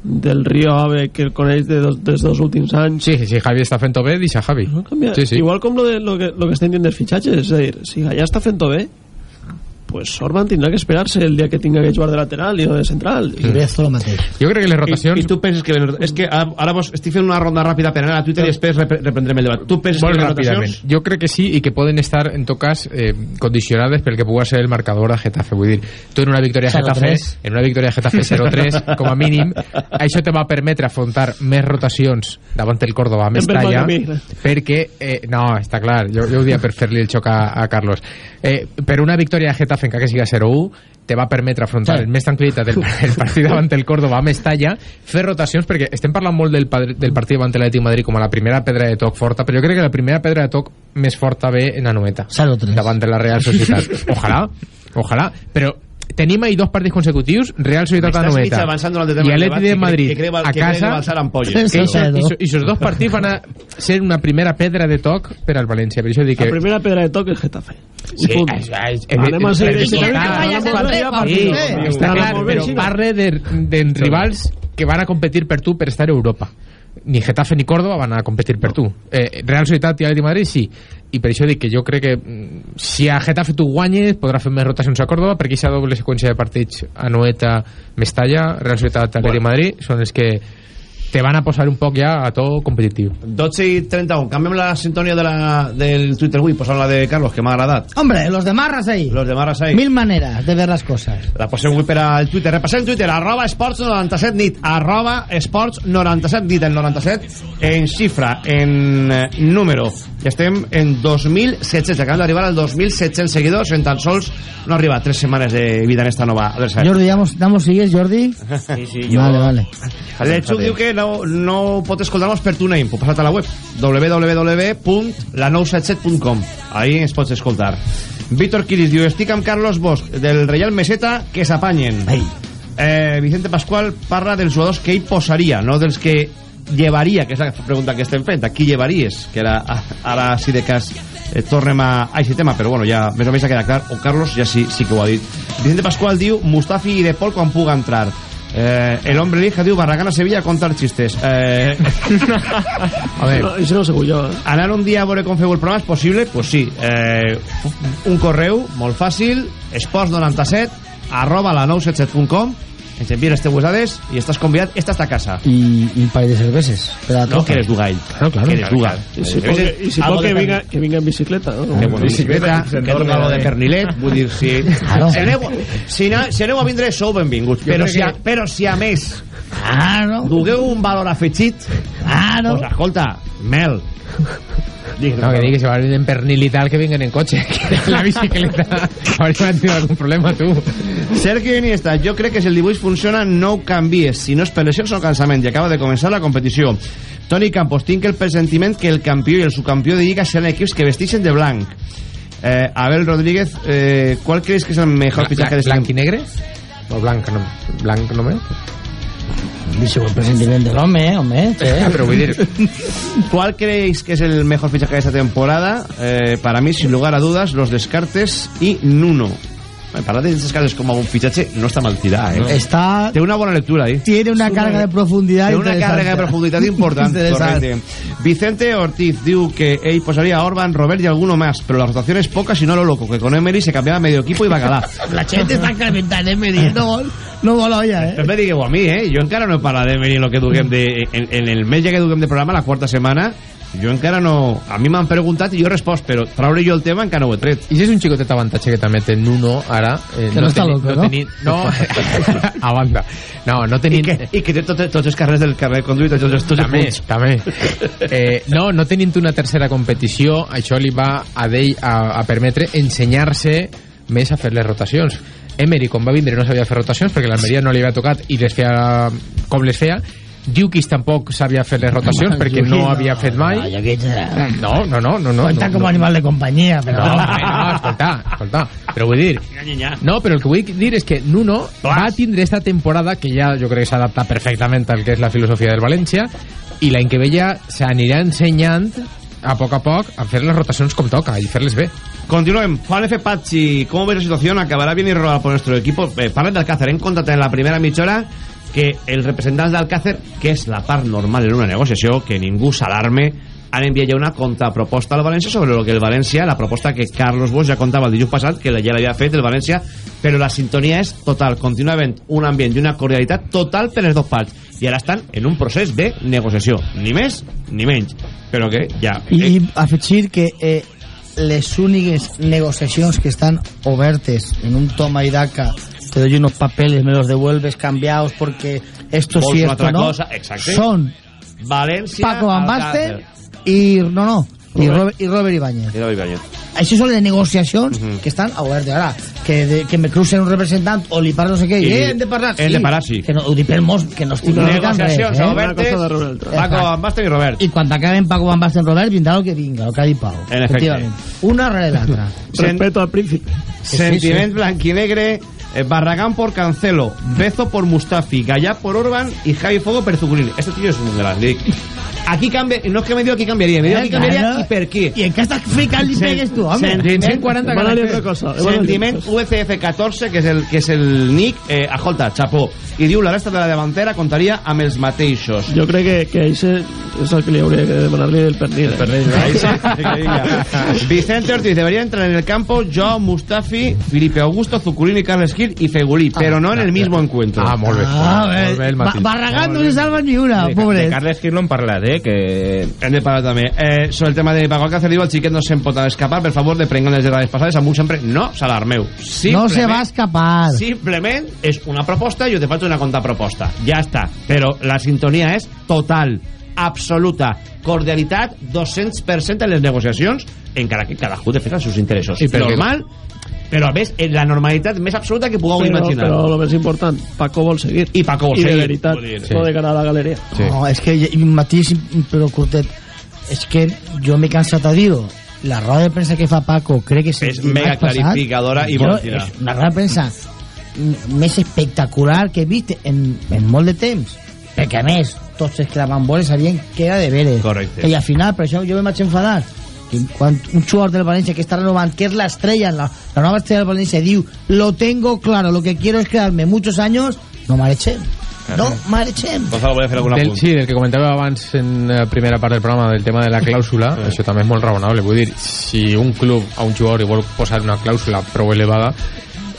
Speaker 13: del Río Ave que el coneix de dos, dels dos últims anys
Speaker 14: Sí, si Javi està fent-ho bé, deixa Javi.
Speaker 13: canvia.
Speaker 14: Sí, sí.
Speaker 13: igual com lo, de, lo, que, lo que estem dient dels fitxatges és a dir, si Gallà està fent-ho bé pues Orban tindrà que esperar-se el dia que tinga que jugar de lateral i no de central
Speaker 11: I Bezo lo mateix.
Speaker 14: Jo crec que les rotacions...
Speaker 2: I, i tu penses que... És que ara, vos estic fent una ronda ràpida per anar a Twitter i després rep reprendrem el debat. Tu penses
Speaker 14: Molt
Speaker 2: que les rotacions...
Speaker 14: Jo crec que sí i que poden estar, en tot cas, eh, condicionades pel que pugui ser el marcador a Getafe. Vull dir, tu en una victòria a Getafe,
Speaker 11: 0-3.
Speaker 14: en una victòria a Getafe 0-3, com a mínim, això te va permetre afrontar més rotacions davant el Córdoba a Mestalla, perquè, eh, no, està clar, jo, jo ho dia per fer-li el xoc a, a Carlos. Eh, per una victòria a Getafe Getafe, encara que siga 0-1, te va permetre afrontar
Speaker 11: Sí.
Speaker 14: sí. més tranquil·litat el, el partit davant el Córdoba a Mestalla, fer rotacions, perquè estem parlant molt del, del partit davant l'Atlètic Madrid com a la primera pedra de toc forta, però jo crec que la primera pedra de toc més forta ve en Anoeta, davant de la Real Societat. Ojalà, ojalà, però tenim ahí dos partits consecutius, Real Societat
Speaker 2: el tema
Speaker 14: i
Speaker 2: debat
Speaker 14: de Madrid
Speaker 2: que
Speaker 14: a
Speaker 2: que que
Speaker 14: casa. que i, i esos dos partits van a ser una primera pedra de toc per al València per això dic
Speaker 13: La
Speaker 14: que
Speaker 13: primera pedra de toque es Getafe.
Speaker 14: Sí, és, és, és,
Speaker 13: Anem a seguir
Speaker 14: és, està, clar,
Speaker 13: a
Speaker 14: però parle de, de rivals que van a competir per tu per estar a Europa ni Getafe ni Córdoba van a competir per tu. Eh, Real Societat i Atlètic de Madrid sí. I per això dic que jo crec que mm, si a Getafe tu guanyes podrà fer més rotacions a Còrdoba perquè aquesta doble seqüència de partits a Noeta, Mestalla, Real Societat, Atlètic de Madrid són els que te van a posar un poc ja a to competitiu
Speaker 2: 12 i 31. Canviem la sintonia de la, del Twitter avui, posant la de Carlos, que m'ha agradat.
Speaker 11: Hombre, los de Marras ahí.
Speaker 2: Los de Marras ahí.
Speaker 11: Mil maneras de ver las cosas.
Speaker 2: La posem avui per al Twitter. Repassem Twitter, arroba esports 97 nit, arroba esports 97 nit, el 97 en xifra, en eh, número. I estem en 2.700, acabem d'arribar al 2.700 seguidors en tan sols no arriba tres setmanes de vida en esta nova adversària.
Speaker 11: Jordi, damos, damos sigues, Jordi.
Speaker 2: Sí, sí, jo...
Speaker 11: Vale, vale.
Speaker 2: Lechuk diu que no, no pot escoltar-nos per TuneIn, puc passar a la web www.la977.com ahí ens pots escoltar Víctor Quiris diu, estic amb Carlos Bosch del Real Meseta, que s'apanyen eh, Vicente Pascual parla dels jugadors que ell posaria no dels que llevaria, que és la pregunta que estem fent a qui llevaries, que era, ara si de cas eh, tornem a, a aquest tema però bueno, ja més o menys ha quedat clar. O Carlos ja sí, sí que ho ha dit. Vicente Pascual diu Mustafi i De Paul quan puga entrar. Eh, el hombre elija diu Barragán a Sevilla a contar chistes. Eh,
Speaker 14: a ver.
Speaker 13: No, això no ho sé jo, eh?
Speaker 2: anar un dia a veure com feu el programa és possible? Pues sí. Eh, un correu molt fàcil esports97 arroba la 977.com ens envies les teues dades i estàs convidat, esta està a casa
Speaker 11: Y, y un par de cerveces. Pero a
Speaker 2: no que eres Dugall
Speaker 11: Claro, claro.
Speaker 2: que eres Dugal
Speaker 13: I si pot que, i si pot que, vinga, que vinga en bicicleta, no?
Speaker 2: que bueno, bicicleta, que toca lo de Pernilet, vull dir, si,
Speaker 11: Claro.
Speaker 2: si, aneu, si, na- si aneu a vindre, sou benvinguts, però si, a, però si a més
Speaker 11: Claro.
Speaker 2: dugueu un valor afegit,
Speaker 11: Claro.
Speaker 2: pues escolta, mel,
Speaker 14: No, que digui que si van en pernil i tal, que vinguen en cotxe. Que la bicicleta hauria tenido algun problema, tu.
Speaker 2: Sergio Iniesta, jo crec que si el dibuix funciona no ho canvies, si no és per lesions o cansament, i acaba de començar la competició. Toni Campos, tinc el presentiment que el campió i el subcampió de Lliga seran equips que vestixen de blanc. Eh, Abel Rodríguez, eh, ¿cuál crees que es el mejor
Speaker 14: Bla-
Speaker 2: fichaje de este
Speaker 14: blanc i negre? O blanc, no, blanc només?
Speaker 11: El sí.
Speaker 2: Ah,
Speaker 14: Pero voy a decir,
Speaker 2: ¿Cuál creéis que es el mejor fichaje de esta temporada? Eh, para mí, sin lugar a dudas, los Descartes y Nuno. Eh, Parlar de Descartes como un fichaje no está mal tirado, ¿eh?
Speaker 11: Está,
Speaker 2: Té una bona lectura ahí.
Speaker 11: tiene una carga de profundidad
Speaker 2: Té una càrrega de profunditat important, correcte. Vicente Ortiz diu que ell posaria a Orban, Robert y alguno más, pero la rotación es poca, si no lo loco, que con Emery se cambiaba medio equipo y Bacalá.
Speaker 11: La gente está calentando, Emery. No, vol- no vol olla, eh?
Speaker 2: També digueu a mi, eh? Jo encara no he parlat d'Emery en, lo que duguem de, en, en el mes ja que duguem de programa, la quarta setmana, jo encara no... A mi m'han preguntat i jo he respost, però traure jo el tema encara no ho he tret.
Speaker 14: I si és un xicotet avantatge que també té Nuno ara... Eh,
Speaker 11: Que no està
Speaker 14: teni-
Speaker 11: loco,
Speaker 14: no?
Speaker 11: no?
Speaker 14: Teni, no, a banda. No, no
Speaker 2: I
Speaker 14: tenint...
Speaker 2: que, i que té tot, tots els carrers del carrer de conduir, tots, els- tots els
Speaker 14: també,
Speaker 2: punts.
Speaker 14: també. Eh, no, no tenint una tercera competició, això li va a d'ell a, a permetre ensenyar-se més a fer les rotacions. Emery, quan va vindre, no sabia fer rotacions perquè l'Almeria no li havia tocat i les feia com les feia. Diukis tampoc sabia fer les rotacions perquè no havia fet mai.
Speaker 11: No, que ya-
Speaker 14: No, no, no, no. no
Speaker 11: Cuenta
Speaker 14: no,
Speaker 11: como
Speaker 14: no.
Speaker 11: animal de compañía, pero...
Speaker 14: No, no, escolta, escolta. Però vull dir... No, però el que vull dir és que Nuno va tindre esta temporada, que ja jo crec que s'adapta perfectament al que és la filosofia del València, i l'any que ve ja s'anirà ensenyant a poc a poc a fer les rotacions com toca i fer-les bé.
Speaker 2: Continuem. Juan F. Pazzi, ¿cómo ves la situación? ¿Acabará bien y robar por nuestro equipo? Eh, parlen d'Alcácer. Hem contat en la primera mitja hora que els representants d'Alcácer, que és la part normal en una negociació, que ningú s'alarme, han enviat ja una contraproposta al València sobre el que el València, la proposta que Carlos Bosch ja contava el dilluns passat, que ja l'havia fet el València, però la sintonia és total, continua havent un ambient i una cordialitat total per les dos parts, i ara estan en un procés de negociació, ni més ni menys, però que ja...
Speaker 11: I afegir que eh, les úniques negociacions que estan obertes en un toma y daca te doy unos papeles, me los devuelves cambiados porque esto sí, esto
Speaker 2: altra
Speaker 11: no,
Speaker 2: cosa, exacte.
Speaker 11: son
Speaker 2: València...
Speaker 11: Paco Van. Basten y no, no, y Robert, y Robert Ibáñez.
Speaker 2: Mira, Ibáñez.
Speaker 11: això són les negociacions que estan obertes ara que, de, que me crucen un representant o li parlo no sé què
Speaker 2: I-
Speaker 11: eh, hem de parlar
Speaker 2: hem de parlar, sí.
Speaker 11: que no, ho dic per molts que no estic res, eh?
Speaker 2: obertes, Paco Van Basten i Robert.
Speaker 11: i quan acaben Paco Van Basten Robert vindrà el que vinga el que ha dit Pau
Speaker 2: En efecte.
Speaker 11: una rere l'altra
Speaker 13: Respeto al príncipe.
Speaker 2: Sentiment blanquinegre, eh, Barragán por Cancelo, Bezo por Mustafi, Gallá por Orban y Javi Fuego per Zuculini. Este tío es un de las. Aquí cambia, no es que me digo aquí cambiaría, me digo
Speaker 11: Eh,
Speaker 2: aquí cambiaría y per qué.
Speaker 11: i en estàs ficant li pegues tu home
Speaker 2: Sentiment. Sentiment UCF14, que és el, que és el nick, eh, ajolta, chapó. I diu la resta de la davantera contaria amb els mateixos.
Speaker 13: Jo crec que, que això és el que li hauria que demanar-li el pernil. El
Speaker 2: pernil, ahí sí, sí que diga. Vicente Ortiz debería entrar en el campo Joao Mustafi, Felipe Augusto, Zuculini, Carles Gil y Fegulí, pero no en el mismo encuentro.
Speaker 14: Ah, molt bé.
Speaker 11: Ah,
Speaker 14: molt
Speaker 11: bé.
Speaker 14: bé el
Speaker 11: Ba-
Speaker 14: matí.
Speaker 11: Barragán no se salva ni una
Speaker 12: De,
Speaker 11: pobre
Speaker 12: de Carles no en parlat, eh? Que...
Speaker 2: Hem de parlar també. Eh, sobre el tema de Paco Alcácer, diu el xiquet no se'n pot escapar, per favor, de prengar les dades passades, amb un sempre no s'alarmeu.
Speaker 11: no se va a escapar
Speaker 2: Simplement és una proposta i jo te faig una contraproposta. Ja està. Però la sintonia és total, absoluta, cordialitat 200% en les negociacions, encara que cadascú defensa els seus interessos.
Speaker 13: I per què?
Speaker 2: Però a més, en la normalitat més absoluta que pugueu
Speaker 13: Però,
Speaker 2: imaginar.
Speaker 13: però el més important, Paco vol seguir.
Speaker 2: I Paco vol
Speaker 13: I de
Speaker 2: seguir,
Speaker 13: veritat,
Speaker 2: vol dir.
Speaker 13: no
Speaker 2: Sí.
Speaker 13: de cara a la galeria.
Speaker 11: No, és que i un matís, però curtet, és que jo m'he cansat a dir-ho. La roda de premsa que fa Paco, crec que és,
Speaker 2: És mega
Speaker 11: dimarts passat,
Speaker 2: clarificadora i molt tira.
Speaker 11: És una roda de premsa més espectacular que he vist en, en molt de temps. Perquè, a més, tots els que la van veure sabien que era de veres.
Speaker 2: Correcte.
Speaker 11: I al final, per això jo me vaig enfadar. Que quan un jugador del València que està renovant, que és la estrella, la, la nova estrella del València, diu, lo tengo claro, lo que quiero es quedarme muchos años, no marxem. No marxem.
Speaker 2: Gonzalo, voy a fer algun
Speaker 14: Del,
Speaker 2: apunt.
Speaker 14: sí, del que comentàveu abans en la primera part del programa del tema de la clàusula, això també és molt raonable. Vull dir, si un club a un jugador li vol posar una clàusula prou elevada,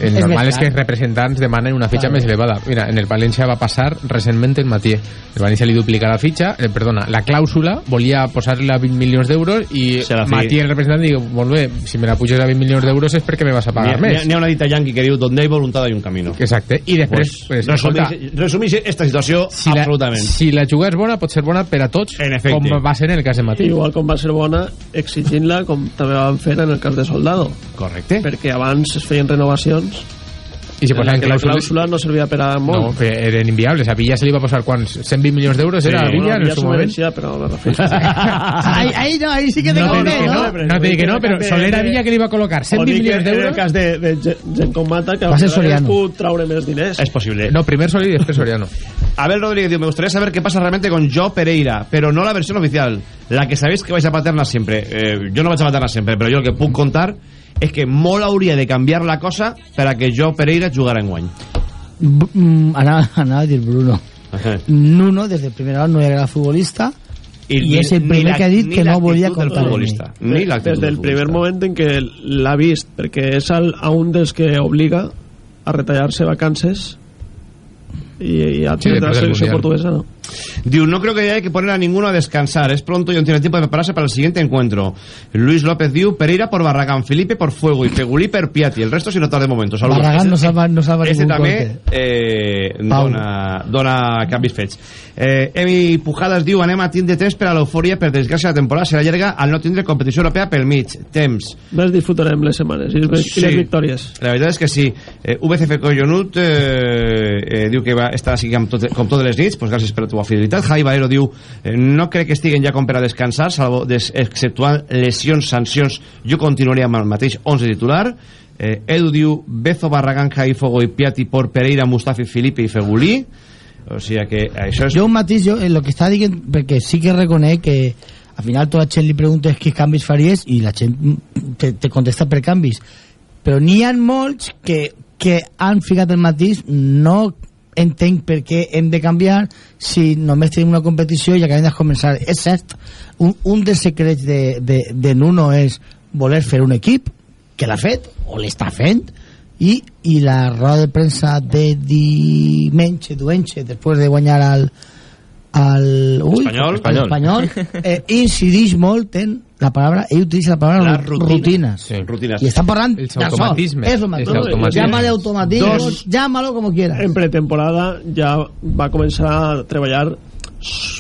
Speaker 14: el
Speaker 11: És
Speaker 14: normal és que els representants demanen una fitxa més elevada. Mira, en el València va passar recentment en Matié. El València li duplica la fitxa, eh, perdona, la clàusula, volia posar-la a 20 milions d'euros i
Speaker 2: la
Speaker 14: Matié, el representant, diu, molt bé, si me la puges a 20 milions d'euros és perquè me vas a pagar
Speaker 2: ha-
Speaker 14: més.
Speaker 2: N'hi ha una dita yanqui que diu donde hay voluntad hay un camino.
Speaker 14: Exacte. I després, pues, escolta,
Speaker 2: resumís, resumís esta situació
Speaker 14: si la,
Speaker 2: absolutament.
Speaker 14: si la jugada és bona, pot ser bona per a tots, com va ser en el cas de Matí.
Speaker 13: Igual com va ser bona exigint-la com també van fer en el cas de Soldado.
Speaker 2: Correcte.
Speaker 13: Perquè abans es feien renovacions
Speaker 14: I si posaven
Speaker 13: que la
Speaker 14: clàusules...
Speaker 13: clàusula no servia per a molt.
Speaker 14: No, que eren inviables. A Villa se li va posar quants? 120 milions d'euros era a Villa en el seu moment?
Speaker 13: però
Speaker 11: ahí, ahí no, ahí sí que te
Speaker 14: No
Speaker 11: ¿no?
Speaker 14: no, no te dic que no, però Soler a Villa que li va col·locar 120 milions
Speaker 13: En el
Speaker 14: d'euros...
Speaker 13: cas de, de Gen- gent com Mata, que
Speaker 14: Va ser Soriano.
Speaker 13: pogut traure més diners.
Speaker 2: Es posible.
Speaker 14: No, primer Soler y después Soriano.
Speaker 2: Abel Rodríguez diu, me gustaría saber qué pasa realmente con Joe Pereira, pero no la versión oficial, la que sabéis que vais a paterna siempre. Eh, yo no vaig a paterna sempre, però jo el que puc contar és que molt hauria de canviar la cosa per a que Joe Pereira jugara en guany.
Speaker 11: Mm, anava, anava a dir Bruno. Nuno, des del primer hora, no era futbolista
Speaker 2: I
Speaker 11: i, és el
Speaker 2: ni
Speaker 11: primer
Speaker 2: la-
Speaker 11: que ha dit
Speaker 2: ni
Speaker 11: que no volia comptar
Speaker 2: futbolista. Ni
Speaker 13: Des
Speaker 2: del
Speaker 13: primer moment en què l'ha vist, perquè és el, a un dels que obliga a retallar-se vacances i, i a
Speaker 2: Sí,
Speaker 13: sí, de la selecció portuguesa, no?
Speaker 2: Diu, no creo que haya que poner a ninguno a descansar. Es pronto y aún tiene tiempo de prepararse para el siguiente encuentro. Luis López diu, Pereira por Barragán, Felipe por Fuego y Fegulí per Piatti. El resto sin notar de momento. Saludos.
Speaker 11: Barragán no
Speaker 2: Este-
Speaker 11: salva, no salva
Speaker 2: Este
Speaker 11: ningún
Speaker 2: també eh, dona, dona canvis fets. Eh, Emi Pujades diu anem a tindre temps per a l'eufòria per desgràcia la temporada serà llarga al no tindre competició europea pel mig. Temps.
Speaker 13: Més disfrutarem les setmanes i, les, i les victòries.
Speaker 2: La veritat és que sí. Eh, VCF Collonut eh, eh, diu que va estar així com, tot, com totes les nits, pues gràcies per la fidelitat. Javi Valero diu eh, no crec que estiguen ja com per a descansar, salvo des, exceptuant lesions, sancions, jo continuaria amb el mateix 11 titular. Eh, Edu diu Bezo, Barragán, Javi Fogo i Piatti por Pereira, Mustafi, Felipe i Fegulí. O sigui que això és...
Speaker 11: Jo un matís, jo, en lo que està dient, perquè sí que reconec que al final tota la gent li preguntes quins canvis faries i la gent mm, te, te contesta per canvis però n'hi ha molts que, que han ficat el matís no entenc per què hem de canviar si només tenim una competició i acabem de començar és cert, un, un dels secrets de, de, de Nuno és voler fer un equip que l'ha fet o l'està fent i, i la roda de premsa de dimenche, duenche, després de guanyar al, al ui,
Speaker 2: Espanyol.
Speaker 11: al espanyol eh, incidix molt en la paraula, ell utilitza la paraula
Speaker 2: Les
Speaker 11: rutines,
Speaker 2: rutines.
Speaker 11: rutines.
Speaker 2: Rutines.
Speaker 11: i estan parlant
Speaker 14: Els automatismes.
Speaker 11: Automatismes.
Speaker 14: automatismes.
Speaker 11: llámale automatismos
Speaker 13: Dos.
Speaker 11: llámalo como quieras
Speaker 13: En pretemporada ja va començar a treballar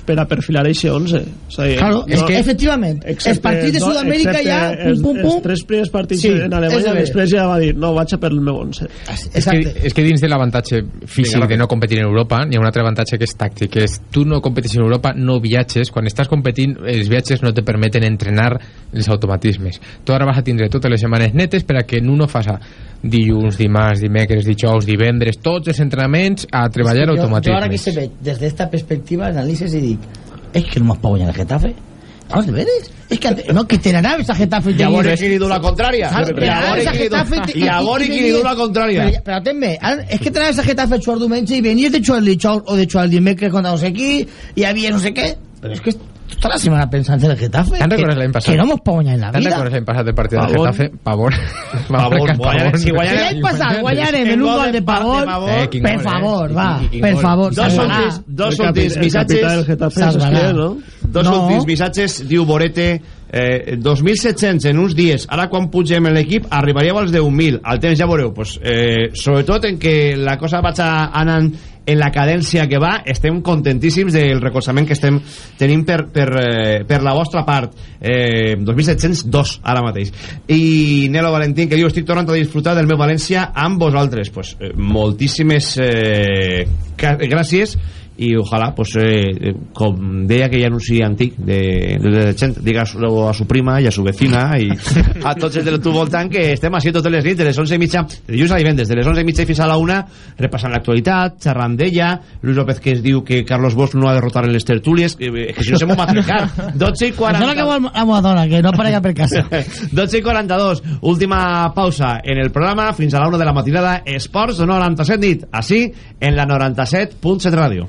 Speaker 13: per a perfilar eixe 11 és a dir,
Speaker 11: Claro, és que efectivament,
Speaker 13: excepte
Speaker 11: els partits de Sud-amèrica ja, pum,
Speaker 13: els,
Speaker 11: pum, pum.
Speaker 13: els tres primers partits
Speaker 11: Sí,
Speaker 13: en
Speaker 11: és
Speaker 13: Alemanya
Speaker 11: a
Speaker 13: després ja va dir no, vaig a per el meu 11
Speaker 14: És que, és que dins de l'avantatge físic de no competir en Europa n'hi ha un altre avantatge que és tàctic que és tu no competís en Europa, no viatges. Quan estàs competint, els viatges no te permeten entrenar els automatismes. Tu ara vas a tindre totes les setmanes netes per a que en uno faça dilluns, dimarts, dimecres, dijous, divendres tots els entrenaments a treballar
Speaker 11: Jo, jo ara que se ve des d'esta perspectiva i dic és que no m'has pagat el Getafe no, de veres és que, ante- no, que te n'anaves a Getafe
Speaker 2: I veure qui li du la contrària.
Speaker 11: Te a
Speaker 2: qui li du-
Speaker 11: te-
Speaker 2: i qui li du la contrària.
Speaker 11: però, és que t'anaves a Getafe a jugar diumenge i venies de jugar el dijous o de jugar el dimecres contra no sé qui i havia no sé què però és que tota la setmana pensant en el Getafe
Speaker 14: Te'n
Speaker 11: que,
Speaker 14: recordes l'any passat?
Speaker 11: que no mos pagat en la vida
Speaker 14: l'any passat del partit del
Speaker 11: Pavón.
Speaker 14: Getafe? Pavón.
Speaker 2: Pavón, guanyarem- si
Speaker 11: Si
Speaker 2: guanyarem-
Speaker 11: l'any passat guanyarem en un gol de Pavón,
Speaker 14: Eh,
Speaker 11: per
Speaker 14: gol, eh?
Speaker 11: favor, va, per favor,
Speaker 2: Dos últims, dos
Speaker 13: El
Speaker 2: últims
Speaker 13: el
Speaker 2: missatges.
Speaker 13: Getafe
Speaker 11: Salvarà.
Speaker 13: s'escriu, no?
Speaker 2: Dos últims missatges, diu Borete, eh, 2.700 en uns dies. Ara, quan pugem en l'equip, arribaríeu als 10.000. Al temps ja veureu. Pues, eh, sobretot en que la cosa vaig anant en la cadència que va, estem contentíssims del recolzament que estem tenint per, per, eh, per la vostra part. Eh, 2.702 ara mateix. I Nelo Valentín, que diu, estic tornant a disfrutar del meu València amb vosaltres. Pues, eh, moltíssimes eh, gràcies i ojalà, pues, eh, eh, com deia aquell anunci antic de, de, de gent, diga a su, a su prima i a su vecina i a tots els del teu voltant que estem així totes les nits, de les 11 i mitja de dilluns a divendres, de les 11 i mitja fins a la una repassant l'actualitat, xerrant d'ella. Luis López que es diu que Carlos Bosch no ha de rotar en les tertúlies. Que, eh, que si no se m'ho matricar 12 i
Speaker 11: Això és el que
Speaker 2: 40
Speaker 11: vol la meva dona, que no aparega per casa.
Speaker 2: 12 i 42, última pausa en el programa, fins a la 1 de la matinada Esports 97 nit, així en la 97.7 ràdio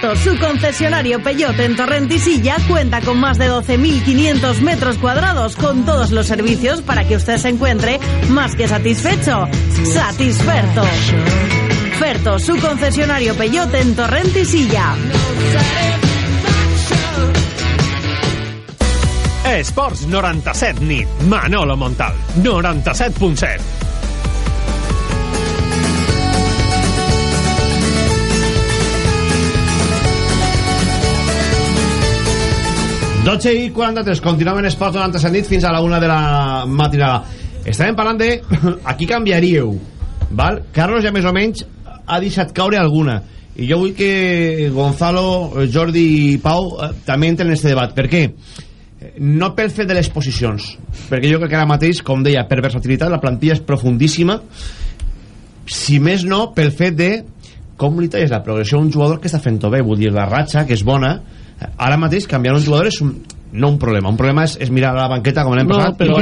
Speaker 7: Su concesionario Peyote en Torrentisilla, cuenta con más de 12.500 metros cuadrados con todos los servicios para que usted se encuentre más que satisfecho. Satisferto. Ferto, su concesionario Peyote en Torrentisilla.
Speaker 1: Esports 97 nit. Manolo Montal. 97.7.
Speaker 2: Dotze i 43, continuem en Esports 97 nit fins a la 1 de la matinada. Estàvem parlant de a qui canviaríeu, val? Carlos ja més o menys ha deixat caure alguna. I jo vull que Gonzalo, Jordi i Pau eh, també entren en este debat. Per què? No pel fet de les posicions, perquè jo crec que ara mateix, com deia, per versatilitat la plantilla és profundíssima, si més no pel fet de com li talles la progressió a un jugador que està fent bé, vull dir, la ratxa, que és bona, ara mateix canviar un jugador és un, no un problema, un problema és, és mirar a la banqueta com l'hem
Speaker 13: No,
Speaker 2: passat
Speaker 13: però-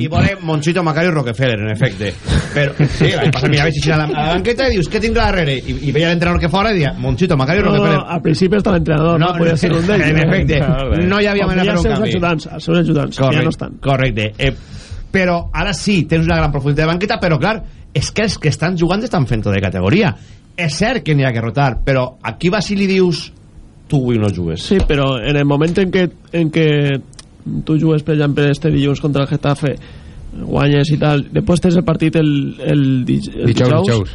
Speaker 2: i veure Monchito, Macario i Rockefeller en efecte però sí, l'any passat miraves així a la, a la banqueta i dius, què tinc darrere? i, i veia l'entrenador que fora i dia, Monchito, Macario i
Speaker 13: No,
Speaker 2: Rockefeller
Speaker 13: no, al principi està l'entrenador, no,
Speaker 2: No,
Speaker 13: podia ser un d'ells.
Speaker 2: en efecte, no hi havia manera fer un canvi.
Speaker 13: ajudants, els seus ajudants, que ja no estan.
Speaker 2: correcte eh, però ara sí, tens una gran profunditat de banqueta però clar, és que els que estan jugant estan fent de categoria és cert que n'hi ha que rotar però aquí vas i li dius tu avui no jugues
Speaker 13: Sí, però en el moment en què, en què tu jugues, per exemple, este dilluns contra el Getafe, guanyes i tal, després tens el partit el, el, dij el
Speaker 14: Dijous,
Speaker 13: dijous,
Speaker 14: dijous.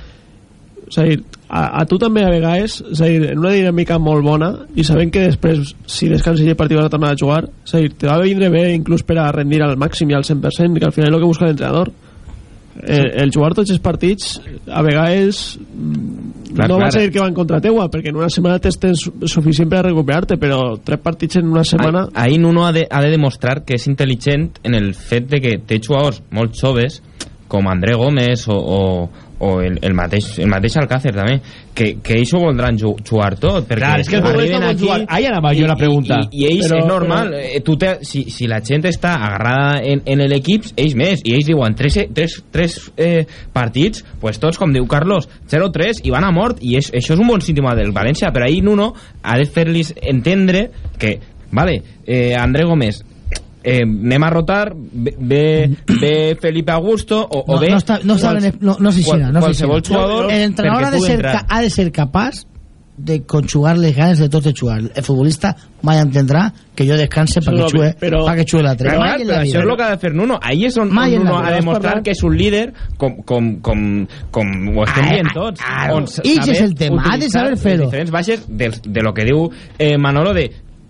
Speaker 13: és a dir, a, a tu també a vegades, és a dir, en una dinàmica molt bona i sabent que després, si descanses i el partit vas a tornar a jugar, és a dir, te va vindre bé inclús per a rendir al màxim i al 100%, que al final és el que busca l'entrenador. El, el jugar tots els partits a vegades mm,
Speaker 12: Clar,
Speaker 13: no
Speaker 12: clar.
Speaker 13: vas a dir que va en contra teua perquè en una setmana tens temps suficient per recuperar-te però tres partits en una setmana
Speaker 12: Ahí Nuno ha de, ha de demostrar que és intel·ligent en el fet de que té jugadors molt joves com André Gómez o, o, o el, el, mateix, el mateix Alcácer també que, que ells ho voldran ju jugar tot perquè
Speaker 2: Clar, és que el futbolista
Speaker 12: arriben
Speaker 2: vol jugar. Ahí anava jo la pregunta.
Speaker 12: i, i, i ells
Speaker 2: Però-
Speaker 12: és normal eh, tu te, si, si la gent està agarrada en, en l'equip ells més i ells diuen tres, tres, tres eh, partits pues tots com diu Carlos 0-3 i van a mort i és, això és un bon símptoma del València però ahir Nuno ha de fer-los entendre que vale, eh, André Gómez eh, anem a rotar ve, ve, Felipe Augusto o, o
Speaker 11: No,
Speaker 12: ve
Speaker 11: no, està, no, està,
Speaker 12: quals-
Speaker 11: no, no s'eixina,
Speaker 12: qual-
Speaker 11: no
Speaker 12: qualsevol jugador
Speaker 11: el entrenador
Speaker 12: perquè
Speaker 11: ha de, ser,
Speaker 12: entrar.
Speaker 11: ha de ser capaç de conjugar les ganes de tot de jugar. El futbolista mai entendrà que jo descanse perquè
Speaker 12: és
Speaker 11: xue,
Speaker 12: però-
Speaker 11: perquè xue l'altre.
Speaker 12: Però, però
Speaker 11: la
Speaker 12: això és el que ha de fer Nuno. Ahí és on, on
Speaker 11: la
Speaker 12: Nuno ha
Speaker 11: Has
Speaker 12: demostrat
Speaker 11: parlat-
Speaker 12: que és un líder com, com, com, com ho estem
Speaker 11: Ah,
Speaker 12: dient tots.
Speaker 11: ah,
Speaker 12: on
Speaker 11: ah, ix és el tema, ha de saber fer-ho.
Speaker 12: diferents baixes de, de lo que diu eh, Manolo de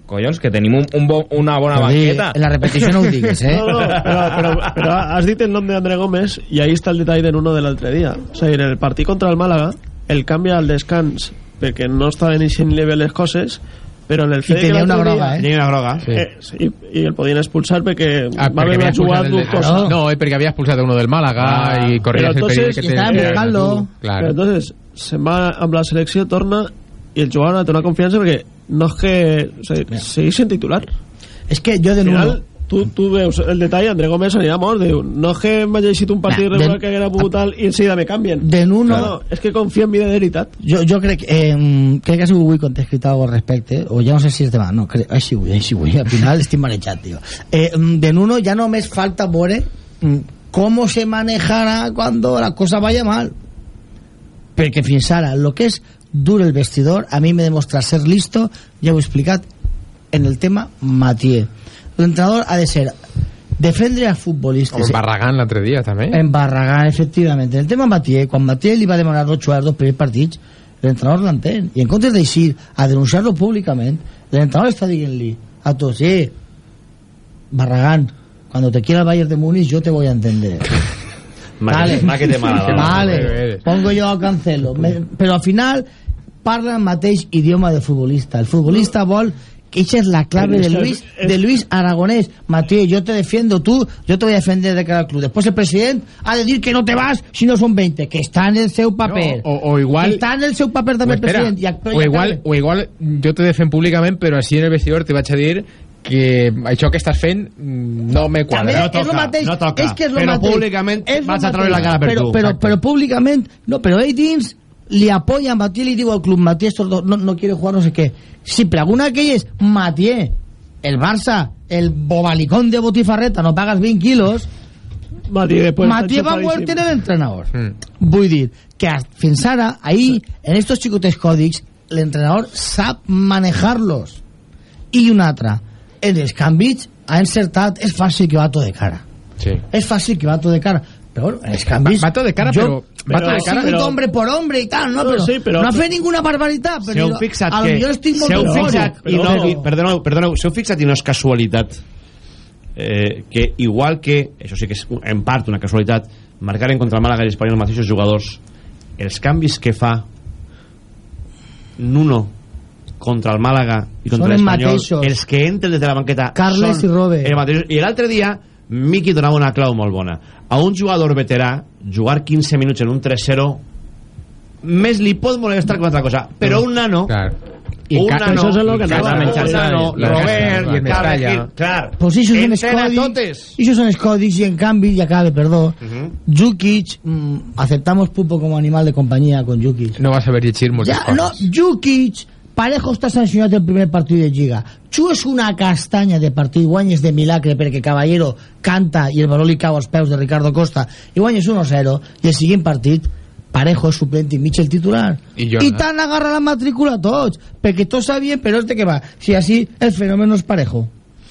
Speaker 12: collons, que tenim un, un bo, una bona
Speaker 11: Però
Speaker 12: banqueta.
Speaker 11: en la repetició no ho digues, eh?
Speaker 13: No, no, però, però, però has dit el nom d'André Gómez i ahí està el detall de Nuno de l'altre dia. O sigui, en el partit contra el Màlaga, el canvia al descans perquè no estaven eixint bé les coses, però en el fet
Speaker 11: tenia
Speaker 13: que
Speaker 11: una groga,
Speaker 13: dia-
Speaker 11: eh?
Speaker 2: Tenia una groga.
Speaker 13: Sí. Eh, sí, i el podien expulsar perquè
Speaker 14: Ah,
Speaker 13: va haver jugada
Speaker 14: expulsat el-
Speaker 13: dubtosa.
Speaker 14: No, eh, perquè havia expulsat uno del Málaga
Speaker 13: Ah,
Speaker 14: y corrías
Speaker 13: pero
Speaker 14: el peligro
Speaker 13: entonces-
Speaker 14: que
Speaker 13: Y estaban
Speaker 14: te-
Speaker 13: buscando.
Speaker 14: Claro.
Speaker 13: Però entonces, se'n va amb la selecció, torna i el jugador ha de donar confiança perquè no és que... O sigui, sent titular.
Speaker 11: És que jo de Nuno...
Speaker 13: tu, tu veus el detall, André Gómez anirà mort, diu, no és que m'hagi llegit un partit
Speaker 11: Nah,
Speaker 13: regular
Speaker 11: de-
Speaker 13: que haguera pogut tal i enseguida me canvien.
Speaker 11: De Nuno-
Speaker 13: No, no, és que confia en mi de veritat.
Speaker 11: Jo, jo crec, eh, crec que ha sigut avui quan t'he escrit al respecte, o ja no sé si és demà, no, crec, així avui, així avui, al final estic manejat, tio. Eh, de Nuno ja només falta veure mm, com se manejarà quan la cosa vaya mal. Perquè fins ara, el que és dur el vestidor, a mi me demostra ser listo, ja ho he explicat, en el tema Matier. L'entrenador ha de ser defendre als futbolistes.
Speaker 14: Como Barragán l'altre dia, també.
Speaker 11: En Barragán, efectivamente. En el tema Matié, quan Matié li va demanar dos jugar dos primers partits, l'entrenador l'entén. I en comptes d'eixir a denunciar-lo públicament, l'entrenador està dient-li a tots, eh, Barragán, cuando te quiera el Bayern de Múnich, yo te voy a entender.
Speaker 2: Vale. Maquete mala.
Speaker 11: Vale, pongo yo a cancelo. Me- però al final parla el mateix idioma del futbolista. El futbolista vol que esa es la clave
Speaker 13: Pero
Speaker 11: de Luis, de Luis Aragonés. Mateo, yo te defiendo tú, yo te voy a defender de cara al club. Después el presidente ha de decir que no te vas si no son 20, que está en el seu paper.
Speaker 14: No, o- o igual-
Speaker 11: Que está en el seu paper
Speaker 14: O,
Speaker 11: també el
Speaker 14: espera,
Speaker 11: president. I ac-
Speaker 14: o, igual, o igual jo te defen públicament però així en el vestidor te vaig a dir que això que estàs fent mm, no me
Speaker 11: També
Speaker 14: quadra
Speaker 11: és el mateix,
Speaker 2: no toca.
Speaker 11: és que és el
Speaker 2: Però
Speaker 11: mateix.
Speaker 2: públicament
Speaker 11: És el
Speaker 2: vas a treure la cara per
Speaker 11: però,
Speaker 2: tu.
Speaker 11: Però,
Speaker 2: Exacte.
Speaker 11: però públicament, no, però ell dins li apoya a Matié y le digo al club, dos no, no quiere jugar no sé qué. Si pregunta que es Matié, el Barça, el bobalicón de Botifarreta, no pagas 20 kilos,
Speaker 13: Matié, después
Speaker 11: Matié
Speaker 13: está
Speaker 11: va a en el entrenador.
Speaker 14: Mm.
Speaker 11: Vull dir que a- fins ara, ahí, en estos xicotes còdics, l'entrenador sap manejar-los. I una altra, en els canvis ha encertat, és fàcil que va tot de cara.
Speaker 14: Sí.
Speaker 11: És fàcil que va tot de cara. Però bueno, en els canvis...
Speaker 14: Va- va tot de cara, però- va de cara, però-
Speaker 11: hombre por hombre i tal, no?
Speaker 13: No,
Speaker 11: però,
Speaker 13: sí, però-
Speaker 11: no ha fet ninguna barbaritat. Però
Speaker 2: heu fixat que...
Speaker 11: millor estic molt
Speaker 2: si heu
Speaker 11: eufòric,
Speaker 2: fixat, i no, i, perdoneu, perdoneu, si heu fixat i no és casualitat, eh, que igual que, això sí que és en part una casualitat, marcaren contra el Màlaga i l'Espanyol els mateixos jugadors, els canvis que fa Nuno contra el Màlaga i contra l'Espanyol,
Speaker 11: mateixos.
Speaker 2: els que entren des de la banqueta
Speaker 11: Carles
Speaker 2: són
Speaker 11: i Robe.
Speaker 2: els mateixos. I l'altre dia Miqui donava una clau molt bona. A un jugador veterà, jugar 15 minuts en un 3-0 més li pot molestar que una altra cosa. Però un nano...
Speaker 14: Claro.
Speaker 2: Un
Speaker 14: ca-
Speaker 2: nano...
Speaker 13: Això és el que
Speaker 2: un nano,
Speaker 14: La
Speaker 2: Robert,
Speaker 14: i.
Speaker 2: Carles, clar.
Speaker 11: Pues això són els això són els còdics i en canvi i acabe, perdó. Jukic mm, aceptamos Pupo como animal de compañía con Jukic
Speaker 14: No vas a saber llegir moltes
Speaker 11: ja, no,
Speaker 14: coses.
Speaker 11: Jukic Parejo està sancionat el primer partit de Lliga. Chu és una castanya de partit guanyes de milagre perquè Caballero canta i el valor li cau als peus de Ricardo Costa i guanyes 1-0 i el següent partit Parejo és suplent i mig el titular.
Speaker 14: I jo
Speaker 11: i
Speaker 14: no.
Speaker 11: tant agarra la matrícula tots perquè tots sabien però este que va. Si así el fenómeno es parejo.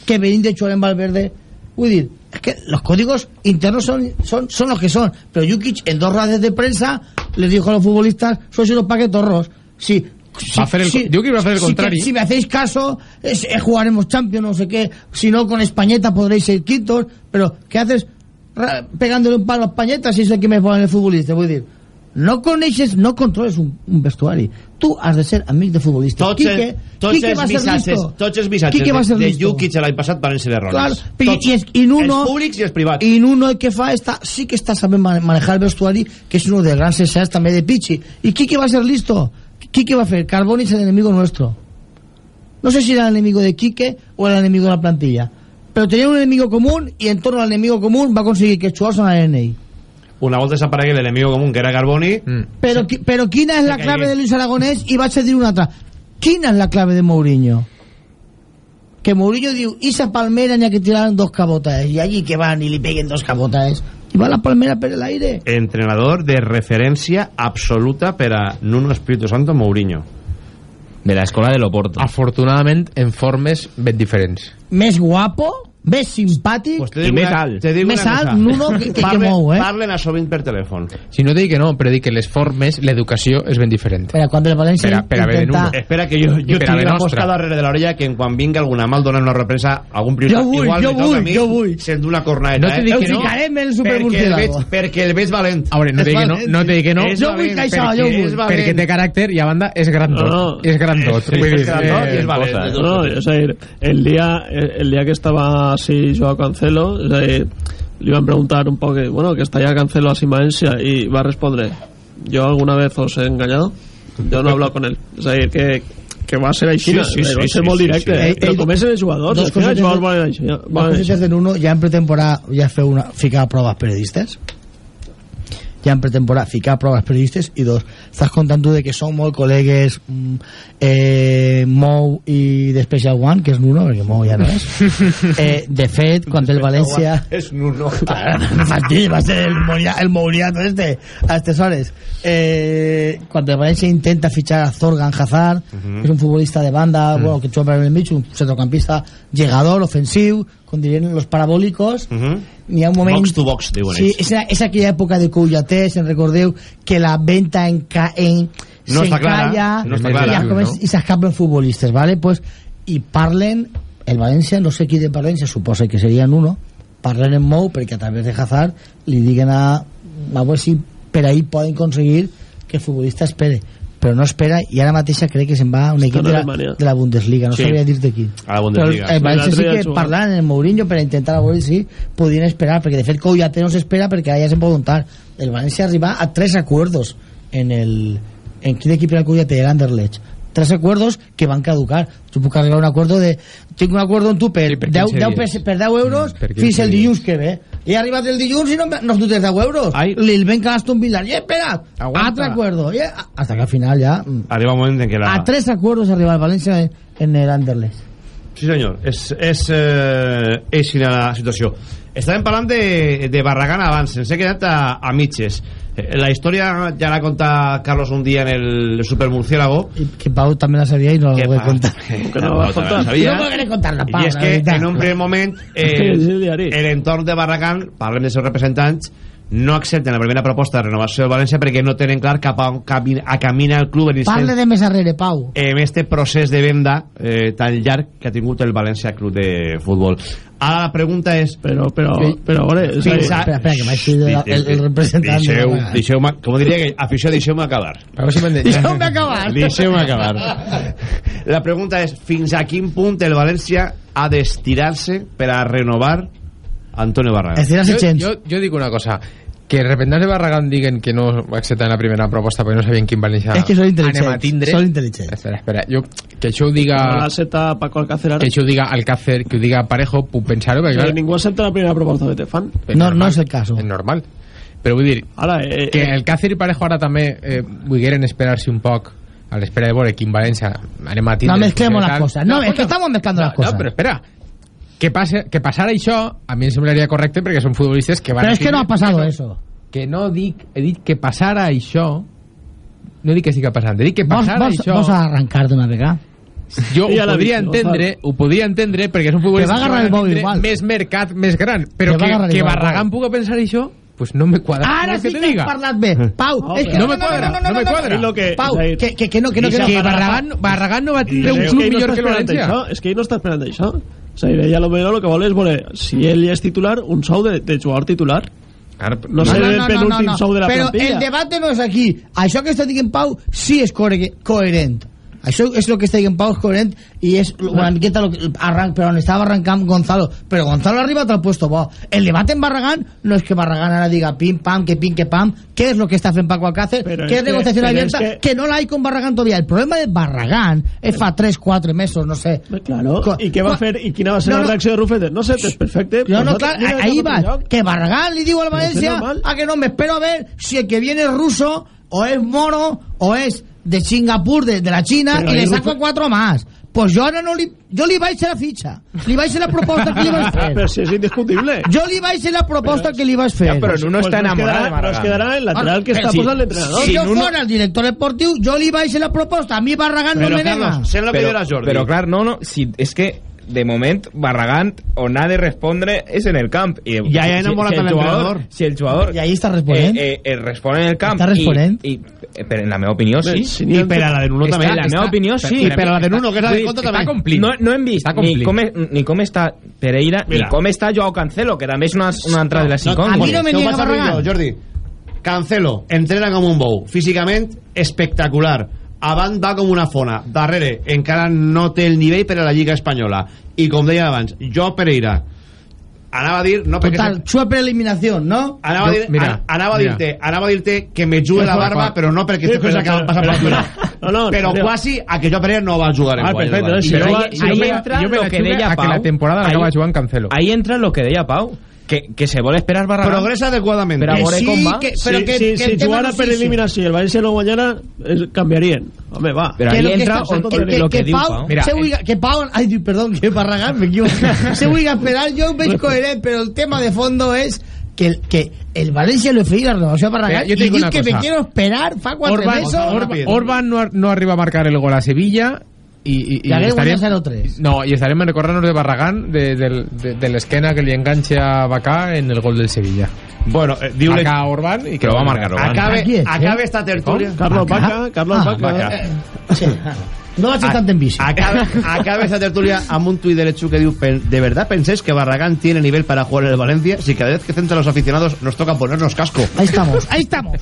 Speaker 11: Que venim de en Valverde. Vull dir es que los códigos internos son, son, son los que son. Pero Jukic en dos ruedas de prensa les dijo a los futbolistas sois unos paquetorros si, si,
Speaker 14: Va a hacer el- Jukic va a hacer el
Speaker 11: si,
Speaker 14: contrario.
Speaker 11: si me hacéis caso es- eh, jugaremos Champions no sé qué si no con Españeta podréis ser quintos pero ¿qué haces Ra- pegándole un palo a Españeta si es el que me pone el futbolista vull dir no coneixes, no controles un, un vestuari. Tu has de ser amic de futbolistes.
Speaker 2: Tots,
Speaker 11: Quique,
Speaker 2: tots,
Speaker 11: Quique
Speaker 2: els
Speaker 11: va ser
Speaker 2: missatges,
Speaker 11: listo.
Speaker 2: tots els missatges
Speaker 11: Quique va ser
Speaker 2: de, de. Jukic l'any passat van ser erronis.
Speaker 11: Claro, pero
Speaker 2: tots.
Speaker 11: y, es- y Nuno,
Speaker 2: Els públics i els privats.
Speaker 11: Y Nuno el que fa está, sí que está sabiendo mane- manejar el vestuari, que es uno de grandes esencias también de Pichi. Y Quique va a ser listo. Quique va a hacer, Carboni es el enemigo nuestro. No sé si era el enemigo de Quique o era el enemigo de la plantilla. Pero tenía un enemigo común y en torno al enemigo común va a conseguir que Chuao a la NI.
Speaker 2: Una volta desaparegué l'enemigo común, que era Carboni,
Speaker 11: Pero, qui- pero ¿quién es la
Speaker 2: Se
Speaker 11: clave de Luis Aragonés? Y va a decir una otra. ¿Quién es la clave de Mourinho? Que Mourinho diu, esa palmera ni que tirar dos cabotas. Y allí que van y le peguen dos cabotas. Y va la palmera por el aire.
Speaker 2: entrenador de referència absoluta per a Nuno Espíritu Santo Mourinho.
Speaker 12: De la escola de Loporto.
Speaker 14: Afortunadament, en formes ben diferents.
Speaker 11: Més guapo, més simpàtic.
Speaker 2: Pues te dic una- Te dic
Speaker 11: Més
Speaker 2: una
Speaker 11: alt,
Speaker 2: cosa.
Speaker 11: Nuno, que, que, que
Speaker 2: Parlen-
Speaker 11: mou, eh?
Speaker 2: Parlen a sovint per telèfon.
Speaker 14: Si no dic que no, però dic que les formes, l'educació és ben diferent.
Speaker 11: Pero cuando el Valencia
Speaker 14: Per a- per a haver
Speaker 11: intenta...
Speaker 14: Nuno.
Speaker 2: Espera que jo,
Speaker 14: I
Speaker 2: jo tinc
Speaker 14: la nostra.
Speaker 2: posca darrere de l'orella que en quan vinga alguna mal donar una represa algun periodista
Speaker 11: Jo vull,
Speaker 2: igual
Speaker 11: jo vull,
Speaker 2: a mi
Speaker 11: jo vull.
Speaker 2: sent una corneta
Speaker 14: No te
Speaker 2: eh?
Speaker 14: dic
Speaker 11: El
Speaker 14: que no.
Speaker 11: ficarem en el
Speaker 2: perquè el,
Speaker 11: supermurciélago.
Speaker 2: veig, perquè el veig valent
Speaker 14: A veure, no te dic que no, no te dic que no,
Speaker 11: Jo vull que això, jo vull.
Speaker 14: perquè té caràcter i a banda és grandot.
Speaker 13: No, no.
Speaker 14: És grandot.
Speaker 2: Sí,
Speaker 14: Vull
Speaker 2: és
Speaker 14: dir,
Speaker 2: grandot i és
Speaker 14: eh,
Speaker 2: valent.
Speaker 14: cosa.
Speaker 13: No, no, és a dir, el dia, el dia que estava así Joao Cancelo, és a dir, li van preguntar un poc, bueno, que està ya Cancelo así en Valencia, y va a responder, ¿yo alguna vez os he engañado? Yo no he hablado con él. És a dir, que, que va ser així,
Speaker 2: Sí, sí, sí,
Speaker 13: va
Speaker 2: sí,
Speaker 13: ser molt
Speaker 2: sí,
Speaker 13: directe,
Speaker 2: sí.
Speaker 13: eh?
Speaker 11: Ell-
Speaker 13: però com és el jugador,
Speaker 11: Dos cosetes
Speaker 13: el jugador.
Speaker 11: Dos cosetes Nuno, ja en pretemporada ja feu una, ficar proves periodistes ja en pretemporada ficar proves periodistes i dos, estàs contant tu de que són molt col·legues mm, eh, Mou i de Special One que és Nuno, perquè Mou ja no és. Eh, de fet, quan el València
Speaker 2: és Nuno.
Speaker 11: Infantil, va ser el, Moria, el Mouriato este a estas hores. Eh, cuando el Valencia intenta fichar a Zorgan Hazard que es un futbolista de banda bueno, que juega en el mig, un centrocampista llegador, ofensiu com dirien los parabólicos. N'hi ha un moment
Speaker 2: Box to box, diuen
Speaker 11: sí,
Speaker 2: ells.
Speaker 11: és, és aquella època de Coullaté se'n recordeu que la venta en, en
Speaker 2: No clara, no està
Speaker 11: i
Speaker 2: clara, no?
Speaker 11: comença- i s'escapen futbolistes ¿vale? pues, i parlen el València, no sé qui de València suposa que serien uno parlen en Mou perquè a través de Hazard li diguen a, a veure si per ahí poden aconseguir que el futbolista espere però no espera i ara mateixa crec que se'n va a un equip de la, de la Bundesliga no
Speaker 2: Sí.
Speaker 11: sabria dir-te qui
Speaker 2: A la Bundesliga.
Speaker 11: però el València sí que parlant en el Mourinho per intentar veure si podien esperar perquè de fet Coullaté no s'espera perquè ja se'n pot untar el València arriba a tres acuerdos en el en quin equip era el Coullaté era Anderlecht tres acuerdos que van caducar. Tu puc arribar a un acuerdo de tinc un acuerdo amb tu per,
Speaker 14: Sí, per
Speaker 11: 10,
Speaker 14: 15
Speaker 11: 10,
Speaker 14: dies.
Speaker 11: pes- per 10 euros
Speaker 14: Mm, per 15
Speaker 11: fins el dilluns que ve. I ha arribat el dilluns i no, no has dut els 10 euros.
Speaker 2: Ai.
Speaker 11: li ven que Aston Villa i espera,
Speaker 14: Aguanta.
Speaker 11: altre acuerdo. I, hasta que al final ja mm,
Speaker 2: arriba un moment en què la...
Speaker 11: a tres acuerdos arriba el València en, en el Anderlecht.
Speaker 2: Sí senyor, és, és, eh, és la situació. Estàvem parlant de, de Barragán abans, ens he quedat a, a mitges. La història ja la conta Carlos un dia en el Supermurciélago.
Speaker 11: y que Pau també la sabia i no la voy a contar
Speaker 13: que no la
Speaker 2: sabia.
Speaker 11: no contar-la Pau
Speaker 2: I és que en un primer moment
Speaker 13: el
Speaker 2: eh,
Speaker 13: diari.
Speaker 2: l'entorn de Barragán, parlem dels seus representants, no accepten la primera proposta de renovació del València perquè no tenen clar cap a on camina, a camina el club en
Speaker 11: Parle
Speaker 2: este,
Speaker 11: de més arrere, Pau.
Speaker 2: en este procés de venda eh, tan llarg que ha tingut el València Club de Futbol. Ara la pregunta és...
Speaker 13: Però, però, però, a veure,
Speaker 2: Fins a-
Speaker 11: Espera, espera, que m'ha eixit el, el, representant. de
Speaker 2: Deixeu,
Speaker 11: Barragán.
Speaker 2: deixeu com diria que afició, deixeu-me acabar.
Speaker 14: Si de-
Speaker 11: Deixeu-me acabar.
Speaker 2: Deixeu-me acabar. La pregunta és, fins a quin punt el València ha d'estirar-se per a renovar Antonio Barragán?
Speaker 11: Gens.
Speaker 14: jo, jo dic una cosa que els representants de Barragán diguen que no accepten la primera proposta perquè no sabien quin València
Speaker 11: És que són intel·ligents, són intel·ligents.
Speaker 14: espera, espera, jo, que això ho diga
Speaker 13: no l'accepta Paco Alcácer ara.
Speaker 14: que això ho diga Alcácer, que ho diga Parejo puc pensar-ho,
Speaker 13: O
Speaker 14: perquè
Speaker 13: sigui, ningú accepta la primera proposta que te fan.
Speaker 14: és
Speaker 11: No, no
Speaker 14: normal,
Speaker 11: és el caso.
Speaker 14: és normal però vull dir,
Speaker 13: Ara, eh,
Speaker 14: que
Speaker 13: eh,
Speaker 14: el Cácer i Parejo ara també eh, volgueren esperar-se un poc a l'espera de veure quin València anem a tindre
Speaker 11: No mezclemos
Speaker 14: tal.
Speaker 11: las cosas. No, es que
Speaker 14: escolta,
Speaker 11: estamos mezclando
Speaker 14: no,
Speaker 11: las cosas.
Speaker 14: no, però espera que, passe, que passara això a mi em semblaria correcte perquè són futbolistes que van
Speaker 11: Pero
Speaker 14: a
Speaker 11: es que no ha
Speaker 14: tindre-
Speaker 11: pasado
Speaker 14: que
Speaker 11: eso.
Speaker 14: que no dic, he dit que passara això no dic que siga passant, he dit que passara
Speaker 11: vos,
Speaker 14: això
Speaker 11: vos a arrancar d'una vegada.
Speaker 14: jo
Speaker 13: Ja
Speaker 14: ho podria
Speaker 13: vist,
Speaker 14: entendre ho podria entendre perquè futbolistes
Speaker 11: va agarrar
Speaker 14: que
Speaker 11: el
Speaker 14: van a
Speaker 11: bou
Speaker 14: tindre
Speaker 11: igual.
Speaker 14: més mercat, més gran però
Speaker 11: va
Speaker 14: que, que
Speaker 11: igual,
Speaker 14: Barragán puga pensar això pues no me quadra
Speaker 11: Ara
Speaker 14: Vols que
Speaker 11: sí
Speaker 14: te
Speaker 11: que
Speaker 14: diga?
Speaker 11: has parlat bé. Pau,
Speaker 13: No,
Speaker 11: és que
Speaker 14: no me quadra, no me quadra.
Speaker 13: És lo que-
Speaker 11: Pau,
Speaker 13: és a dir,
Speaker 11: que, que, que no, que no, que no.
Speaker 14: que Barragán, Barragán no va tindre un
Speaker 13: és
Speaker 14: club
Speaker 13: no
Speaker 14: millor que el València
Speaker 13: Això, és que ell no està esperant això. És a dir, ella lo millor el que vol és veure si ell és titular, un sou de, de jugador titular. No sé el penúltim sou de la
Speaker 11: però
Speaker 13: plantilla.
Speaker 11: el debate no és aquí això que està dient Pau sí és cohe- coherent això és el que dient Pau és coherent i és una miqueta lo que arran, però on estava arrancant Gonzalo. Però Gonzalo ha arribat al puesto bo. El debat en Barragán no és que Barragán ara diga pim pam, que pim que pam. Què és lo que està fent Paco Alcácer
Speaker 13: Però
Speaker 11: que
Speaker 13: és
Speaker 11: és
Speaker 13: que-
Speaker 11: negociació
Speaker 13: però
Speaker 11: abierta que...
Speaker 13: que-
Speaker 11: no la hay con Barragán todavía. El problema de Barragán és fa 3, 4 mesos no sé.
Speaker 13: Claro, i què va fer i quina va ser
Speaker 11: No,
Speaker 13: la reacció de Rufete? No sé, és perfecte.
Speaker 11: No, no,
Speaker 13: mira,
Speaker 11: ahí va. Que Barragán le digo al
Speaker 13: normal.
Speaker 11: a que no me espero a ver si el que viene es ruso o es mono o es de Singapur, de, de la China,
Speaker 13: Pero
Speaker 11: y le saco cuatro más. Pues yo ahora no li, yo li vaig a la fitxa. Li vaig a la proposta que li vaig fer.
Speaker 13: Però si és indiscutible.
Speaker 11: Jo li vaig a la proposta que li vaig fer.
Speaker 12: Ja, però no està enamorat de
Speaker 13: Però es quedarà el lateral que
Speaker 11: Però
Speaker 13: està
Speaker 11: si-
Speaker 13: posant l'entrenador.
Speaker 11: Si, jo fora el director esportiu, jo li vaig a la proposta. A mi Barragán no me nega.
Speaker 12: però, però clar, no, no, si, és que de moment Barragán on ha de respondre és en el camp i,
Speaker 2: Ja hi ha
Speaker 12: si,
Speaker 2: enamorat
Speaker 12: si el jugador, si el jugador
Speaker 11: I ahí està responent.
Speaker 12: eh, eh, eh, respon en el camp
Speaker 11: Està responent.
Speaker 12: i, i, eh, però en la meva opinió sí,
Speaker 2: Sí, I per a la de Nuno
Speaker 12: Està-
Speaker 2: també.
Speaker 12: en la meva opinió sí
Speaker 2: I per a la de Nuno, que és la de
Speaker 12: dir,
Speaker 2: contra
Speaker 12: està
Speaker 2: també.
Speaker 12: complint. no, no hem vist ni
Speaker 14: complint.
Speaker 12: com, és- ni com està Pereira
Speaker 2: Mira.
Speaker 12: ni com està Joao Cancelo que també és una, una altra de les
Speaker 2: No,
Speaker 12: incògnites
Speaker 11: a mi no me
Speaker 2: vaig a Jordi. Cancelo, entrena com un bou. Físicament, espectacular. Avant va com una fona. Darrere, encara no té el nivell per a la Lliga Espanyola. I com deia abans, jo Pereira, anava a dir... No
Speaker 11: Total, xua per eliminació, no?
Speaker 2: Anava, dir,
Speaker 14: mira,
Speaker 2: an- anava, a
Speaker 14: mira.
Speaker 2: dir-te, anava a dir-te que me jugue la barba, però no perquè que van passar
Speaker 13: però-
Speaker 2: per Twitter.
Speaker 13: No, no,
Speaker 2: però
Speaker 13: però-
Speaker 2: quasi a que jo Pereira no va jugar en
Speaker 13: Ah, perfecte, si
Speaker 12: ahí,
Speaker 13: si
Speaker 12: entra
Speaker 14: jo me
Speaker 12: lo que deia
Speaker 14: a que
Speaker 12: Pau
Speaker 14: la temporada
Speaker 12: ahí,
Speaker 14: l'acaba jugant Cancelo.
Speaker 12: ahí entra lo que deia Pau que, que se vol esperar Barragán
Speaker 2: Progresa adequadament.
Speaker 12: Però a
Speaker 11: Que
Speaker 12: veure
Speaker 11: sí,
Speaker 12: com va.
Speaker 11: que- però
Speaker 13: si,
Speaker 11: que- que
Speaker 13: jugara
Speaker 11: no
Speaker 13: per eliminació i el València no guanyara, es canviarien. Home, va.
Speaker 12: Però
Speaker 11: que
Speaker 12: ahí
Speaker 11: que
Speaker 12: entra on-
Speaker 11: que, que,
Speaker 12: lo que,
Speaker 11: que
Speaker 12: diu
Speaker 11: Pau,
Speaker 12: Pau
Speaker 14: Mira,
Speaker 11: se vulga, que Pau, perdón, que Barragán, me equivoco. se vulga esperar, yo veig coherent, pero el tema de fondo es que, el- que el Valencia lo oferí la renovació a Barragán
Speaker 14: Mira, yo te digo una
Speaker 11: que me quiero esperar fa quatre
Speaker 14: Orban,
Speaker 11: mesos.
Speaker 14: Orban, Orban no, no arriba a marcar el gol a Sevilla i, i,
Speaker 11: I
Speaker 14: estarem-
Speaker 11: guanyat 0-3.
Speaker 14: no, i estarem recordant-nos de Barragán de, del- de, de l'esquena que li enganxa a Bacà en el gol del Sevilla
Speaker 2: Bueno, eh.
Speaker 14: Bacà a Orban i que
Speaker 12: Però va marcar Orban.
Speaker 2: Acabe,
Speaker 11: Aquí és, eh?
Speaker 2: acabe esta tertúlia.
Speaker 13: Carlos Vaca, Carlos
Speaker 11: Ah. Eh, sí, ah. no vaig tant en bici.
Speaker 2: Acabe, acabe esta tertulia amb un tuit derecho que diu "Pen- ¿De verdad pensáis que Barragán tiene nivel para jugar en el Valencia? Si cada vez que centran los aficionados nos toca ponernos casco.
Speaker 11: Ahí estamos, ahí estamos.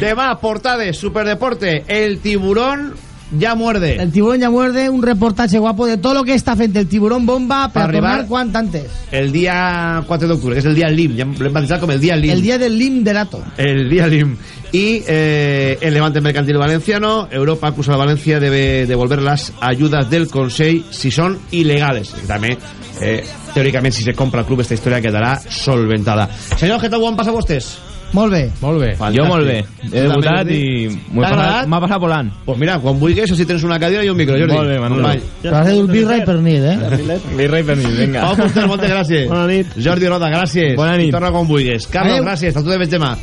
Speaker 2: Demà, portades, Superdeporte, el tiburón ya muerde.
Speaker 11: El tiburón ya muerde, un reportaje guapo de todo lo que está frente el tiburón bomba para
Speaker 2: arribar-
Speaker 11: tornar cuanto antes.
Speaker 2: El día 4 de octubre, que es el día LIM, ya lo he como el día LIM.
Speaker 11: El día del lim de Lato.
Speaker 2: El día LIM. Y eh, el Levante Mercantil Valenciano, Europa acusa a Valencia debe devolver las ayudas del Consell si son ilegales. También, eh, teóricamente, si se compra el club, esta historia quedará solventada. Senyor, què tal vostès?
Speaker 11: Molt bé.
Speaker 14: molt bé
Speaker 12: jo molt bé he debutat i
Speaker 2: T'ha
Speaker 12: passat-
Speaker 2: agradat?
Speaker 12: m'ha passat volant
Speaker 2: Pues mira, quan vulguis, així tens una cadira i un micro, Jordi.
Speaker 12: Molt bé, Manolo.
Speaker 11: Vas a dur birra i pernil, eh?
Speaker 12: Virrei per mi, vinga
Speaker 2: Pau Fuster, moltes gràcies.
Speaker 13: Bona nit.
Speaker 2: Jordi Roda, gràcies.
Speaker 12: Bona nit.
Speaker 2: I torna quan vulguis. Carlos, gràcies. A tu de demà.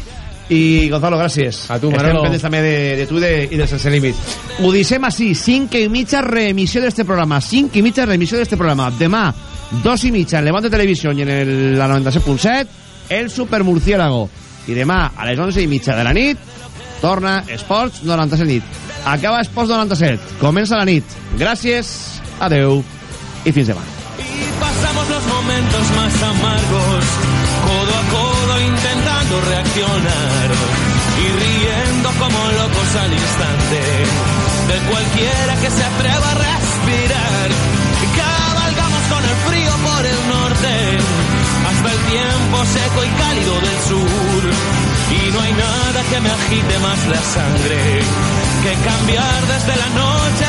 Speaker 2: I Gonzalo, gràcies.
Speaker 14: A tu,
Speaker 2: Estem
Speaker 14: Manolo.
Speaker 2: pendents també de, de tu i de, i de Sense Límit. Ho deixem així. 5 i mitja reemissió d'este programa. 5 i mitja reemissió d'este programa. Demà, 2 i mitja en Levante Televisió i en el, la 97.7, el Super Murciélago. I demà, a les 11 i mitja de la nit, torna Esports 97 nit. Acaba Esports 97. Comença la nit. Gràcies, adeu i fins demà.
Speaker 17: Pasamos los momentos más amargos, codo a codo intentando reaccionar y riendo como locos al instante de cualquiera que se atreva a respirar. Seco y cálido del sur. Y no hay nada que me agite más la sangre que cambiar desde la noche